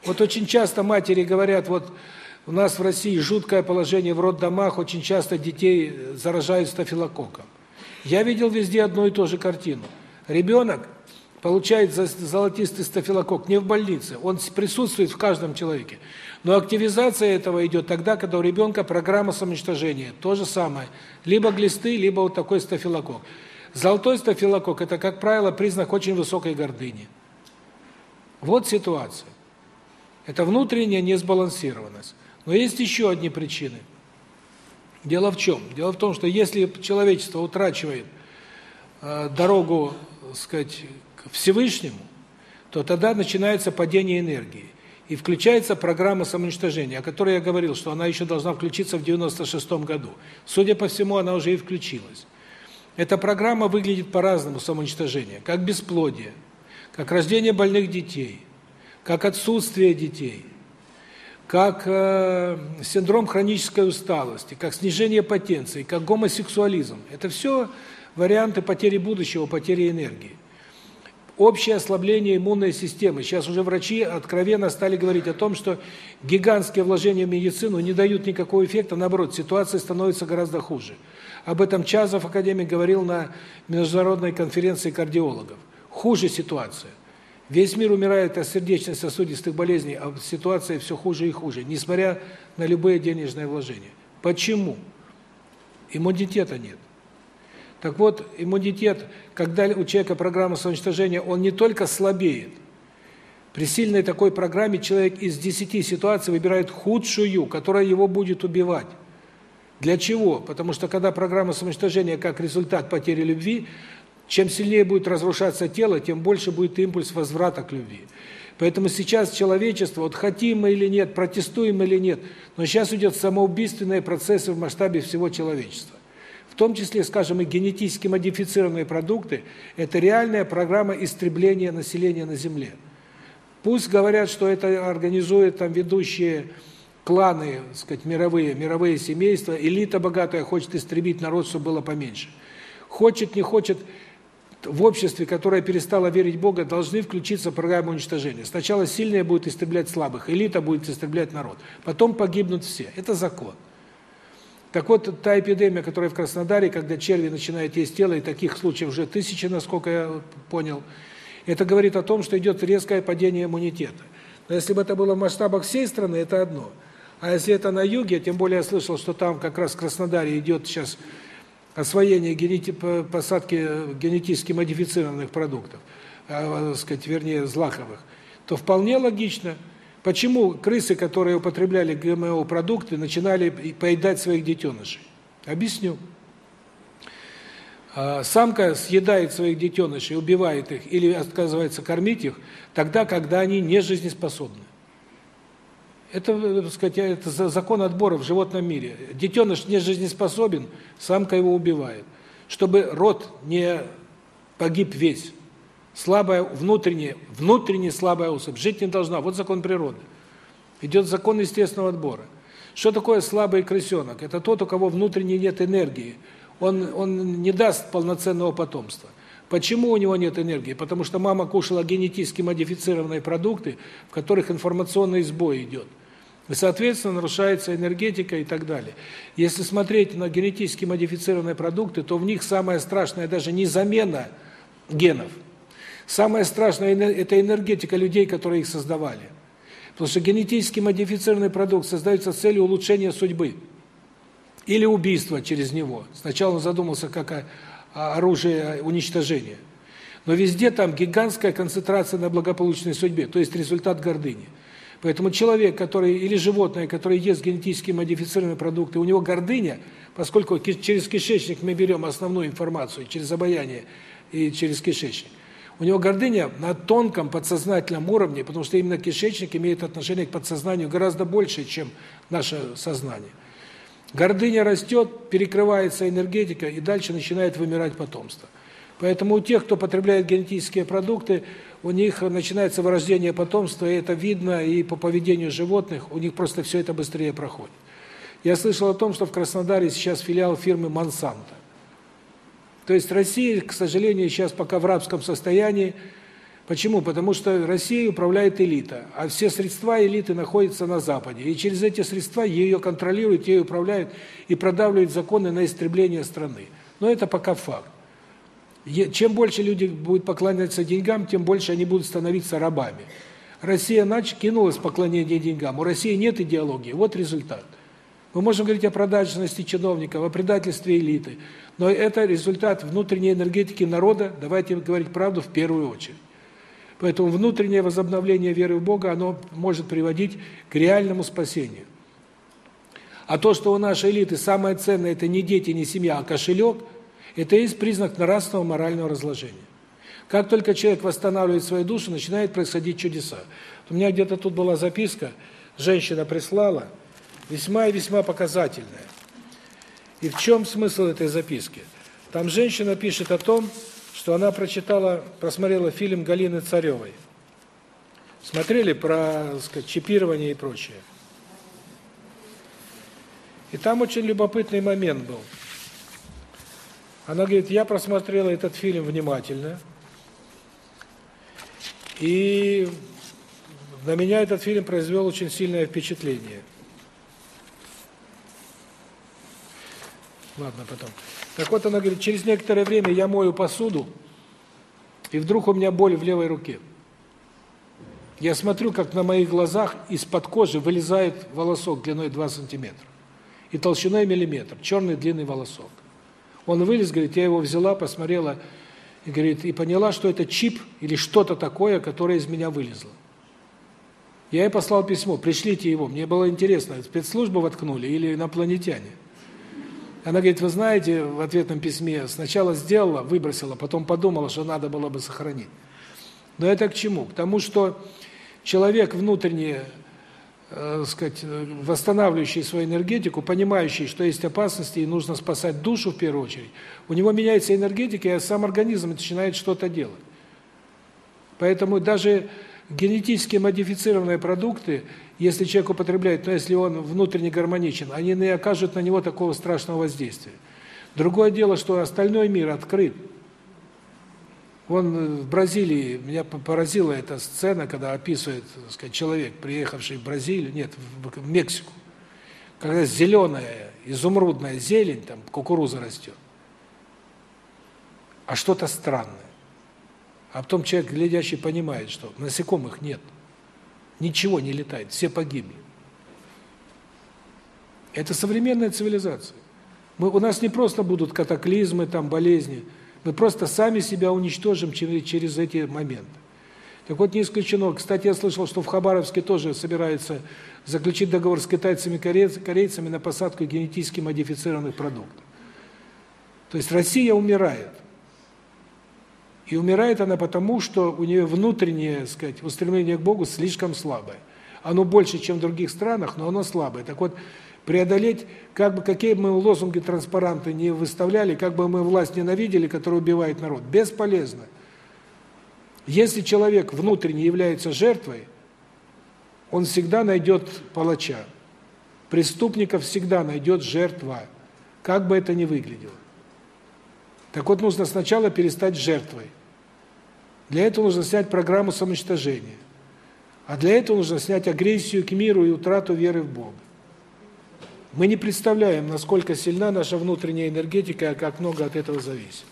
Вот очень часто матери говорят, вот у нас в России жуткое положение в роддомах, очень часто детей заражают стафилококком. Я видел везде одну и ту же картину. Ребенок получает золотистый стафилококк не в больнице, он присутствует в каждом человеке. Но активизация этого идет тогда, когда у ребенка программа самоуничтожения. То же самое. Либо глисты, либо вот такой стафилококк. Золотой стафилококк – это, как правило, признак очень высокой гордыни. Вот ситуация. Это внутренняя несбалансированность. Но есть еще одни причины. Дело в чем? Дело в том, что если человечество утрачивает э, дорогу, сказать, к Всевышнему, то тогда начинается падение энергии. И включается программа самоуничтожения, о которой я говорил, что она еще должна включиться в 96 году. Судя по всему, она уже и включилась. Эта программа выглядит по-разному, самоуничтожение. Как бесплодие, как рождение больных детей, как отсутствие детей, как э, синдром хронической усталости, как снижение потенции, как гомосексуализм. Это все варианты потери будущего, потери энергии общее ослабление иммунной системы. Сейчас уже врачи откровенно стали говорить о том, что гигантские вложения в медицину не дают никакого эффекта, наоборот, ситуация становится гораздо хуже. Об этом Чазов академик говорил на международной конференции кардиологов. Хуже ситуация. Весь мир умирает от сердечно-сосудистых болезней, а ситуация все хуже и хуже, несмотря на любые денежные вложения. Почему? Иммунитета нет. Так вот, иммунитет, когда у человека программа самоуничтожения, он не только слабеет. При сильной такой программе человек из 10 ситуаций выбирает худшую, которая его будет убивать. Для чего? Потому что когда программа самоуничтожения как результат потери любви, чем сильнее будет разрушаться тело, тем больше будет импульс возврата к любви. Поэтому сейчас человечество, вот хотим мы или нет, протестуем или нет, но сейчас идет самоубийственные процессы в масштабе всего человечества в том числе, скажем, и генетически модифицированные продукты, это реальная программа истребления населения на Земле. Пусть говорят, что это организуют там ведущие кланы, так сказать, мировые, мировые семейства, элита богатая хочет истребить народ, чтобы было поменьше. Хочет, не хочет, в обществе, которое перестало верить в Бога, должны включиться программы уничтожения. Сначала сильные будут истреблять слабых, элита будет истреблять народ. Потом погибнут все. Это закон. Так вот, та эпидемия, которая в Краснодаре, когда черви начинают есть тело, и таких случаев уже тысячи, насколько я понял, это говорит о том, что идет резкое падение иммунитета. Но если бы это было в масштабах всей страны, это одно. А если это на юге, тем более я слышал, что там как раз в Краснодаре идет сейчас освоение генети посадки генетически модифицированных продуктов, э, сказать, вернее, злаковых, то вполне логично – Почему крысы, которые употребляли ГМО-продукты, начинали поедать своих детенышей? Объясню. А, самка съедает своих детенышей, убивает их или отказывается кормить их тогда, когда они не жизнеспособны. Это, так сказать, это закон отбора в животном мире. Детеныш не жизнеспособен, самка его убивает, чтобы род не погиб весь слабая внутренняя, внутренне слабая особь жить не должна. Вот закон природы. Идет закон естественного отбора. Что такое слабый крысенок? Это тот, у кого внутренне нет энергии. Он он не даст полноценного потомства. Почему у него нет энергии? Потому что мама кушала генетически модифицированные продукты, в которых информационный сбой идет. И, соответственно, нарушается энергетика и так далее. Если смотреть на генетически модифицированные продукты, то в них самое страшное даже не замена генов – Самое страшное – это энергетика людей, которые их создавали. Потому что генетически модифицированный продукт создается с целью улучшения судьбы или убийства через него. Сначала он задумался как оружие уничтожения. Но везде там гигантская концентрация на благополучной судьбе, то есть результат гордыни. Поэтому человек, который или животное, которое ест генетически модифицированные продукты, у него гордыня, поскольку через кишечник мы берем основную информацию, через обаяние и через кишечник. У него гордыня на тонком подсознательном уровне, потому что именно кишечник имеет отношение к подсознанию гораздо больше, чем наше сознание. Гордыня растет, перекрывается энергетика, и дальше начинает вымирать потомство. Поэтому у тех, кто потребляет генетические продукты, у них начинается вырождение потомства, и это видно и по поведению животных, у них просто все это быстрее проходит. Я слышал о том, что в Краснодаре сейчас филиал фирмы Monsanto. То есть Россия, к сожалению, сейчас пока в рабском состоянии. Почему? Потому что Россией управляет элита, а все средства элиты находятся на Западе. И через эти средства ее контролируют, ею управляют и продавливают законы на истребление страны. Но это пока факт. Чем больше люди будут поклоняться деньгам, тем больше они будут становиться рабами. Россия кинулась поклонение деньгам. У России нет идеологии. Вот результат. Мы можем говорить о продажности чиновников, о предательстве элиты, но это результат внутренней энергетики народа, давайте говорить правду в первую очередь. Поэтому внутреннее возобновление веры в Бога, оно может приводить к реальному спасению. А то, что у нашей элиты самое ценное это не дети, не семья, а кошелек, это есть признак нравственного морального разложения. Как только человек восстанавливает свою душу, начинают происходить чудеса. У меня где-то тут была записка, женщина прислала, весьма и весьма показательная. И в чем смысл этой записки? Там женщина пишет о том, что она прочитала, просмотрела фильм Галины Царевой. Смотрели про, сказать, чипирование и прочее. И там очень любопытный момент был. Она говорит, я просмотрела этот фильм внимательно, и на меня этот фильм произвел очень сильное впечатление. Ладно, потом. Так вот она говорит, через некоторое время я мою посуду, и вдруг у меня боль в левой руке. Я смотрю, как на моих глазах из-под кожи вылезает волосок длиной 2 сантиметра и толщиной миллиметр, черный длинный волосок. Он вылез, говорит, я его взяла, посмотрела, и говорит, и поняла, что это чип или что-то такое, которое из меня вылезло. Я ей послал письмо, пришлите его. Мне было интересно, спецслужбы воткнули или инопланетяне. Она говорит, вы знаете, в ответном письме сначала сделала, выбросила, потом подумала, что надо было бы сохранить. Но это к чему? К тому, что человек внутренне э, сказать, восстанавливающий свою энергетику, понимающий, что есть опасности и нужно спасать душу в первую очередь, у него меняется энергетика, и сам организм начинает что-то делать. Поэтому даже генетически модифицированные продукты, если человек употребляет, но если он внутренне гармоничен, они не окажут на него такого страшного воздействия. Другое дело, что остальной мир открыт. Вон э, в Бразилии меня поразила эта сцена, когда описывает, так сказать, человек, приехавший в Бразилию, нет, в Мексику, когда зеленая, изумрудная зелень, там кукуруза растет, а что-то странное. А потом человек, глядящий, понимает, что насекомых нет, ничего не летает, все погибли. Это современная цивилизация. Мы, у нас не просто будут катаклизмы, там болезни – мы просто сами себя уничтожим через эти моменты. Так вот, не исключено. Кстати, я слышал, что в Хабаровске тоже собираются заключить договор с китайцами, корейцами на посадку генетически модифицированных продуктов. То есть Россия умирает. И умирает она потому, что у нее внутреннее, так сказать, устремление к Богу слишком слабое. Оно больше, чем в других странах, но оно слабое. Так вот, преодолеть, как бы какие бы мы лозунги, транспаранты не выставляли, как бы мы власть ненавидели, которая убивает народ, бесполезно. Если человек внутренне является жертвой, он всегда найдет палача. Преступников всегда найдет жертва, как бы это ни выглядело. Так вот, нужно сначала перестать жертвой. Для этого нужно снять программу самоуничтожения. А для этого нужно снять агрессию к миру и утрату веры в Бога. Мы не представляем, насколько сильна наша внутренняя энергетика, как много от этого зависит.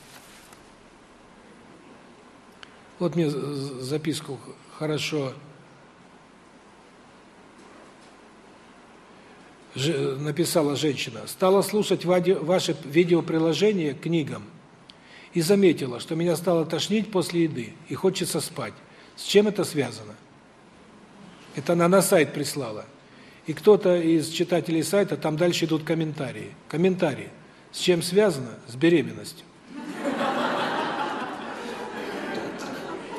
Вот мне записку хорошо написала женщина. Стала слушать ваше видеоприложение к книгам и заметила, что меня стало тошнить после еды и хочется спать. С чем это связано? Это она на сайт прислала. И кто-то из читателей сайта, там дальше идут комментарии. Комментарии. С чем связано? С беременностью.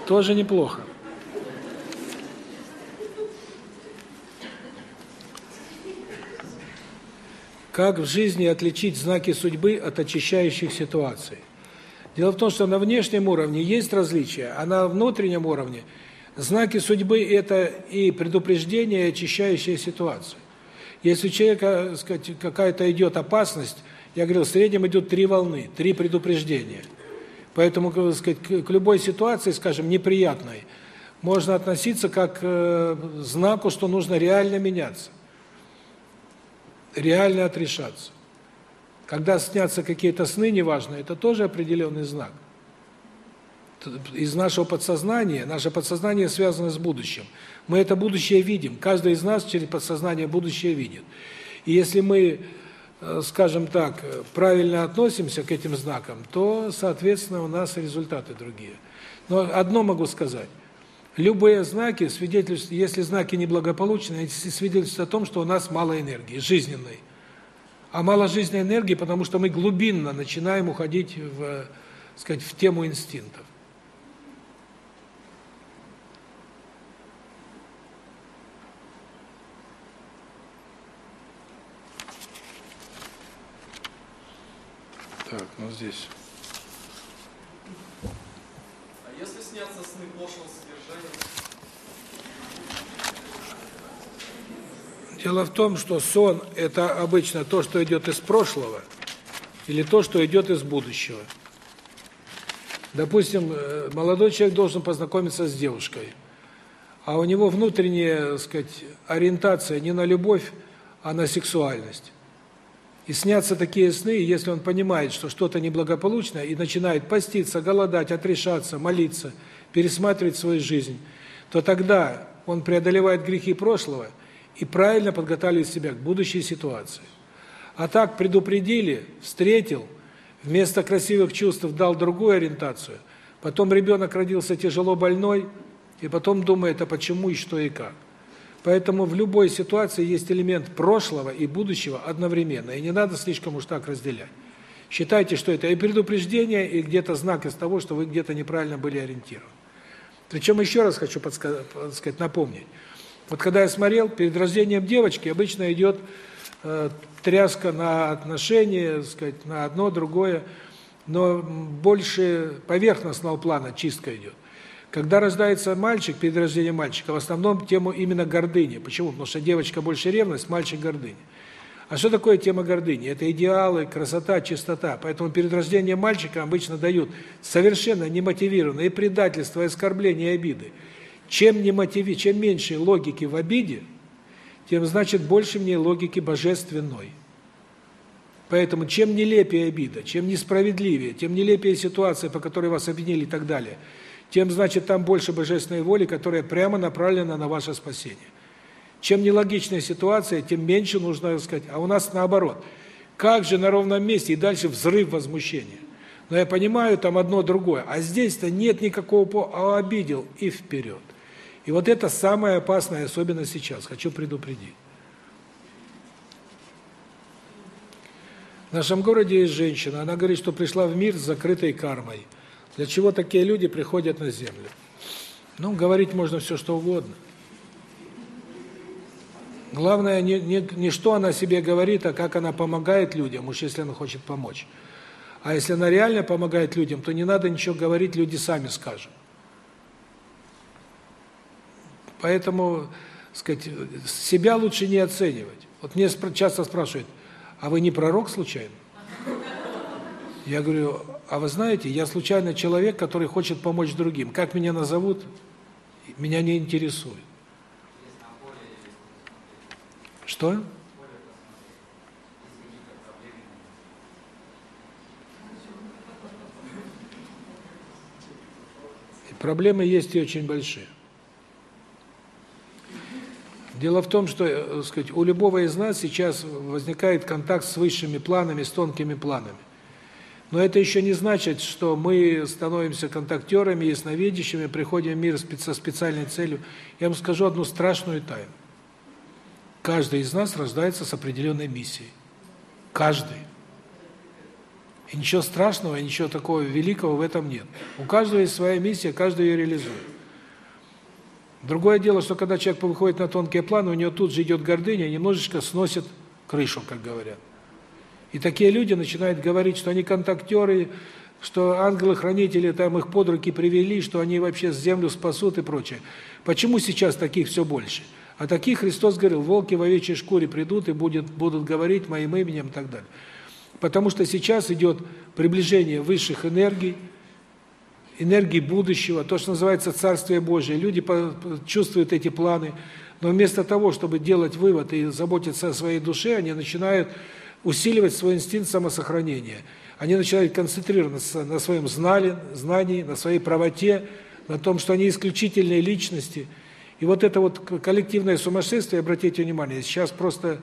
Тоже неплохо. Как в жизни отличить знаки судьбы от очищающих ситуаций? Дело в том, что на внешнем уровне есть различия, а на внутреннем уровне – Знаки судьбы – это и предупреждение, и очищающая ситуация. Если у человека, какая-то идет опасность, я говорил, в среднем идут три волны, три предупреждения. Поэтому, так сказать, к любой ситуации, скажем, неприятной, можно относиться как к э, знаку, что нужно реально меняться. Реально отрешаться. Когда снятся какие-то сны неважные, это тоже определенный знак. Из нашего подсознания, наше подсознание связано с будущим. Мы это будущее видим. Каждый из нас через подсознание будущее видит. И если мы, э, скажем так, правильно относимся к этим знакам, то, соответственно, у нас результаты другие. Но одно могу сказать. Любые знаки свидетельствуют, если знаки неблагополучные, свидетельствуют о том, что у нас мало энергии, жизненной. А мало жизненной энергии, потому что мы глубинно начинаем уходить в, сказать, в тему инстинктов. Так, ну здесь. А если снятся сны пошлого содержания? Дело в том, что сон – это обычно то, что идет из прошлого, или то, что идет из будущего. Допустим, э, молодой человек должен познакомиться с девушкой, а у него внутренняя, так сказать, ориентация не на любовь, а на сексуальность. И снятся такие сны, если он понимает, что что-то неблагополучно, и начинает поститься, голодать, отрешаться, молиться, пересматривать свою жизнь, то тогда он преодолевает грехи прошлого и правильно подготавливает себя к будущей ситуации. А так предупредили, встретил, вместо красивых чувств дал другую ориентацию, потом ребенок родился тяжело больной, и потом думает, а почему и что и как. Поэтому в любой ситуации есть элемент прошлого и будущего одновременно, и не надо слишком уж так разделять. Считайте, что это и предупреждение, и где-то знак из того, что вы где-то неправильно были ориентированы. Причем еще раз хочу подсказать, сказать, напомнить. Вот когда я смотрел, перед рождением девочки обычно идет э, тряска на отношения, сказать, на одно, другое, но больше поверхностного плана чистка идет. Когда рождается мальчик, перед рождением мальчика, в основном тему именно гордыни. Почему? Потому что девочка больше ревность, мальчик гордыня. А что такое тема гордыни? Это идеалы, красота, чистота. Поэтому перед рождением мальчика обычно дают совершенно немотивированные и оскорбления, и обиды. Чем не мотиви, чем меньше логики в обиде, тем значит больше мне логики божественной. Поэтому чем нелепее обида, чем несправедливее, тем нелепее ситуация, по которой вас обвинили и так далее – тем, значит, там больше божественной воли, которая прямо направлена на ваше спасение. Чем нелогичная ситуация, тем меньше нужно сказать. А у нас наоборот. Как же на ровном месте и дальше взрыв возмущения. Но я понимаю, там одно другое. А здесь-то нет никакого а обидел и вперед. И вот это самое опасное, особенно сейчас. Хочу предупредить. В нашем городе есть женщина, она говорит, что пришла в мир с закрытой кармой. Для чего такие люди приходят на землю? Ну, говорить можно все, что угодно. Главное не, не, не что она себе говорит, а как она помогает людям, уж если она хочет помочь. А если она реально помогает людям, то не надо ничего говорить, люди сами скажут. Поэтому, сказать, себя лучше не оценивать. Вот мне часто спрашивают, а вы не пророк случайно? Я говорю, а вы знаете, я случайно человек, который хочет помочь другим. Как меня назовут, меня не интересует. Что? Проблемы есть и очень большие. Дело в том, что, э, сказать, у любого из нас сейчас возникает контакт с высшими планами, с тонкими планами. Но это еще не значит, что мы становимся контактерами, ясновидящими, приходим в мир со специальной целью. Я вам скажу одну страшную тайну. Каждый из нас рождается с определенной миссией. Каждый. И ничего страшного, ничего такого великого в этом нет. У каждого есть своя миссия, каждый ее реализует. Другое дело, что когда человек выходит на тонкие планы, у него тут же идет гордыня, немножечко сносит крышу, как говорят. И такие люди начинают говорить, что они контактеры, что ангелы-хранители там их под руки привели, что они вообще землю спасут и прочее. Почему сейчас таких все больше? А таких Христос говорил, волки в овечьей шкуре придут и будет, будут говорить моим именем и так далее. Потому что сейчас идет приближение высших энергий, энергии будущего, то, что называется Царствие Божие. Люди чувствуют эти планы, но вместо того, чтобы делать вывод и заботиться о своей душе, они начинают усиливать свой инстинкт самосохранения. Они начинают концентрироваться на своем знании, знании, на своей правоте, на том, что они исключительные личности. И вот это вот коллективное сумасшествие, обратите внимание, сейчас просто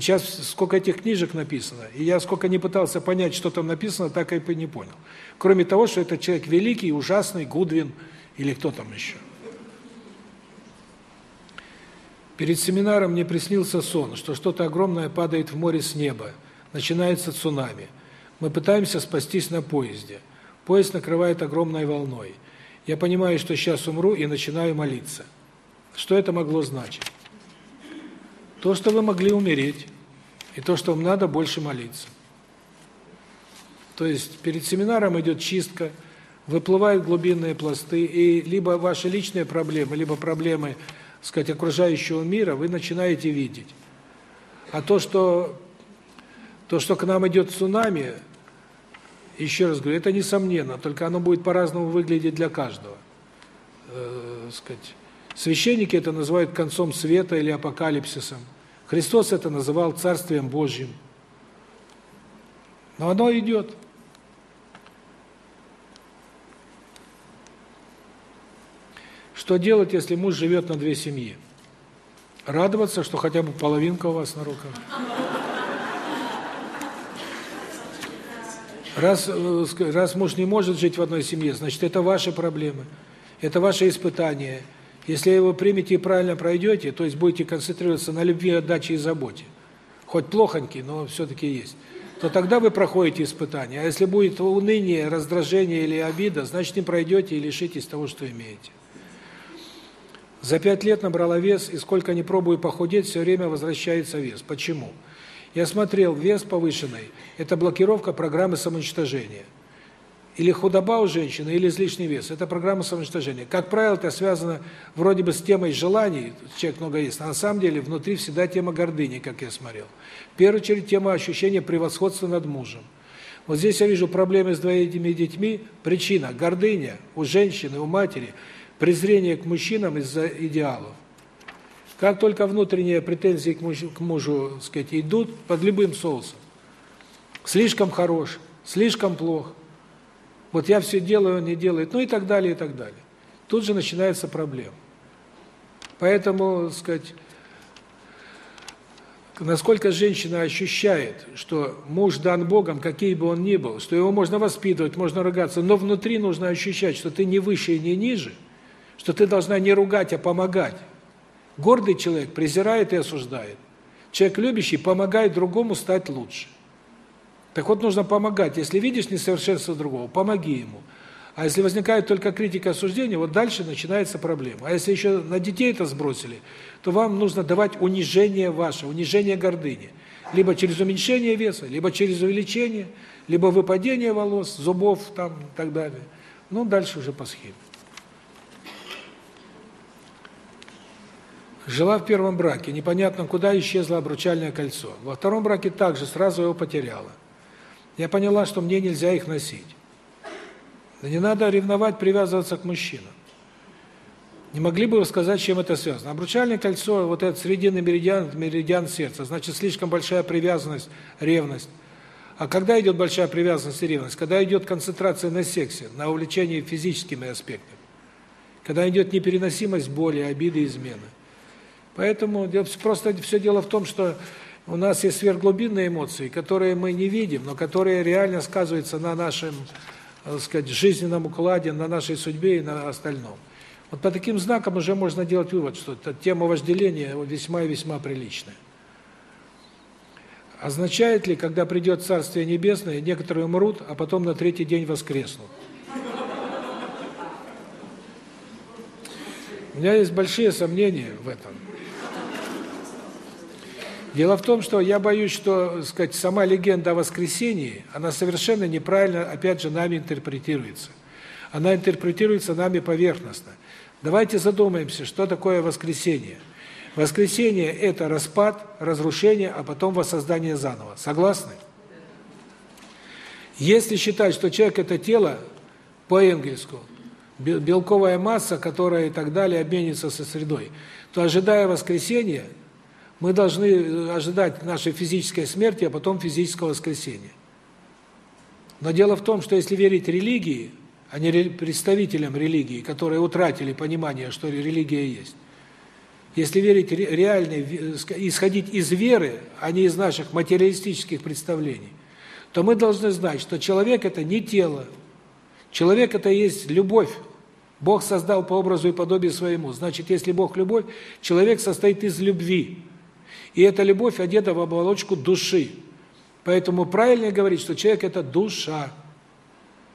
сейчас сколько этих книжек написано, и я сколько не пытался понять, что там написано, так и не понял. Кроме того, что это человек великий, ужасный, Гудвин или кто там еще. Перед семинаром мне приснился сон, что что-то огромное падает в море с неба. Начинается цунами. Мы пытаемся спастись на поезде. Поезд накрывает огромной волной. Я понимаю, что сейчас умру и начинаю молиться. Что это могло значить? То, что вы могли умереть, и то, что вам надо больше молиться. То есть перед семинаром идет чистка, выплывают глубинные пласты, и либо ваши личные проблемы, либо проблемы, сказать, окружающего мира вы начинаете видеть. А то, что то, что к нам идет цунами, еще раз говорю, это несомненно, только оно будет по-разному выглядеть для каждого. Э, сказать, священники это называют концом света или апокалипсисом. Христос это называл царствием Божьим. Но оно идет. Что делать, если муж живет на две семьи? Радоваться, что хотя бы половинка у вас на руках. Раз, э, раз муж не может жить в одной семье, значит, это ваши проблемы, это ваши испытания. Если вы примете и правильно пройдете, то есть будете концентрироваться на любви, отдаче и заботе, хоть плохонький, но все-таки есть, то тогда вы проходите испытания. А если будет уныние, раздражение или обида, значит, не пройдете и лишитесь того, что имеете. За пять лет набрала вес, и сколько ни пробую похудеть, все время возвращается вес. Почему? Я смотрел, вес повышенный – это блокировка программы самоуничтожения. Или худоба у женщины, или излишний вес – это программа самоуничтожения. Как правило, это связано вроде бы с темой желаний, человек много ест, а на самом деле внутри всегда тема гордыни, как я смотрел. В первую очередь тема ощущения превосходства над мужем. Вот здесь я вижу проблемы с двоими детьми. Причина – гордыня у женщины, у матери – презрение к мужчинам из-за идеалов. Как только внутренние претензии к мужу, к мужу, сказать, идут под любым соусом. Слишком хорош, слишком плох. Вот я все делаю, он не делает, ну и так далее, и так далее. Тут же начинается проблема. Поэтому, сказать, насколько женщина ощущает, что муж дан Богом, какие бы он ни был, что его можно воспитывать, можно ругаться, но внутри нужно ощущать, что ты не выше и не ниже – что ты должна не ругать, а помогать. Гордый человек презирает и осуждает. Человек любящий помогает другому стать лучше. Так вот нужно помогать. Если видишь несовершенство другого, помоги ему. А если возникает только критика осуждения, вот дальше начинается проблема. А если еще на детей это сбросили, то вам нужно давать унижение ваше, унижение гордыни. Либо через уменьшение веса, либо через увеличение, либо выпадение волос, зубов там и так далее. Ну, дальше уже по схеме. Жила в первом браке, непонятно куда исчезло обручальное кольцо. Во втором браке также сразу его потеряла. Я поняла, что мне нельзя их носить. Не надо ревновать, привязываться к мужчинам. Не могли бы вы сказать, чем это связано? Обручальное кольцо, вот этот срединный меридиан, меридиан сердца, значит, слишком большая привязанность, ревность. А когда идет большая привязанность и ревность? Когда идет концентрация на сексе, на увлечении физическими аспектами. Когда идет непереносимость боли, обиды, измены. Поэтому просто все дело в том, что у нас есть сверхглубинные эмоции, которые мы не видим, но которые реально сказываются на нашем, так сказать, жизненном укладе, на нашей судьбе и на остальном. Вот по таким знакам уже можно делать вывод, что эта тема вожделения весьма и весьма приличная. Означает ли, когда придет Царствие Небесное, некоторые умрут, а потом на третий день воскреснут? У меня есть большие сомнения в этом. Дело в том, что я боюсь, что, сказать, сама легенда о воскресении, она совершенно неправильно, опять же, нами интерпретируется. Она интерпретируется нами поверхностно. Давайте задумаемся, что такое воскресение. Воскресение – это распад, разрушение, а потом воссоздание заново. Согласны? Если считать, что человек – это тело, по Энгельсу, белковая масса, которая и так далее обменится со средой, то, ожидая воскресения, мы должны э, ожидать нашей физической смерти, а потом физического воскресения. Но дело в том, что если верить религии, а не представителям религии, которые утратили понимание, что религия есть, если верить реально, исходить из веры, а не из наших материалистических представлений, то мы должны знать, что человек – это не тело. Человек – это есть любовь. Бог создал по образу и подобию своему. Значит, если Бог – любовь, человек состоит из любви. И эта любовь одета в оболочку души. Поэтому правильно говорить, что человек – это душа,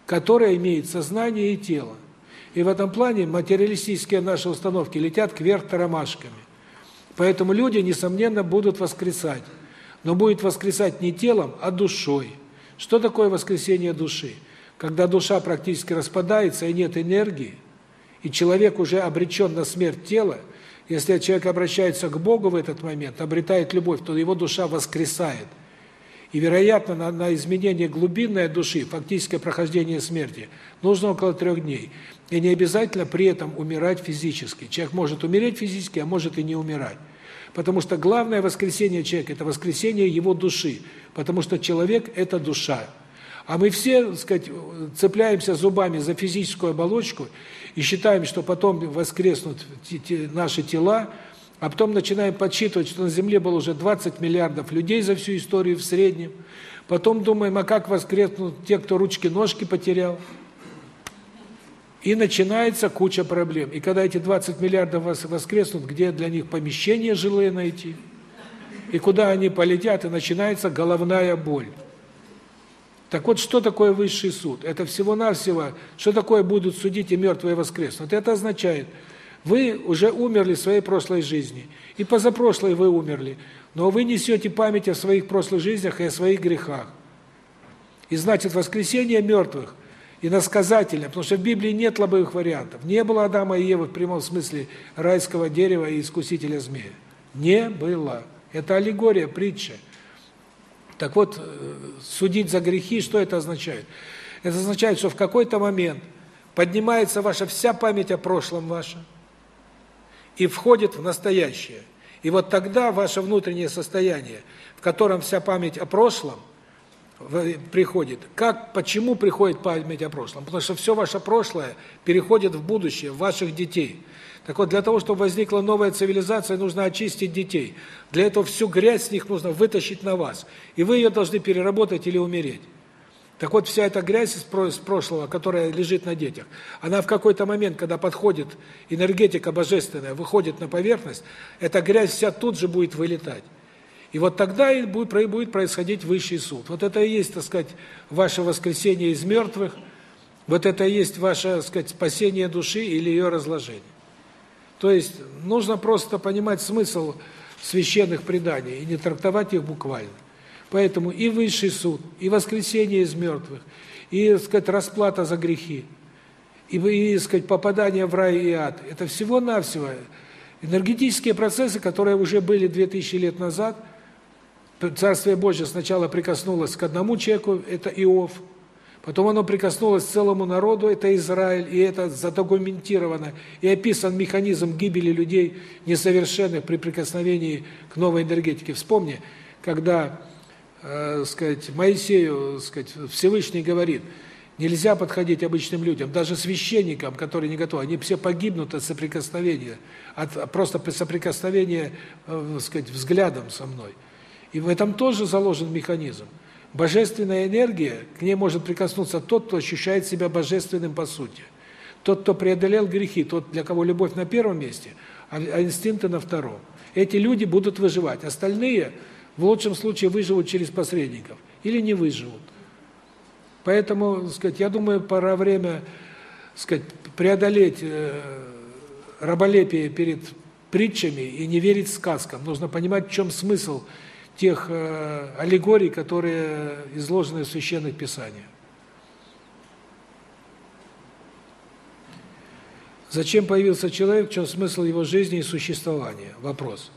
которая имеет сознание и тело. И в этом плане материалистические наши установки летят кверх тормашками. Поэтому люди, несомненно, будут воскресать. Но будет воскресать не телом, а душой. Что такое воскресение души? Когда душа практически распадается и нет энергии, и человек уже обречен на смерть тела, если человек обращается к Богу в этот момент, обретает любовь, то его душа воскресает. И, вероятно, на, на изменение глубинной души, фактическое прохождение смерти, нужно около трех дней. И не обязательно при этом умирать физически. Человек может умереть физически, а может и не умирать. Потому что главное воскресение человека – это воскресение его души. Потому что человек – это душа. А мы все, так сказать, цепляемся зубами за физическую оболочку и считаем, что потом воскреснут наши тела, а потом начинаем подсчитывать, что на Земле было уже 20 миллиардов людей за всю историю в среднем. Потом думаем, а как воскреснут те, кто ручки-ножки потерял. И начинается куча проблем. И когда эти 20 миллиардов воскреснут, где для них помещение жилые найти? И куда они полетят, и начинается головная боль. Так вот, что такое высший суд? Это всего-навсего, что такое будут судить и мертвые воскреснут? Это означает, вы уже умерли в своей прошлой жизни, и позапрошлой вы умерли, но вы несете память о своих прошлых жизнях и о своих грехах. И значит, воскресение мертвых иносказательно, потому что в Библии нет лобовых вариантов. Не было Адама и Евы в прямом смысле райского дерева и искусителя змея. Не было. Это аллегория, притча. Так вот, э, судить за грехи, что это означает? Это означает, что в какой-то момент поднимается ваша вся память о прошлом вашем, и входит в настоящее. И вот тогда ваше внутреннее состояние, в котором вся память о прошлом приходит. Как, почему приходит память о прошлом? Потому что все ваше прошлое переходит в будущее, в ваших детей. Так вот, для того, чтобы возникла новая цивилизация, нужно очистить детей. Для этого всю грязь с них нужно вытащить на вас. И вы ее должны переработать или умереть. Так вот, вся эта грязь из прошлого, которая лежит на детях, она в какой-то момент, когда подходит энергетика божественная, выходит на поверхность, эта грязь вся тут же будет вылетать. И вот тогда и будет, происходить высший суд. Вот это и есть, так сказать, ваше воскресение из мертвых, вот это и есть ваше, так сказать, спасение души или ее разложение. То есть нужно просто понимать смысл священных преданий и не трактовать их буквально. Поэтому и высший суд, и воскресение из мертвых, и, так сказать, расплата за грехи, и, и так сказать, попадание в рай и ад – это всего-навсего энергетические процессы, которые уже были 2000 лет назад. Царствие Божье сначала прикоснулось к одному человеку, это Иов, потом оно прикоснулось к целому народу, это Израиль, и это задокументировано, и описан механизм гибели людей несовершенных при прикосновении к новой энергетике. Вспомни, когда э, сказать, Моисею, сказать, Всевышний говорит, нельзя подходить обычным людям, даже священникам, которые не готовы, они все погибнут от соприкосновения, от просто соприкосновения, э, сказать, взглядом со мной. И в этом тоже заложен механизм. Божественная энергия, к ней может прикоснуться тот, кто ощущает себя божественным по сути. Тот, кто преодолел грехи, тот, для кого любовь на первом месте, а, а инстинкты на втором. Эти люди будут выживать. Остальные в лучшем случае выживут через посредников или не выживут. Поэтому, сказать, я думаю, пора время, сказать, преодолеть э, раболепие перед притчами и не верить сказкам. Нужно понимать, в чем смысл тех э, аллегорий, которые изложены в священных писаниях. Зачем появился человек, в чем смысл его жизни и существования? Вопрос.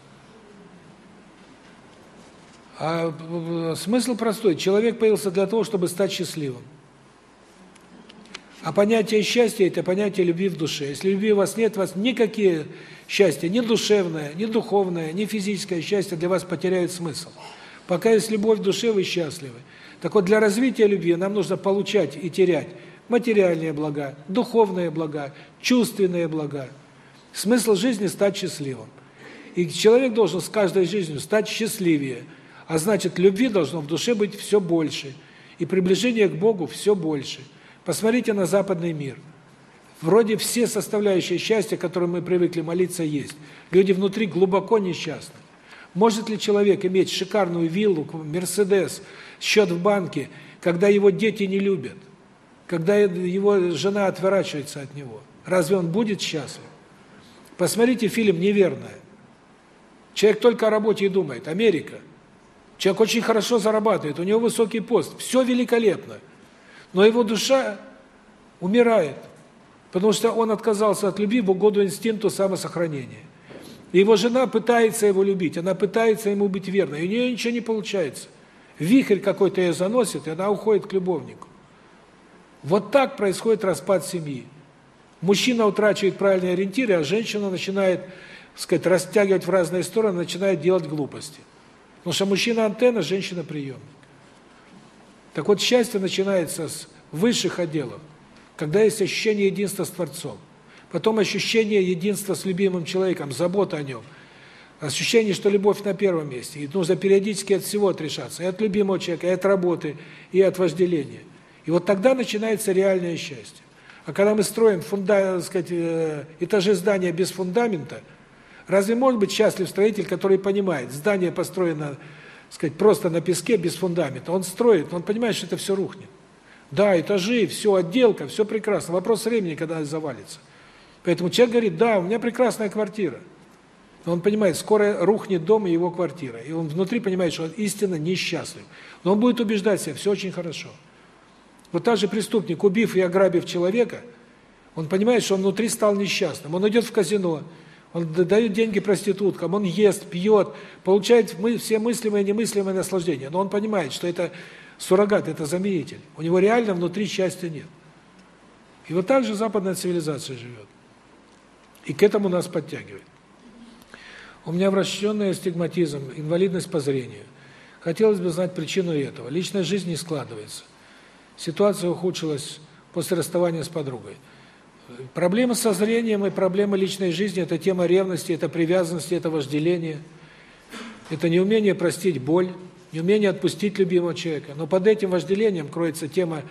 А смысл простой. Человек появился для того, чтобы стать счастливым. А понятие счастья – это понятие любви в душе. Если любви у вас нет, у вас никакие счастья, ни душевное, ни духовное, ни физическое счастье для вас потеряют смысл. Пока есть любовь в душе, вы счастливы. Так вот, для развития любви нам нужно получать и терять материальные блага, духовные блага, чувственные блага. Смысл жизни – стать счастливым. И человек должен с каждой жизнью стать счастливее. А значит, любви должно в душе быть все больше. И приближение к Богу все больше. Посмотрите на западный мир. Вроде все составляющие счастья, которые мы привыкли молиться, есть. Люди внутри глубоко несчастны. Может ли человек иметь шикарную виллу, Мерседес, счет в банке, когда его дети не любят? Когда его жена отворачивается от него? Разве он будет счастлив? Посмотрите фильм «Неверная». Человек только о работе и думает. Америка. Человек очень хорошо зарабатывает, у него высокий пост, все великолепно. Но его душа умирает, потому что он отказался от любви в угоду инстинкту самосохранения. И его жена пытается его любить, она пытается ему быть верной, и у нее ничего не получается. Вихрь какой-то ее заносит, и она уходит к любовнику. Вот так происходит распад семьи. Мужчина утрачивает правильные ориентиры, а женщина начинает, так сказать, растягивать в разные стороны, начинает делать глупости. Потому что мужчина антенна, женщина приемник. Так вот, счастье начинается с высших отделов, когда есть ощущение единства с Творцом. Потом ощущение единства с любимым человеком, забота о нем. Ощущение, что любовь на первом месте. И нужно периодически от всего отрешаться. И от любимого человека, и от работы, и от вожделения. И вот тогда начинается реальное счастье. А когда мы строим фундамент, сказать, э, этажи здания без фундамента, разве может быть счастлив строитель, который понимает, здание построено, сказать, просто на песке без фундамента. Он строит, он понимает, что это все рухнет. Да, этажи, все отделка, все прекрасно. Вопрос времени, когда это завалится. Поэтому человек говорит: "Да, у меня прекрасная квартира". Но он понимает, скоро рухнет дом и его квартира. И он внутри понимает, что он истинно несчастлив. Но он будет убеждать себя, все очень хорошо. Вот так же преступник, убив и ограбив человека, он понимает, что он внутри стал несчастным. Он идет в казино, он дает деньги проституткам, он ест, пьет, получает все мыслимые и немыслимые наслаждения. Но он понимает, что это суррогат, это заменитель. У него реально внутри счастья нет. И вот так же западная цивилизация живет. И к этому нас подтягивает. У меня вращенный астигматизм, инвалидность по зрению. Хотелось бы знать причину этого. Личная жизнь не складывается. Ситуация ухудшилась после расставания с подругой. Проблемы со зрением и проблемы личной жизни – это тема ревности, это привязанности, это вожделение. Это неумение простить боль, неумение отпустить любимого человека. Но под этим вожделением кроется тема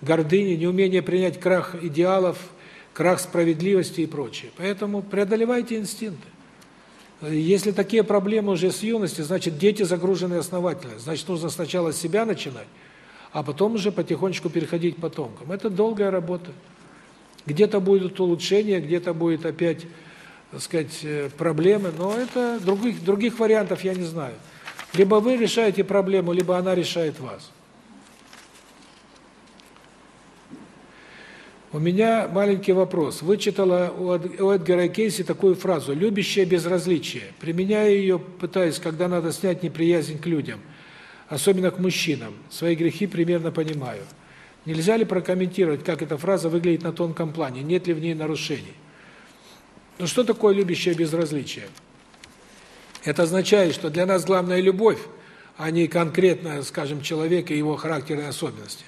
гордыни, неумение принять крах идеалов, крах справедливости и прочее. Поэтому преодолевайте инстинкты. Если такие проблемы уже с юности, значит, дети загружены основательно. Значит, нужно сначала с себя начинать, а потом уже потихонечку переходить к потомкам. Это долгая работа. Где-то будут улучшения, где-то будет опять, так сказать, э, проблемы, но это других других вариантов я не знаю. Либо вы решаете проблему, либо она решает вас. У меня маленький вопрос. Вычитала у Эдгара Кейси такую фразу «любящее безразличие». Применяя ее, пытаясь, когда надо снять неприязнь к людям – особенно к мужчинам. Свои грехи примерно понимаю. Нельзя ли прокомментировать, как эта фраза выглядит на тонком плане, нет ли в ней нарушений? Ну что такое любящее безразличие? Это означает, что для нас главная любовь, а не конкретно, скажем, человек и его характер и особенности.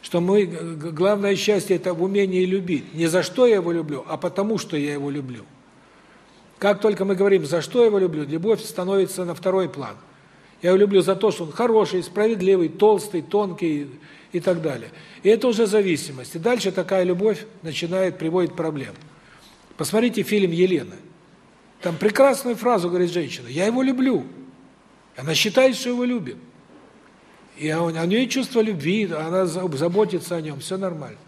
Что мы главное счастье это в умении любить. Не за что я его люблю, а потому что я его люблю. Как только мы говорим, за что я его люблю, любовь становится на второй план. Я его люблю за то, что он хороший, справедливый, толстый, тонкий и так далее. И это уже зависимость. И дальше такая любовь начинает приводить проблем. Посмотрите фильм «Елена». Там прекрасную фразу говорит женщина. «Я его люблю». Она считает, что его любит. И у нее чувство любви, она заботится о нем, все нормально.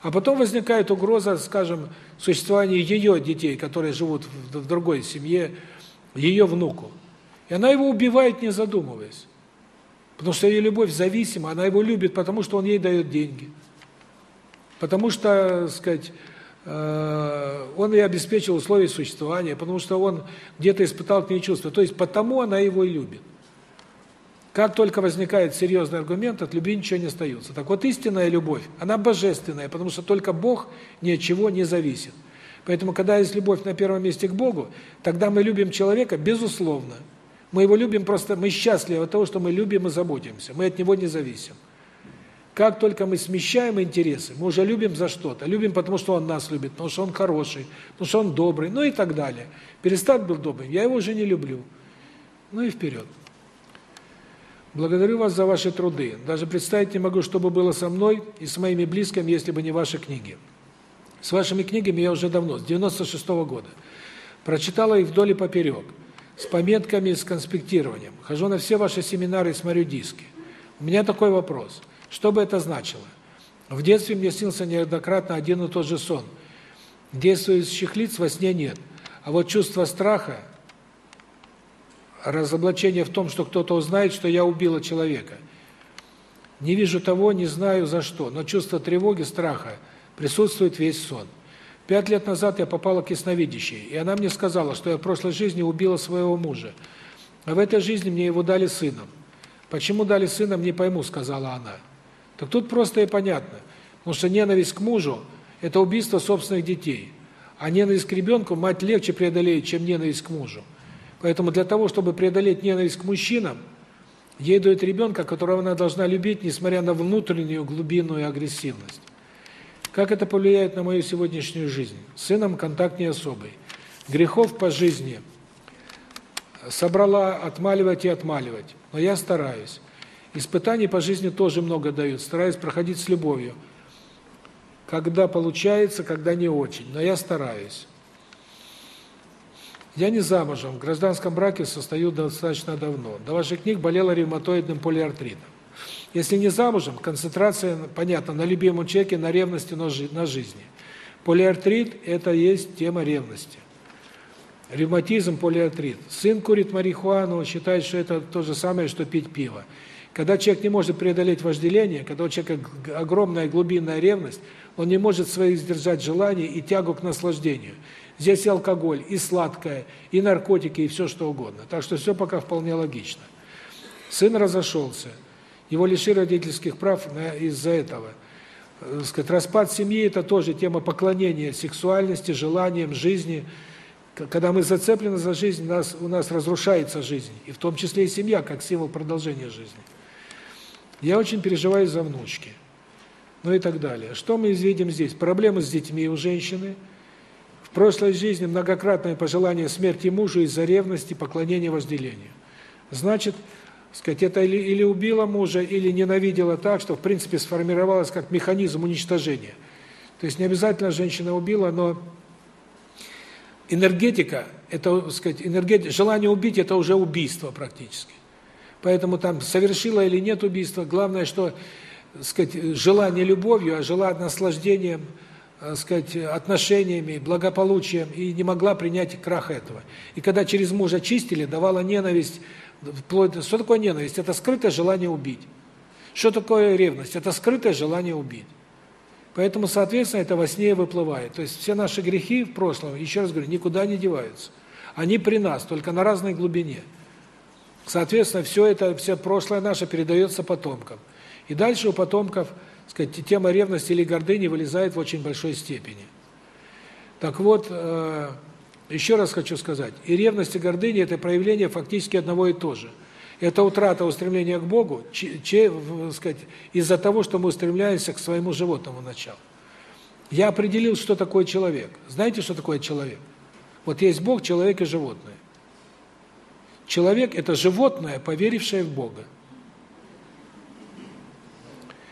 А потом возникает угроза, скажем, существования ее детей, которые живут в другой семье, ее внуку. И она его убивает, не задумываясь. Потому что ее любовь зависима, она его любит, потому что он ей дает деньги. Потому что, сказать, э, он Он ей обеспечил условия существования, потому что он где-то испытал к ней чувства. То есть потому она его и любит. Как только возникает серьезный аргумент, от любви ничего не остается. Так вот, истинная любовь, она божественная, потому что только Бог ни от чего не зависит. Поэтому, когда есть любовь на первом месте к Богу, тогда мы любим человека безусловно. Мы его любим просто, мы счастливы от того, что мы любим и заботимся. Мы от него не зависим. Как только мы смещаем интересы, мы уже любим за что-то. Любим, потому что он нас любит, потому что он хороший, потому что он добрый, ну и так далее. Перестать был добрым, я его уже не люблю. Ну и вперед. Благодарю вас за ваши труды. Даже представить не могу, что бы было со мной и с моими близкими, если бы не ваши книги. С вашими книгами я уже давно, с 96 -го года. Прочитала их вдоль и поперек, с пометками, с конспектированием. Хожу на все ваши семинары и смотрю диски. У меня такой вопрос. Что бы это значило? В детстве мне снился неоднократно один и тот же сон. Действующих лиц во сне нет. А вот чувство страха разоблачение в том, что кто-то узнает, что я убила человека. Не вижу того, не знаю за что, но чувство тревоги, страха присутствует весь сон. Пять лет назад я попала к ясновидящей, и она мне сказала, что я в прошлой жизни убила своего мужа. А в этой жизни мне его дали сыном. Почему дали сыном, не пойму, сказала она. Так тут просто и понятно. Потому что ненависть к мужу – это убийство собственных детей. А ненависть к ребенку мать легче преодолеет, чем ненависть к мужу. Поэтому для того, чтобы преодолеть ненависть к мужчинам, ей дают ребенка, которого она должна любить, несмотря на внутреннюю глубинную агрессивность. Как это повлияет на мою сегодняшнюю жизнь? С сыном контакт не особый. Грехов по жизни собрала отмаливать и отмаливать, но я стараюсь. Испытаний по жизни тоже много дают, стараюсь проходить с любовью. Когда получается, когда не очень, но я стараюсь. Я не замужем, в гражданском браке состою достаточно давно. До ваших книг болела ревматоидным полиартритом. Если не замужем, концентрация, понятно, на любимом человеке, на ревности, на жизни. Полиартрит – это есть тема ревности. Ревматизм, полиартрит. Сын курит марихуану, считает, что это то же самое, что пить пиво. Когда человек не может преодолеть вожделение, когда у человека огромная глубинная ревность, он не может своих сдержать желаний и тягу к наслаждению – Здесь и алкоголь, и сладкое, и наркотики, и все что угодно. Так что все пока вполне логично. Сын разошелся. Его лишили родительских прав из-за этого. Э, сказать, распад семьи – это тоже тема поклонения сексуальности, желаниям, жизни. Когда мы зацеплены за жизнь, нас, у нас разрушается жизнь. И в том числе и семья, как символ продолжения жизни. Я очень переживаю за внучки. Ну и так далее. Что мы видим здесь? Проблемы с детьми у женщины – прошлой жизни многократное пожелание смерти мужу из-за ревности, поклонения вожделению. Значит, сказать, это или, или убила мужа, или ненавидела так, что в принципе сформировалось как механизм уничтожения. То есть не обязательно женщина убила, но энергетика это, сказать, энергетика, желание убить это уже убийство практически. Поэтому там совершила или нет убийства, главное, что, сказать, желание любовью, а желание наслаждением так сказать, отношениями, благополучием и не могла принять крах этого. И когда через мужа чистили, давала ненависть, вплоть что такое ненависть? Это скрытое желание убить. Что такое ревность? Это скрытое желание убить. Поэтому, соответственно, это во сне выплывает. То есть все наши грехи в прошлом, еще раз говорю, никуда не деваются. Они при нас, только на разной глубине. Соответственно, все это, все прошлое наше передается потомкам. И дальше у потомков – сказать, тема ревности или гордыни вылезает в очень большой степени. Так вот, э, еще раз хочу сказать, и ревность, и гордыня – это проявление фактически одного и того же. Это утрата устремления к Богу из-за того, что мы устремляемся к своему животному началу. Я определил, что такое человек. Знаете, что такое человек? Вот есть Бог, человек и животное. Человек – это животное, поверившее в Бога.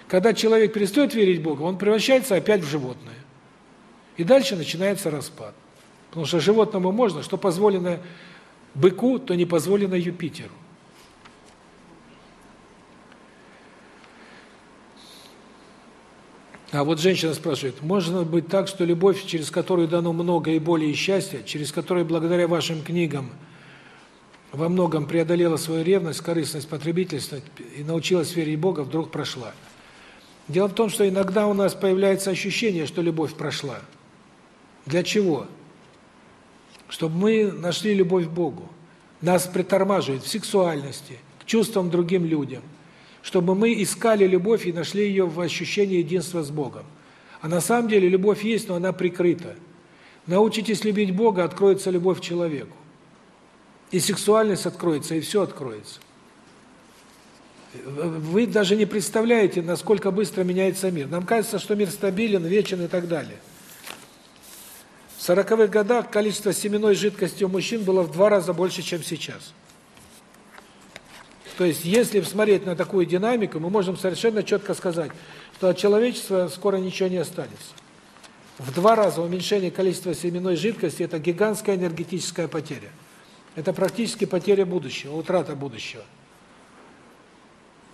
Когда человек перестает верить в Бога, он превращается опять в животное. И дальше начинается распад. Потому что животному можно, что позволено быку, то не позволено Юпитеру. А вот женщина спрашивает, можно быть так, что любовь, через которую дано много и боли и счастья, через которую благодаря вашим книгам во многом преодолела свою ревность, корыстность, потребительство и научилась верить в Бога, вдруг прошла? Дело в том, что иногда у нас появляется ощущение, что любовь прошла. Для чего? чтобы мы нашли любовь к Богу. Нас притормаживает в сексуальности, к чувствам другим людям. Чтобы мы искали любовь и нашли ее в ощущении единства с Богом. А на самом деле любовь есть, но она прикрыта. Научитесь любить Бога, откроется любовь к человеку. И сексуальность откроется, и все откроется. Вы даже не представляете, насколько быстро меняется мир. Нам кажется, что мир стабилен, вечен и так далее. В 40-х годах количество семенной жидкости у мужчин было в два раза больше, чем сейчас. То есть, если посмотреть на такую динамику, мы можем совершенно четко сказать, что от человечества скоро ничего не останется. В два раза уменьшение количества семенной жидкости – это гигантская энергетическая потеря. Это практически потеря будущего, утрата будущего.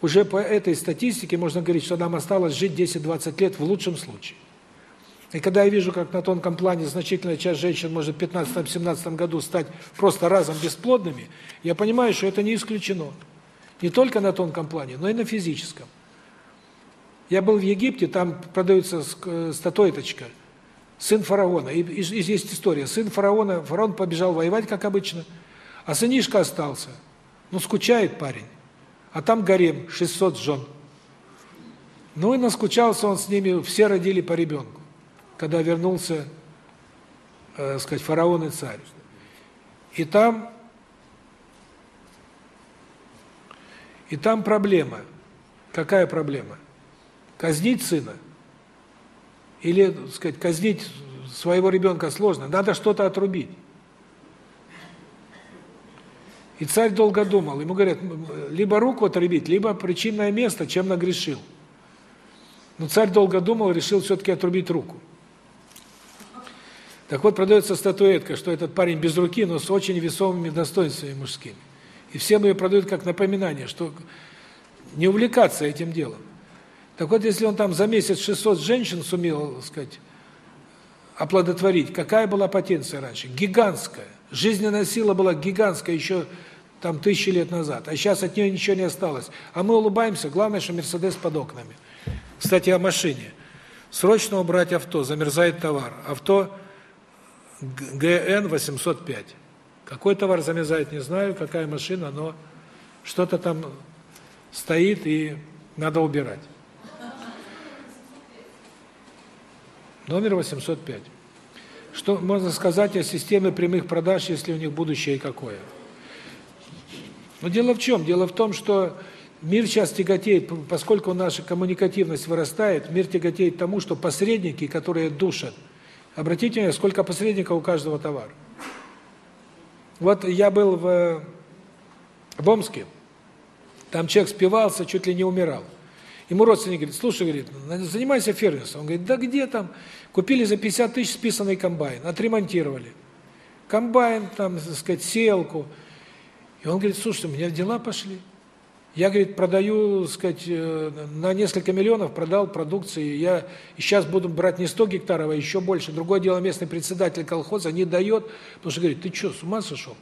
Уже по этой статистике можно говорить, что нам осталось жить 10-20 лет в лучшем случае. И когда я вижу, как на тонком плане значительная часть женщин может в 15-17 году стать просто разом бесплодными, я понимаю, что это не исключено. Не только на тонком плане, но и на физическом. Я был в Египте, там продается э, статуэточка сын фараона. И, и, и есть история. Сын фараона, фараон побежал воевать, как обычно, а сынишка остался. Ну, скучает парень. А там гарем, 600 жен. Ну и наскучался он с ними, все родили по ребенку, когда вернулся, э, сказать, фараон и царь. И там и там проблема. Какая проблема? Казнить сына или, так сказать, казнить своего ребенка сложно, надо что-то отрубить. И царь долго думал. Ему говорят, либо руку отрубить, либо причинное место, чем нагрешил. Но царь долго думал, решил все-таки отрубить руку. Так вот, продается статуэтка, что этот парень без руки, но с очень весомыми достоинствами мужскими. И всем ее продают как напоминание, что не увлекаться этим делом. Так вот, если он там за месяц 600 женщин сумел, так сказать, оплодотворить, какая была потенция раньше? Гигантская. Жизненная сила была гигантская еще там тысячи лет назад, а сейчас от нее ничего не осталось. А мы улыбаемся, главное, что Мерседес под окнами. Кстати, о машине. Срочно убрать авто, замерзает товар. Авто ГН 805. Какой товар замерзает, не знаю, какая машина, но что-то там стоит и надо убирать. Номер 805. Что можно сказать о системе прямых продаж, если у них будущее какое? Но дело в чем? Дело в том, что мир сейчас тяготеет, поскольку наша коммуникативность вырастает, мир тяготеет тому, что посредники, которые душат, обратите внимание, сколько посредников у каждого товара. Вот я был в, в Омске, там человек спивался, чуть ли не умирал. Ему родственник говорит, слушай, говорит, занимайся фермерством. Он говорит, да где там? Купили за 50 тысяч списанный комбайн, отремонтировали. Комбайн, там, так сказать, селку. И он говорит, слушай, у меня дела пошли. Я, говорит, продаю, так сказать, э, на несколько миллионов продал продукции. Я сейчас буду брать не 100 гектаров, а еще больше. Другое дело, местный председатель колхоза не дает, потому что говорит, ты что, с ума сошел?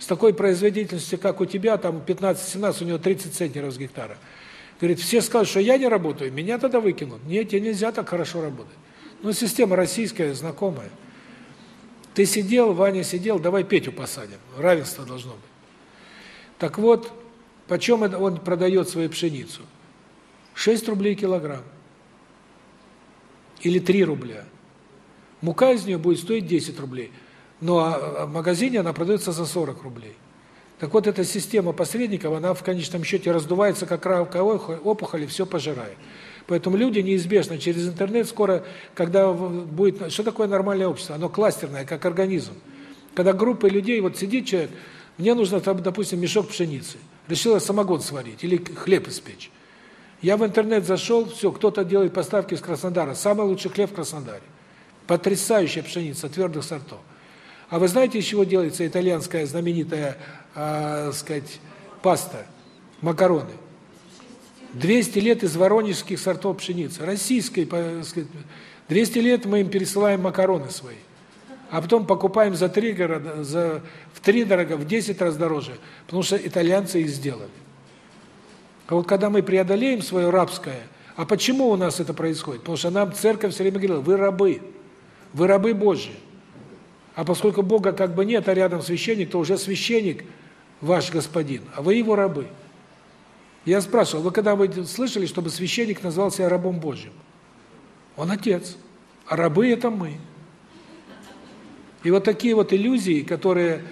С такой производительностью, как у тебя, там 15-17, у него 30 центнеров с гектара. Говорит, все скажут, что я не работаю, меня тогда выкинут. Нет, тебе нельзя так хорошо работать. Ну, система российская, знакомая. Ты сидел, Ваня сидел, давай Петю посадим. Равенство должно быть. Так вот, почем он продает свою пшеницу? 6 рублей килограмм. Или 3 рубля. Мука из нее будет стоить 10 рублей. Но а, а в магазине она продается за 40 рублей. Так вот, эта система посредников, она в конечном счете раздувается, как раковая опухоль, и все пожирает. Поэтому люди неизбежно через интернет скоро, когда будет... Что такое нормальное общество? Оно кластерное, как организм. Когда группа людей, вот сидит человек, мне нужно, допустим, мешок пшеницы. Решила самогон сварить или хлеб испечь. Я в интернет зашел, все, кто-то делает поставки из Краснодара. Самый лучший хлеб в Краснодаре. Потрясающая пшеница твердых сортов. А вы знаете, из чего делается итальянская знаменитая, э, сказать, паста, макароны? 200 лет из воронежских сортов пшеницы, российской, сказать, 200 лет мы им пересылаем макароны свои. А потом покупаем за три города, за в три дорого, в 10 раз дороже, потому что итальянцы их сделали. А вот когда мы преодолеем свое рабское, а почему у нас это происходит? Потому что нам церковь все время говорила: "Вы рабы. Вы рабы Божьи". А поскольку Бога как бы нет, а рядом священник, то уже священник ваш господин, а вы его рабы. Я спрашивал, вы когда вы слышали, чтобы священник назвал себя рабом Божьим? Он отец, а рабы это мы. И вот такие вот иллюзии, которые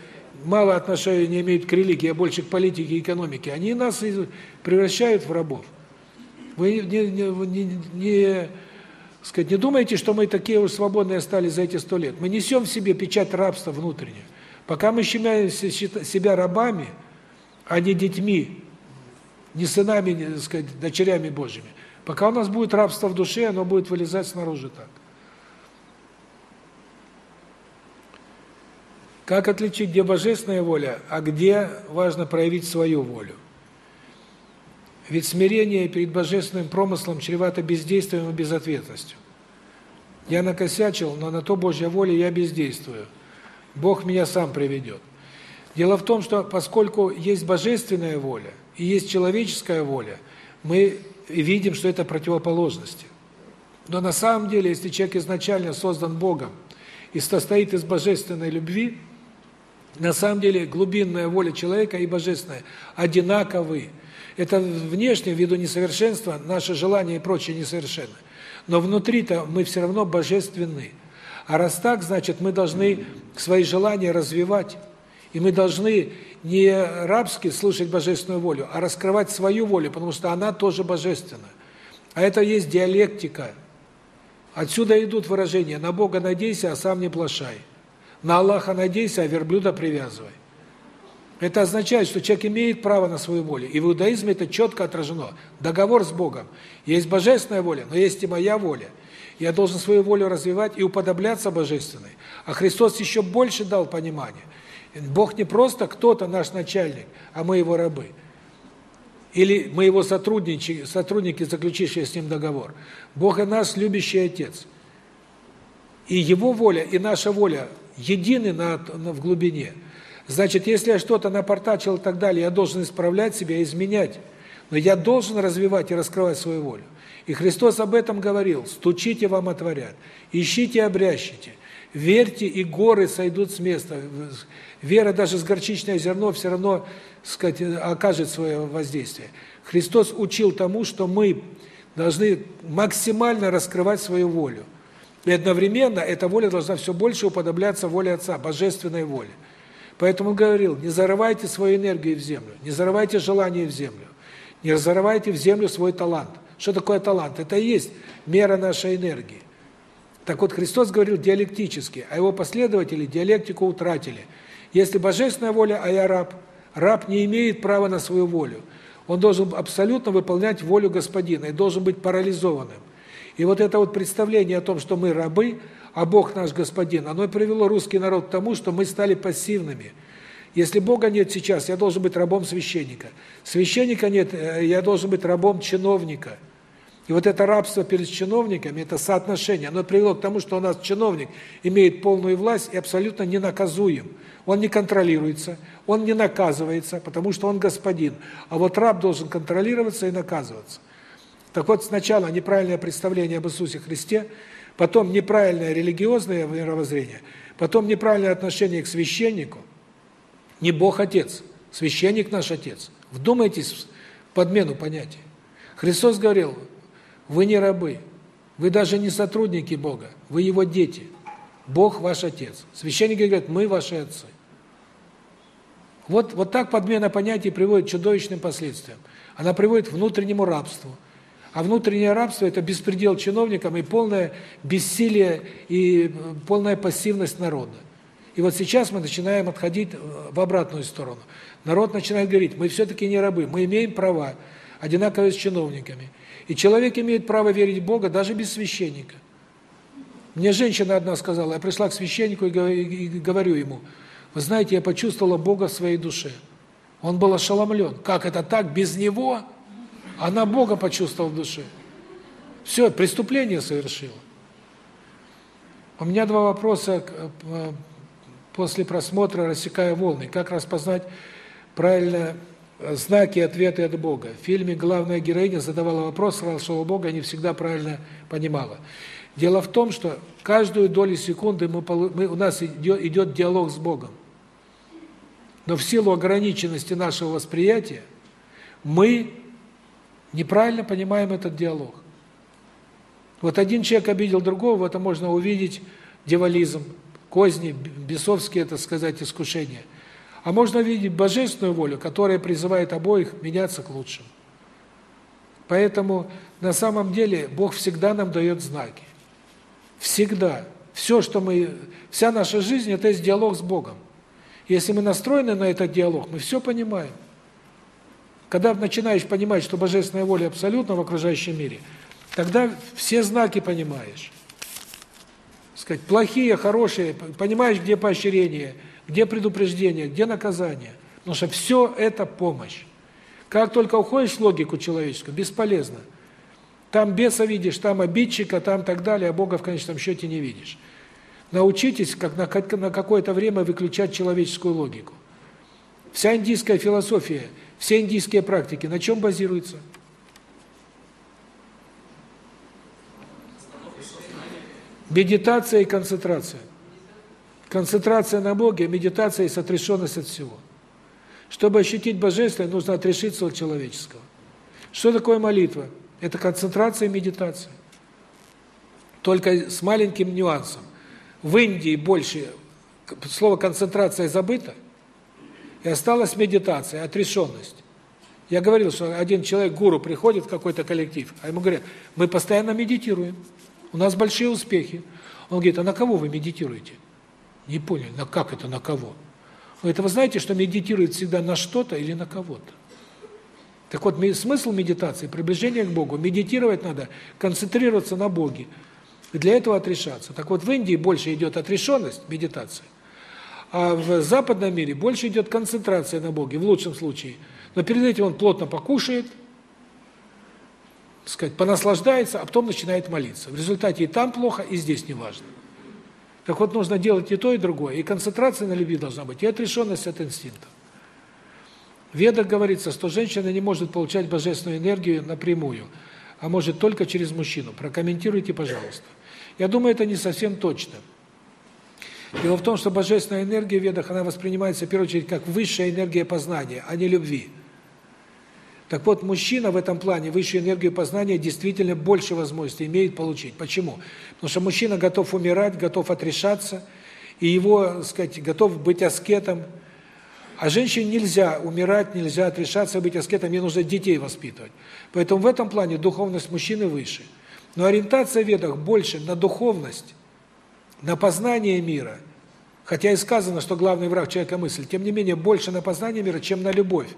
мало отношения имеют к религии, а больше к политике и экономике, они нас превращают в рабов. Вы не, не, не, не сказать, не думайте, что мы такие уж свободные стали за эти сто лет. Мы несем в себе печать рабства внутреннюю. Пока мы считаем себя рабами, а не детьми, не сынами, не, так сказать, дочерями Божьими, пока у нас будет рабство в душе, оно будет вылезать снаружи так. Как отличить, где божественная воля, а где важно проявить свою волю? Ведь смирение перед божественным промыслом чревато бездействием и безответственностью. Я накосячил, но на то Божья воля я бездействую. Бог меня сам приведет. Дело в том, что поскольку есть божественная воля и есть человеческая воля, мы видим, что это противоположности. Но на самом деле, если человек изначально создан Богом и состоит из божественной любви, на самом деле глубинная воля человека и божественная одинаковы. Это внешне, ввиду несовершенства, наше желание и прочее несовершенно. Но внутри-то мы все равно божественны. А раз так, значит, мы должны свои желания развивать. И мы должны не рабски слушать божественную волю, а раскрывать свою волю, потому что она тоже божественна. А это есть диалектика. Отсюда идут выражения «на Бога надейся, а сам не плашай». На Аллаха надейся, а верблюда привязывай. Это означает, что человек имеет право на свою волю. И в иудаизме это четко отражено. Договор с Богом. Есть божественная воля, но есть и моя воля. Я должен свою волю развивать и уподобляться божественной. А Христос еще больше дал понимание. Бог не просто кто-то наш начальник, а мы его рабы. Или мы его сотрудники, сотрудники, заключившие с ним договор. Бог и наш любящий Отец. И его воля, и наша воля едины на, на, в глубине. Значит, если я что-то напортачил и так далее, я должен исправлять себя, изменять. Но я должен развивать и раскрывать свою волю. И Христос об этом говорил. «Стучите, вам отворят. Ищите, обрящите. Верьте, и горы сойдут с места». Вера даже с горчичное зерно все равно, сказать, окажет свое воздействие. Христос учил тому, что мы должны максимально раскрывать свою волю. И одновременно эта воля должна все больше уподобляться воле Отца, божественной воле. Поэтому он говорил, не зарывайте свою энергию в землю, не зарывайте желание в землю, не зарывайте в землю свой талант. Что такое талант? Это и есть мера нашей энергии. Так вот, Христос говорил диалектически, а его последователи диалектику утратили. Если божественная воля, а я раб, раб не имеет права на свою волю. Он должен абсолютно выполнять волю Господина и должен быть парализованным. И вот это вот представление о том, что мы рабы, а Бог наш Господин, оно привело русский народ к тому, что мы стали пассивными. Если Бога нет сейчас, я должен быть рабом священника. Священника нет, э, я должен быть рабом чиновника. И вот это рабство перед чиновниками, это соотношение, оно привело к тому, что у нас чиновник имеет полную власть и абсолютно не наказуем. Он не контролируется, он не наказывается, потому что он господин. А вот раб должен контролироваться и наказываться. Так вот, сначала неправильное представление об Иисусе Христе, потом неправильное религиозное мировоззрение, потом неправильное отношение к священнику. Не Бог Отец, священник наш Отец. Вдумайтесь в подмену понятий. Христос говорил, вы не рабы, вы даже не сотрудники Бога, вы Его дети. Бог ваш Отец. Священники говорят, мы ваши отцы. Вот, вот так подмена понятий приводит к чудовищным последствиям. Она приводит к внутреннему рабству. А внутреннее рабство – это беспредел чиновникам и полное бессилие и э, полная пассивность народа. И вот сейчас мы начинаем отходить э, в обратную сторону. Народ начинает говорить, мы все-таки не рабы, мы имеем права, одинаковые с чиновниками. И человек имеет право верить в Бога даже без священника. Мне женщина одна сказала, я пришла к священнику и говорю ему, вы знаете, я почувствовала Бога в своей душе. Он был ошеломлен. Как это так, без Него? Она Бога почувствовала в душе. Все, преступление совершила. У меня два вопроса э, после просмотра «Рассекая волны». Как распознать правильно знаки ответы от Бога? В фильме главная героиня задавала вопрос, спрашивала Бога, не всегда правильно понимала. Дело в том, что каждую долю секунды мы, мы у нас идет, идет диалог с Богом. Но в силу ограниченности нашего восприятия мы неправильно понимаем этот диалог. Вот один человек обидел другого, в этом можно увидеть дьяволизм, козни, бесовские, это сказать, искушения. А можно увидеть божественную волю, которая призывает обоих меняться к лучшему. Поэтому на самом деле Бог всегда нам дает знаки. Всегда. Все, что мы вся наша жизнь это есть диалог с Богом. Если мы настроены на этот диалог, мы все понимаем. Когда начинаешь понимать, что божественная воля абсолютно в окружающем мире, тогда все знаки понимаешь. Сказать, плохие, хорошие, понимаешь, где поощрение, где предупреждение, где наказание. Потому что все это помощь. Как только уходишь в логику человеческую, бесполезно. Там беса видишь, там обидчика, там так далее, а Бога в конечном счете не видишь. Научитесь как на, на какое-то время выключать человеческую логику. Вся индийская философия, все индийские практики на чем базируются? Медитация и концентрация. Концентрация на Боге, медитация и отрешенность от всего. Чтобы ощутить божественное, нужно отрешиться от человеческого. Что такое молитва? Это концентрация и медитация. Только с маленьким нюансом. В Индии больше слово концентрация забыто, и осталась медитация, отрешенность. Я говорил, что один человек, гуру, приходит в какой-то коллектив, а ему говорят, мы постоянно медитируем, у нас большие успехи. Он говорит, а на кого вы медитируете? Не понял, на как это на кого? Это вы знаете, что медитирует всегда на что-то или на кого-то? Так вот, смысл медитации приближение к Богу. Медитировать надо, концентрироваться на Боге. И для этого отрешаться. Так вот, в Индии больше идет отрешенность, медитация. А в западном мире больше идет концентрация на Боге, в лучшем случае. Но перед этим он плотно покушает, сказать, понаслаждается, а потом начинает молиться. В результате и там плохо, и здесь неважно. Так вот, нужно делать и то, и другое. И концентрация на любви должна быть, и отрешенность от инстинктов. В Ведах говорится, что женщина не может получать божественную энергию напрямую, а может только через мужчину. Прокомментируйте, пожалуйста. Я думаю, это не совсем точно. Дело в том, что божественная энергия в Ведах, она воспринимается в первую очередь как высшая энергия познания, а не любви. Так вот, мужчина в этом плане высшую энергию познания действительно больше возможностей имеет получить. Почему? Потому что мужчина готов умирать, готов отрешаться, и его, так сказать, готов быть аскетом. А женщине нельзя умирать, нельзя отрешаться, быть аскетом, ей нужно детей воспитывать. Поэтому в этом плане духовность мужчины выше. Но ориентация в ведах больше на духовность, на познание мира. Хотя и сказано, что главный враг человека мысль, тем не менее больше на познание мира, чем на любовь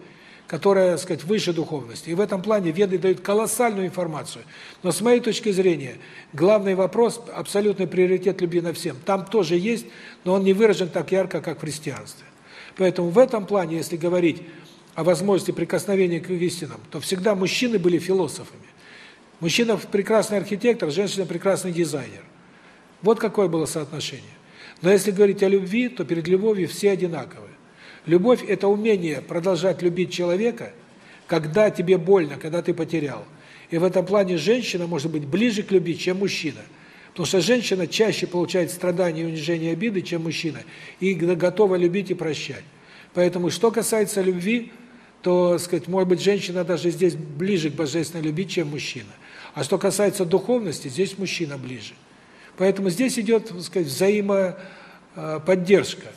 которая, так сказать, выше духовности. И в этом плане веды дают колоссальную информацию. Но с моей точки зрения, главный вопрос абсолютный приоритет любви на всем. Там тоже есть, но он не выражен так ярко, как в христианстве. Поэтому в этом плане, если говорить о возможности прикосновения к истинам, то всегда мужчины были философами. Мужчина прекрасный архитектор, женщина прекрасный дизайнер. Вот какое было соотношение. Но если говорить о любви, то перед любовью все одинаковые. Любовь – это умение продолжать любить человека, когда тебе больно, когда ты потерял. И в этом плане женщина может быть ближе к любви, чем мужчина. Потому что женщина чаще получает страдания и унижение обиды, чем мужчина, и готова любить и прощать. Поэтому, что касается любви, то, сказать, может быть, женщина даже здесь ближе к божественной любви, чем мужчина. А что касается духовности, здесь мужчина ближе. Поэтому здесь идет, сказать, взаимоподдержка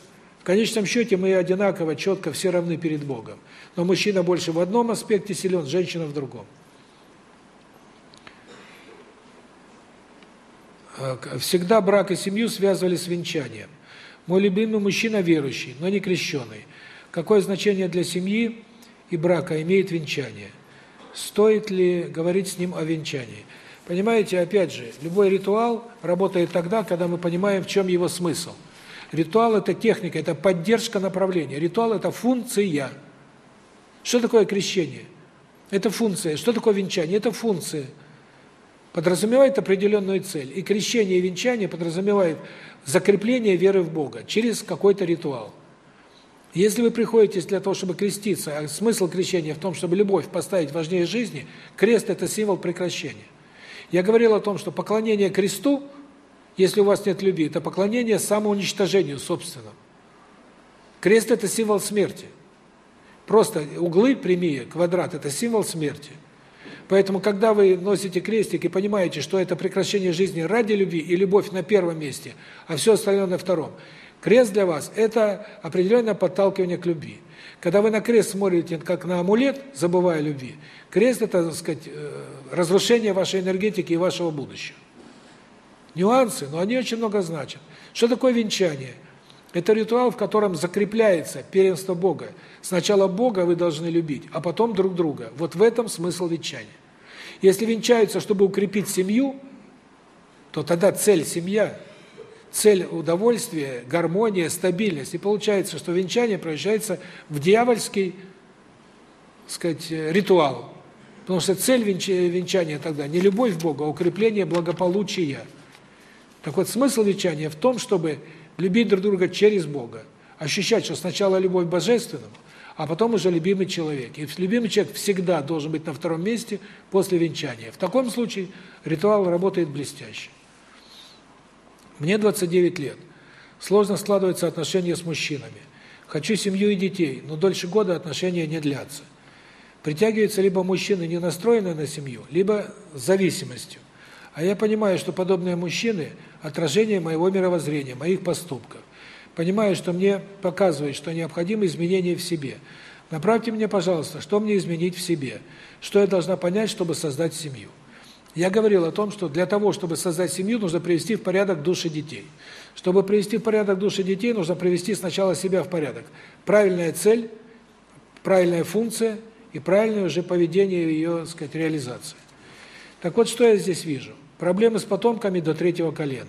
конечном счете мы одинаково, четко все равны перед Богом. Но мужчина больше в одном аспекте силен, женщина в другом. А, всегда брак и семью связывали с венчанием. Мой любимый мужчина верующий, но не крещеный. Какое значение для семьи и брака имеет венчание? Стоит ли говорить с ним о венчании? Понимаете, опять же, любой ритуал работает тогда, когда мы понимаем, в чем его смысл – Ритуал – это техника, это поддержка направления. Ритуал – это функция. Что такое крещение? Это функция. Что такое венчание? Это функция. Подразумевает определенную цель. И крещение и венчание подразумевает закрепление веры в Бога через какой-то ритуал. Если вы приходите для того, чтобы креститься, а смысл крещения в том, чтобы любовь поставить важнее жизни, крест – это символ прекращения. Я говорил о том, что поклонение кресту, если у вас нет любви, это поклонение самоуничтожению собственному. Крест – это символ смерти. Просто углы прямые, квадрат – это символ смерти. Поэтому, когда вы носите крестик и понимаете, что это прекращение жизни ради любви и любовь на первом месте, а все остальное на втором, крест для вас – это определенное подталкивание к любви. Когда вы на крест смотрите как на амулет, забывая любви, крест – это, так сказать, э, разрушение вашей энергетики и вашего будущего. Нюансы, но они очень много значат. Что такое венчание? Это ритуал, в котором закрепляется первенство Бога. Сначала Бога вы должны любить, а потом друг друга. Вот в этом смысл венчания. Если венчаются, чтобы укрепить семью, то тогда цель семья, цель удовольствия, гармония, стабильность. И получается, что венчание превращается в дьявольский, сказать, ритуал. Потому что цель венчания тогда не любовь к Богу, а укрепление благополучия. Так вот, смысл венчания в том, чтобы любить друг друга через Бога. Ощущать, что сначала любовь к а потом уже любимый человек. И любимый человек всегда должен быть на втором месте после венчания. В таком случае ритуал работает блестяще. Мне 29 лет. Сложно складываются отношения с мужчинами. Хочу семью и детей, но дольше года отношения не длятся. Притягиваются либо мужчины, не настроенные на семью, либо с зависимостью. А я понимаю, что подобные мужчины – отражение моего мировоззрения, моих поступков. Понимаю, что мне показывают, что необходимы изменения в себе. Направьте мне, пожалуйста, что мне изменить в себе, что я должна понять, чтобы создать семью. Я говорил о том, что для того, чтобы создать семью, нужно привести в порядок души детей. Чтобы привести в порядок души детей, нужно привести сначала себя в порядок. Правильная цель, правильная функция и правильное уже поведение ее, так сказать, реализации. Так вот, что я здесь вижу? Проблемы с потомками до третьего колена.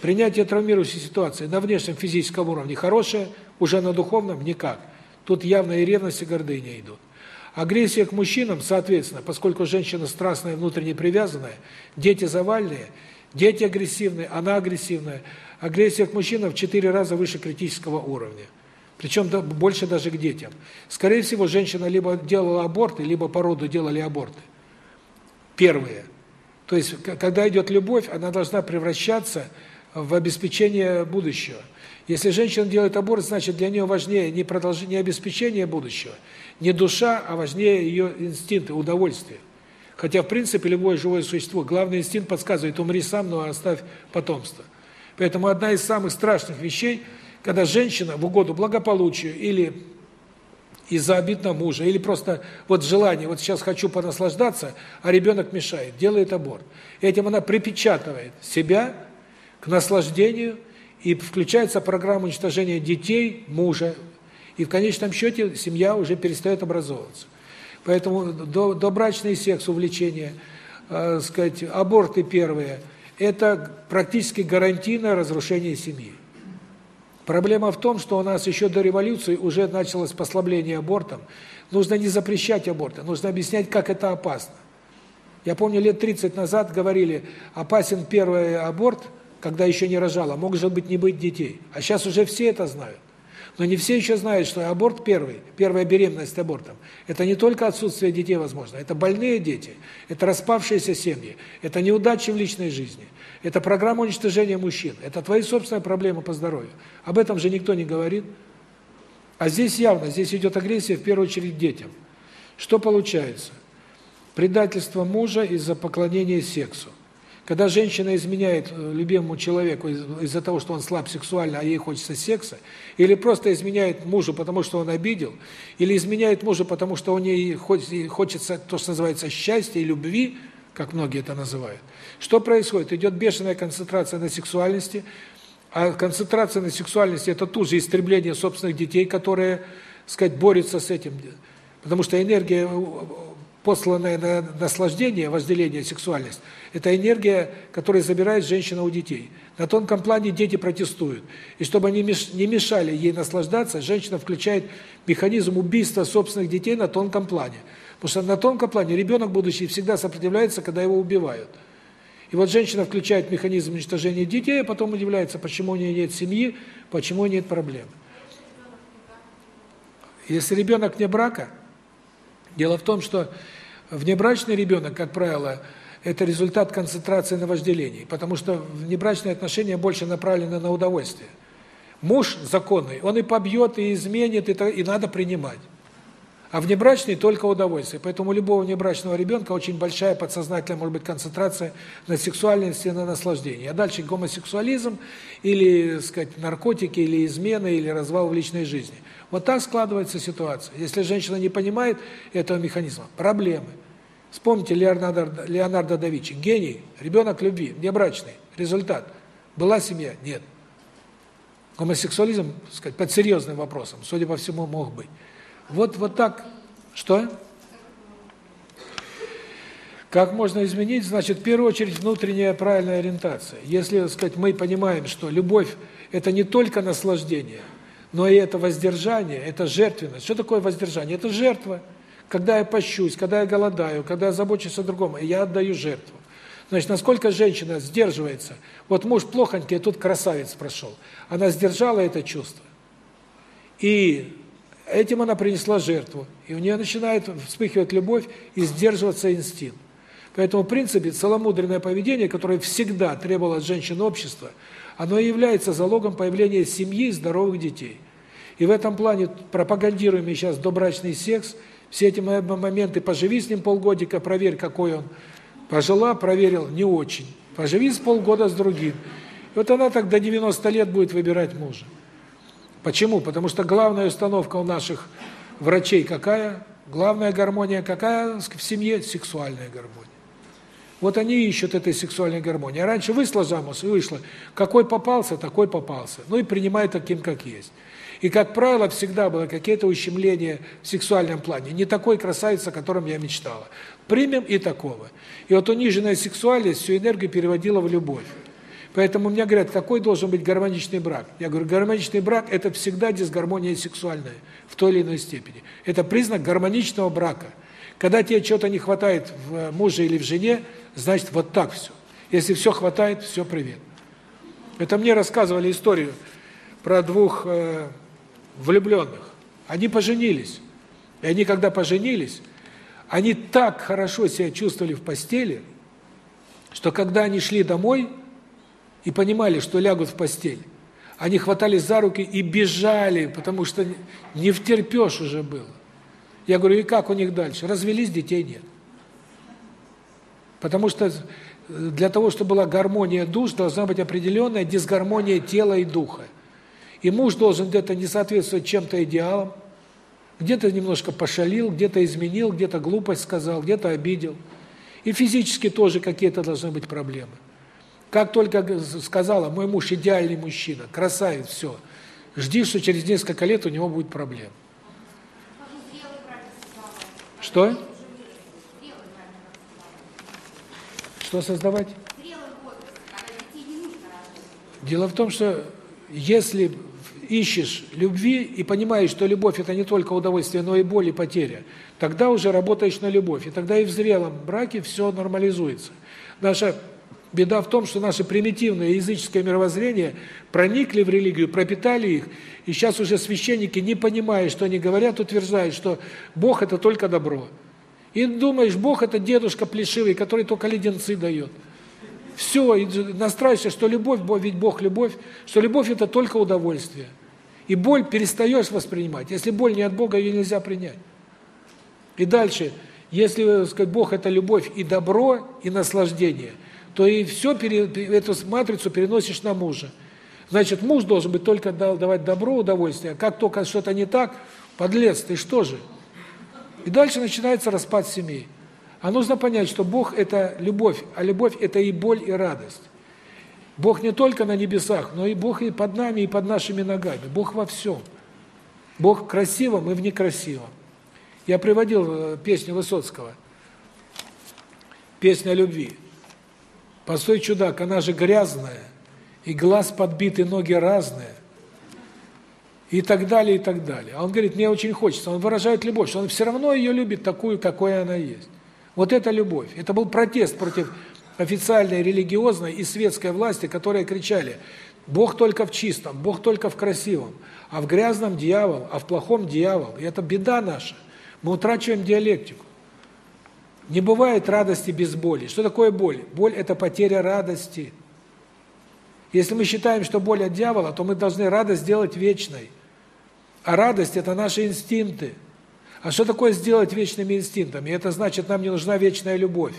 Принятие травмирующей ситуации на внешнем физическом уровне хорошее, уже на духовном никак. Тут явно и ревность, и гордыня идут. Агрессия к мужчинам, соответственно, поскольку женщина страстная, внутренне привязанная, дети завальные, дети агрессивные, она агрессивная. Агрессия к мужчинам в четыре раза выше критического уровня. Причем больше даже к детям. Скорее всего, женщина либо делала аборты, либо по роду делали аборты. Первые. То есть, когда идет любовь, она должна превращаться в обеспечение будущего. Если женщина делает аборт, значит для нее важнее не продолжение, не обеспечение будущего, не душа, а важнее ее инстинкты, удовольствие. Хотя в принципе любое живое существо, главный инстинкт подсказывает: умри сам, но оставь потомство. Поэтому одна из самых страшных вещей, когда женщина в угоду благополучию или из-за обид на мужа, или просто вот желание, вот сейчас хочу понаслаждаться, а ребенок мешает, делает аборт. Этим она припечатывает себя к наслаждению, и включается программа уничтожения детей, мужа, и в конечном счете семья уже перестает образовываться. Поэтому до, добрачный секс, увлечение, э, сказать, аборты первые – это практически гарантийное разрушение семьи. Проблема в том, что у нас еще до революции уже началось послабление абортом. Нужно не запрещать аборты, нужно объяснять, как это опасно. Я помню, лет 30 назад говорили, опасен первый аборт – когда еще не рожала, может быть не быть детей. А сейчас уже все это знают. Но не все еще знают, что аборт первый, первая беременность абортом, это не только отсутствие детей возможно, это больные дети, это распавшиеся семьи, это неудачи в личной жизни, это программа уничтожения мужчин, это твои собственные проблемы по здоровью. Об этом же никто не говорит. А здесь явно, здесь идет агрессия в первую очередь детям. Что получается? Предательство мужа из-за поклонения сексу. Когда женщина изменяет э, любимому человеку из-за того, что он слаб сексуально, а ей хочется секса, или просто изменяет мужу, потому что он обидел, или изменяет мужу, потому что у нее хочется то, что называется счастья и любви, как многие это называют. Что происходит? Идет бешеная концентрация на сексуальности, а концентрация на сексуальности – это тут же истребление собственных детей, которые, сказать, борются с этим. Потому что энергия посланное на наслаждение, возделение, сексуальность, это энергия, которая забирает женщина у детей. На тонком плане дети протестуют. И чтобы они не мешали ей наслаждаться, женщина включает механизм убийства собственных детей на тонком плане. Потому что на тонком плане ребенок будущий всегда сопротивляется, когда его убивают. И вот женщина включает механизм уничтожения детей, а потом удивляется, почему у нее нет семьи, почему нет проблем. Если ребенок не брака, Дело в том, что внебрачный ребенок, как правило, это результат концентрации на вожделении, потому что внебрачные отношения больше направлены на удовольствие. Муж законный, он и побьет, и изменит, и, и надо принимать. А внебрачный только удовольствие. Поэтому у любого внебрачного ребенка очень большая подсознательная, может быть, концентрация на сексуальности, на наслаждении. А дальше гомосексуализм или, так сказать, наркотики, или измены, или развал в личной жизни. Вот так складывается ситуация. Если женщина не понимает этого механизма, проблемы. Вспомните Леонардо, Леонардо да Винчи. Гений, ребенок любви, внебрачный. Результат. Была семья? Нет. Гомосексуализм, так сказать, под серьезным вопросом, судя по всему, мог быть. Вот вот так. Что? Как можно изменить? Значит, в первую очередь внутренняя правильная ориентация. Если, так сказать, мы понимаем, что любовь это не только наслаждение, но и это воздержание, это жертвенность. Что такое воздержание? Это жертва. Когда я пощусь, когда я голодаю, когда я забочусь о другом, я отдаю жертву. Значит, насколько женщина сдерживается. Вот муж плохонький, а тут красавец прошел. Она сдержала это чувство. И Этим она принесла жертву. И у нее начинает вспыхивать любовь и сдерживаться инстинкт. Поэтому, в принципе, целомудренное поведение, которое всегда требовало от женщин общества, оно и является залогом появления семьи и здоровых детей. И в этом плане пропагандируемый сейчас добрачный секс, все эти моменты, поживи с ним полгодика, проверь, какой он. Пожила, проверил, не очень. Поживи с полгода с другим. И вот она так до 90 лет будет выбирать мужа. Почему? Потому что главная установка у наших врачей какая? Главная гармония какая в семье? Сексуальная гармония. Вот они ищут этой сексуальной гармонии. А раньше вышла замуж и вышла. Какой попался, такой попался. Ну и принимай таким, как есть. И, как правило, всегда было какие-то ущемления в сексуальном плане. Не такой красавец, о котором я мечтала. Примем и такого. И вот униженная сексуальность всю энергию переводила в любовь. Поэтому мне говорят, какой должен быть гармоничный брак? Я говорю, гармоничный брак – это всегда дисгармония сексуальная в той или иной степени. Это признак гармоничного брака. Когда тебе чего-то не хватает в муже или в жене, значит вот так все. Если все хватает, все привет. Это мне рассказывали историю про двух э, влюбленных. Они поженились. И они, когда поженились, они так хорошо себя чувствовали в постели, что когда они шли домой, и понимали, что лягут в постель. Они хватались за руки и бежали, потому что не втерпешь уже было. Я говорю, и как у них дальше? Развелись, детей нет. Потому что для того, чтобы была гармония душ, должна быть определенная дисгармония тела и духа. И муж должен где-то не соответствовать чем-то идеалам, где-то немножко пошалил, где-то изменил, где-то глупость сказал, где-то обидел. И физически тоже какие-то должны быть проблемы. Как только сказала, мой муж идеальный мужчина, красавец, все, жди, что через несколько лет у него будет проблема. Что? Что создавать? Дело в том, что если ищешь любви и понимаешь, что любовь это не только удовольствие, но и боль и потеря, тогда уже работаешь на любовь, и тогда и в зрелом браке все нормализуется. Наша Беда в том, что наше примитивное языческое мировоззрение проникли в религию, пропитали их, и сейчас уже священники, не понимая, что они говорят, утверждают, что Бог – это только добро. И думаешь, Бог – это дедушка плешивый, который только леденцы дает. Все, настраиваешься, что любовь, ведь Бог – любовь, что любовь – это только удовольствие. И боль перестаешь воспринимать. Если боль не от Бога, ее нельзя принять. И дальше, если сказать, Бог – это любовь и добро, и наслаждение – то и все эту матрицу переносишь на мужа. Значит, муж должен быть только давать добро, удовольствие. Как только что-то не так, подлец, ты что же? И дальше начинается распад семьи. А нужно понять, что Бог – это любовь, а любовь – это и боль, и радость. Бог не только на небесах, но и Бог и под нами, и под нашими ногами. Бог во всем. Бог в красивом и в некрасивом. Я приводил э, песню Высоцкого. Песня любви. Постой, чудак, она же грязная, и глаз подбит, и ноги разные, и так далее, и так далее. А он говорит, мне очень хочется, он выражает любовь, что он все равно ее любит такую, какой она есть. Вот это любовь. Это был протест против официальной религиозной и светской власти, которые кричали, Бог только в чистом, Бог только в красивом, а в грязном дьявол, а в плохом дьявол. И это беда наша. Мы утрачиваем диалектику. Не бывает радости без боли. Что такое боль? Боль – это потеря радости. Если мы считаем, что боль от дьявола, то мы должны радость сделать вечной. А радость – это наши инстинкты. А что такое сделать вечными инстинктами? Это значит, нам не нужна вечная любовь.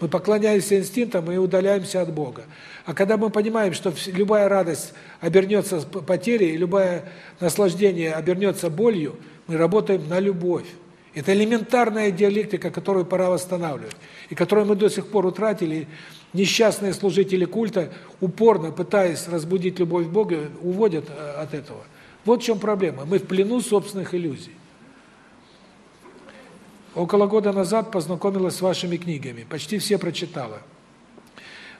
Мы поклоняемся инстинктам и удаляемся от Бога. А когда мы понимаем, что любая радость обернется потерей, любое наслаждение обернется болью, мы работаем на любовь. Это элементарная диалектика, которую пора восстанавливать, и которую мы до сих пор утратили. Несчастные служители культа, упорно пытаясь разбудить любовь к Богу, уводят э, от этого. Вот в чем проблема. Мы в плену собственных иллюзий. Около года назад познакомилась с вашими книгами. Почти все прочитала.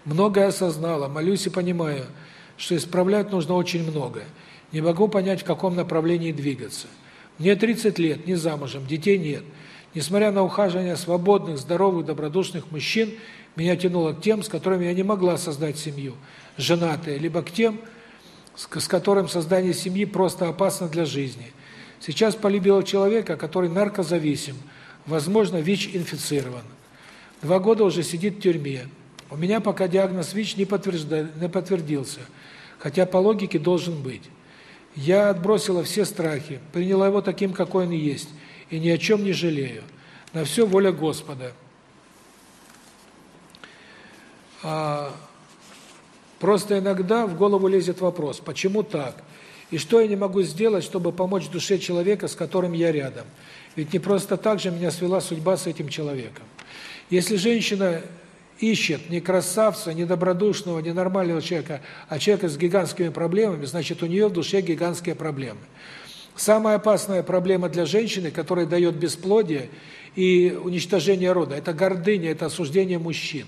Многое осознала, молюсь и понимаю, что исправлять нужно очень много. Не могу понять, в каком направлении двигаться. Мне 30 лет, не замужем, детей нет. Несмотря на ухаживание свободных, здоровых, добродушных мужчин, меня тянуло к тем, с которыми я не могла создать семью, женатые, либо к тем, с которым создание семьи просто опасно для жизни. Сейчас полюбила человека, который наркозависим, возможно, ВИЧ-инфицирован. Два года уже сидит в тюрьме. У меня пока диагноз ВИЧ не, не подтвердился, хотя по логике должен быть. Я отбросила все страхи, приняла его таким, какой он есть, и ни о чем не жалею. На все воля Господа. А, просто иногда в голову лезет вопрос, почему так? И что я не могу сделать, чтобы помочь душе человека, с которым я рядом? Ведь не просто так же меня свела судьба с этим человеком. Если женщина ищет не красавца, не добродушного, не нормального человека, а человека с гигантскими проблемами, значит, у нее в душе гигантские проблемы. Самая опасная проблема для женщины, которая дает бесплодие и уничтожение рода, это гордыня, это осуждение мужчин.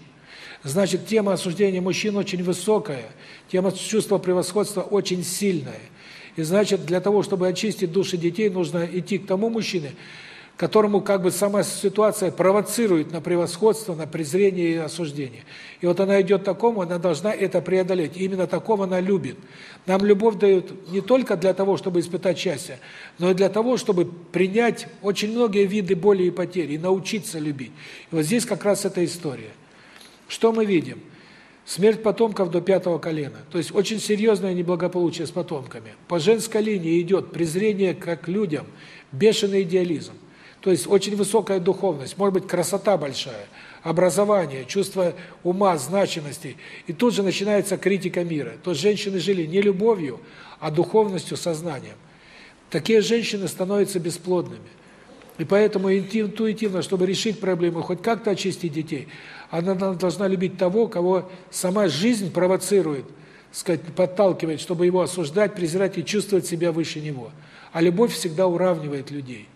Значит, тема осуждения мужчин очень высокая, тема чувства превосходства очень сильная. И значит, для того, чтобы очистить души детей, нужно идти к тому мужчине, которому как бы сама ситуация провоцирует на превосходство, на презрение и осуждение. И вот она идет такому, она должна это преодолеть. И именно такого она любит. Нам любовь дают не только для того, чтобы испытать счастье, но и для того, чтобы принять очень многие виды боли и потери, и научиться любить. И вот здесь как раз эта история. Что мы видим? Смерть потомков до пятого колена. То есть очень серьезное неблагополучие с потомками. По женской линии идет презрение как людям, бешеный идеализм. То есть очень высокая духовность, может быть красота большая, образование, чувство ума, значимости. И тут же начинается критика мира. То есть женщины жили не любовью, а духовностью, сознанием. Такие женщины становятся бесплодными. И поэтому интуитивно, чтобы решить проблему, хоть как-то очистить детей, она должна любить того, кого сама жизнь провоцирует, сказать, подталкивает, чтобы его осуждать, презирать и чувствовать себя выше него. А любовь всегда уравнивает людей.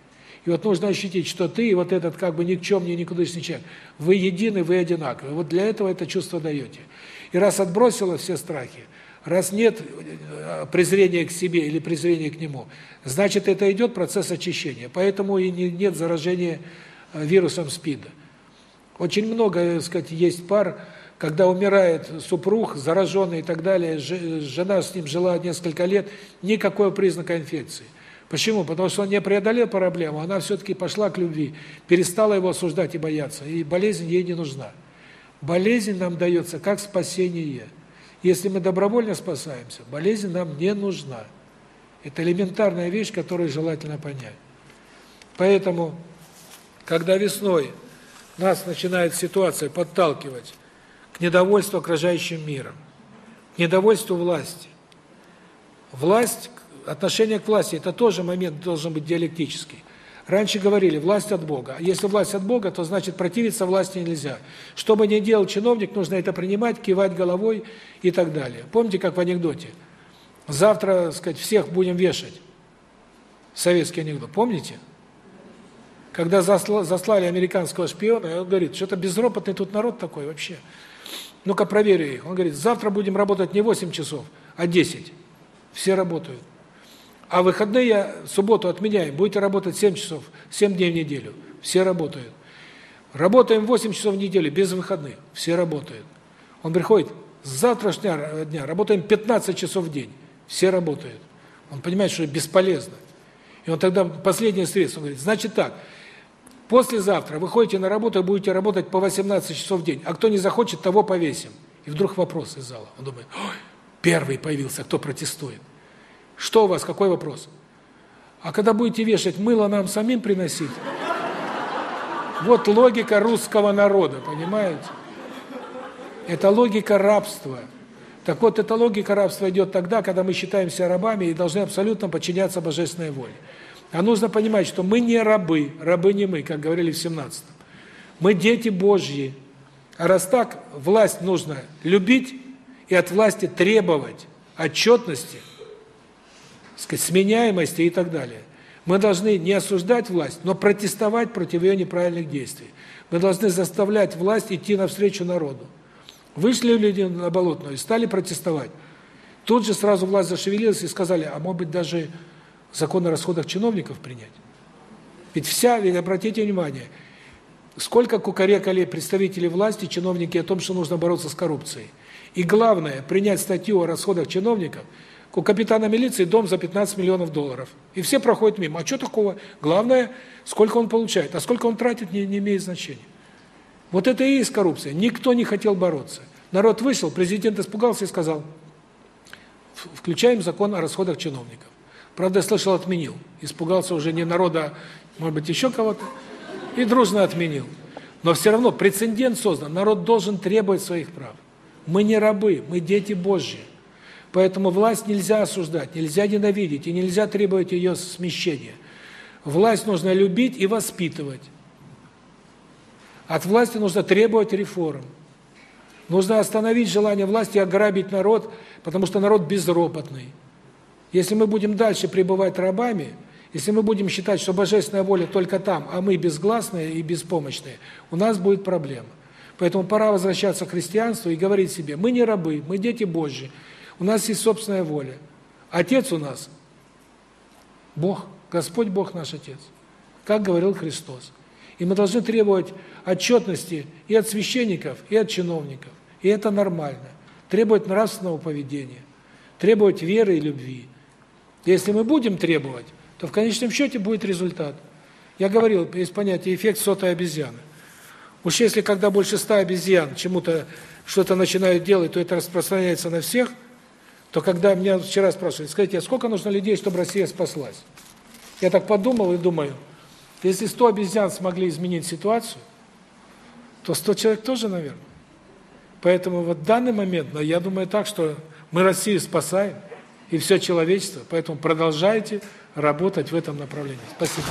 И вот нужно ощутить, что ты и вот этот как бы никчемный, никудышный человек, вы едины, вы одинаковы. Вот для этого это чувство даете. И раз отбросила все страхи, раз нет э, презрения к себе или презрения к нему, значит, это идет процесс очищения. Поэтому и нет заражения э, вирусом СПИДа. Очень много, так сказать, есть пар, когда умирает супруг, зараженный и так далее, жена с ним жила несколько лет, никакого признака инфекции. Почему? Потому что он не преодолел проблему, она все-таки пошла к любви, перестала его осуждать и бояться, и болезнь ей не нужна. Болезнь нам дается как спасение. Если мы добровольно спасаемся, болезнь нам не нужна. Это элементарная вещь, которую желательно понять. Поэтому, когда весной нас начинает ситуация подталкивать к недовольству окружающим миром, к недовольству власти. Власть, отношение к власти – это тоже момент должен быть диалектический. Раньше говорили, власть от Бога. Если власть от Бога, то значит противиться власти нельзя. Что бы ни делал чиновник, нужно это принимать, кивать головой и так далее. Помните, как в анекдоте? Завтра, сказать, всех будем вешать. Советский анекдот. Помните? Когда заслали американского шпиона, он говорит, что-то безропотный тут народ такой вообще. Ну-ка проверю. Он говорит, завтра будем работать не 8 часов, а 10. Все работают. А выходные субботу отменяем, будете работать 7 часов, 7 дней в неделю. Все работают. Работаем 8 часов в неделю, без выходных. Все работают. Он приходит, с завтрашнего дня работаем 15 часов в день. Все работают. Он понимает, что это бесполезно. И он тогда последнее средство, он говорит, значит так, Послезавтра вы ходите на работу и будете работать по 18 часов в день. А кто не захочет, того повесим. И вдруг вопрос из зала. Он думает, Ой, первый появился, кто протестует. Что у вас, какой вопрос? А когда будете вешать, мыло нам самим приносить? Вот логика русского народа, понимаете? Это логика рабства. Так вот, эта логика рабства идет тогда, когда мы считаемся рабами и должны абсолютно подчиняться божественной воле. А нужно понимать, что мы не рабы, рабы не мы, как говорили в 17-м. Мы дети Божьи. А раз так, власть нужно любить и от власти требовать отчетности, сказать, сменяемости и так далее. Мы должны не осуждать власть, но протестовать против ее неправильных действий. Мы должны заставлять власть идти навстречу народу. Вышли люди на Болотную и стали протестовать. Тут же сразу власть зашевелилась и сказали, а может быть даже закон о расходах чиновников принять. Ведь вся, ведь обратите внимание, сколько кукарекали представители власти, чиновники о том, что нужно бороться с коррупцией. И главное, принять статью о расходах чиновников, у капитана милиции дом за 15 миллионов долларов. И все проходят мимо. А что такого? Главное, сколько он получает. А сколько он тратит, не, не имеет значения. Вот это и есть коррупция. Никто не хотел бороться. Народ вышел, президент испугался и сказал, включаем закон о расходах чиновников. Правда, я слышал, отменил. Испугался уже не народа, а, может быть, еще кого-то. И дружно отменил. Но все равно прецедент создан. Народ должен требовать своих прав. Мы не рабы, мы дети Божьи. Поэтому власть нельзя осуждать, нельзя ненавидеть и нельзя требовать ее смещения. Власть нужно любить и воспитывать. От власти нужно требовать реформ. Нужно остановить желание власти ограбить народ, потому что народ безропотный. Если мы будем дальше пребывать рабами, если мы будем считать, что божественная воля только там, а мы безгласные и беспомощные, у нас будет проблема. Поэтому пора возвращаться к христианству и говорить себе, мы не рабы, мы дети Божьи, у нас есть собственная воля. Отец у нас – Бог, Господь Бог наш Отец, как говорил Христос. И мы должны требовать отчетности и от священников, и от чиновников. И это нормально. Требовать нравственного поведения, требовать веры и любви. Если мы будем требовать, то в конечном счете будет результат. Я говорил, есть понятие эффект сотой обезьяны. Уж если когда больше ста обезьян чему-то что-то начинают делать, то это распространяется на всех, то когда меня вчера спрашивали, скажите, а сколько нужно людей, чтобы Россия спаслась? Я так подумал и думаю, если 100 обезьян смогли изменить ситуацию, то 100 человек тоже, наверное. Поэтому вот в данный момент, но я думаю так, что мы Россию спасаем, и все человечество, поэтому продолжайте работать в этом направлении. Спасибо.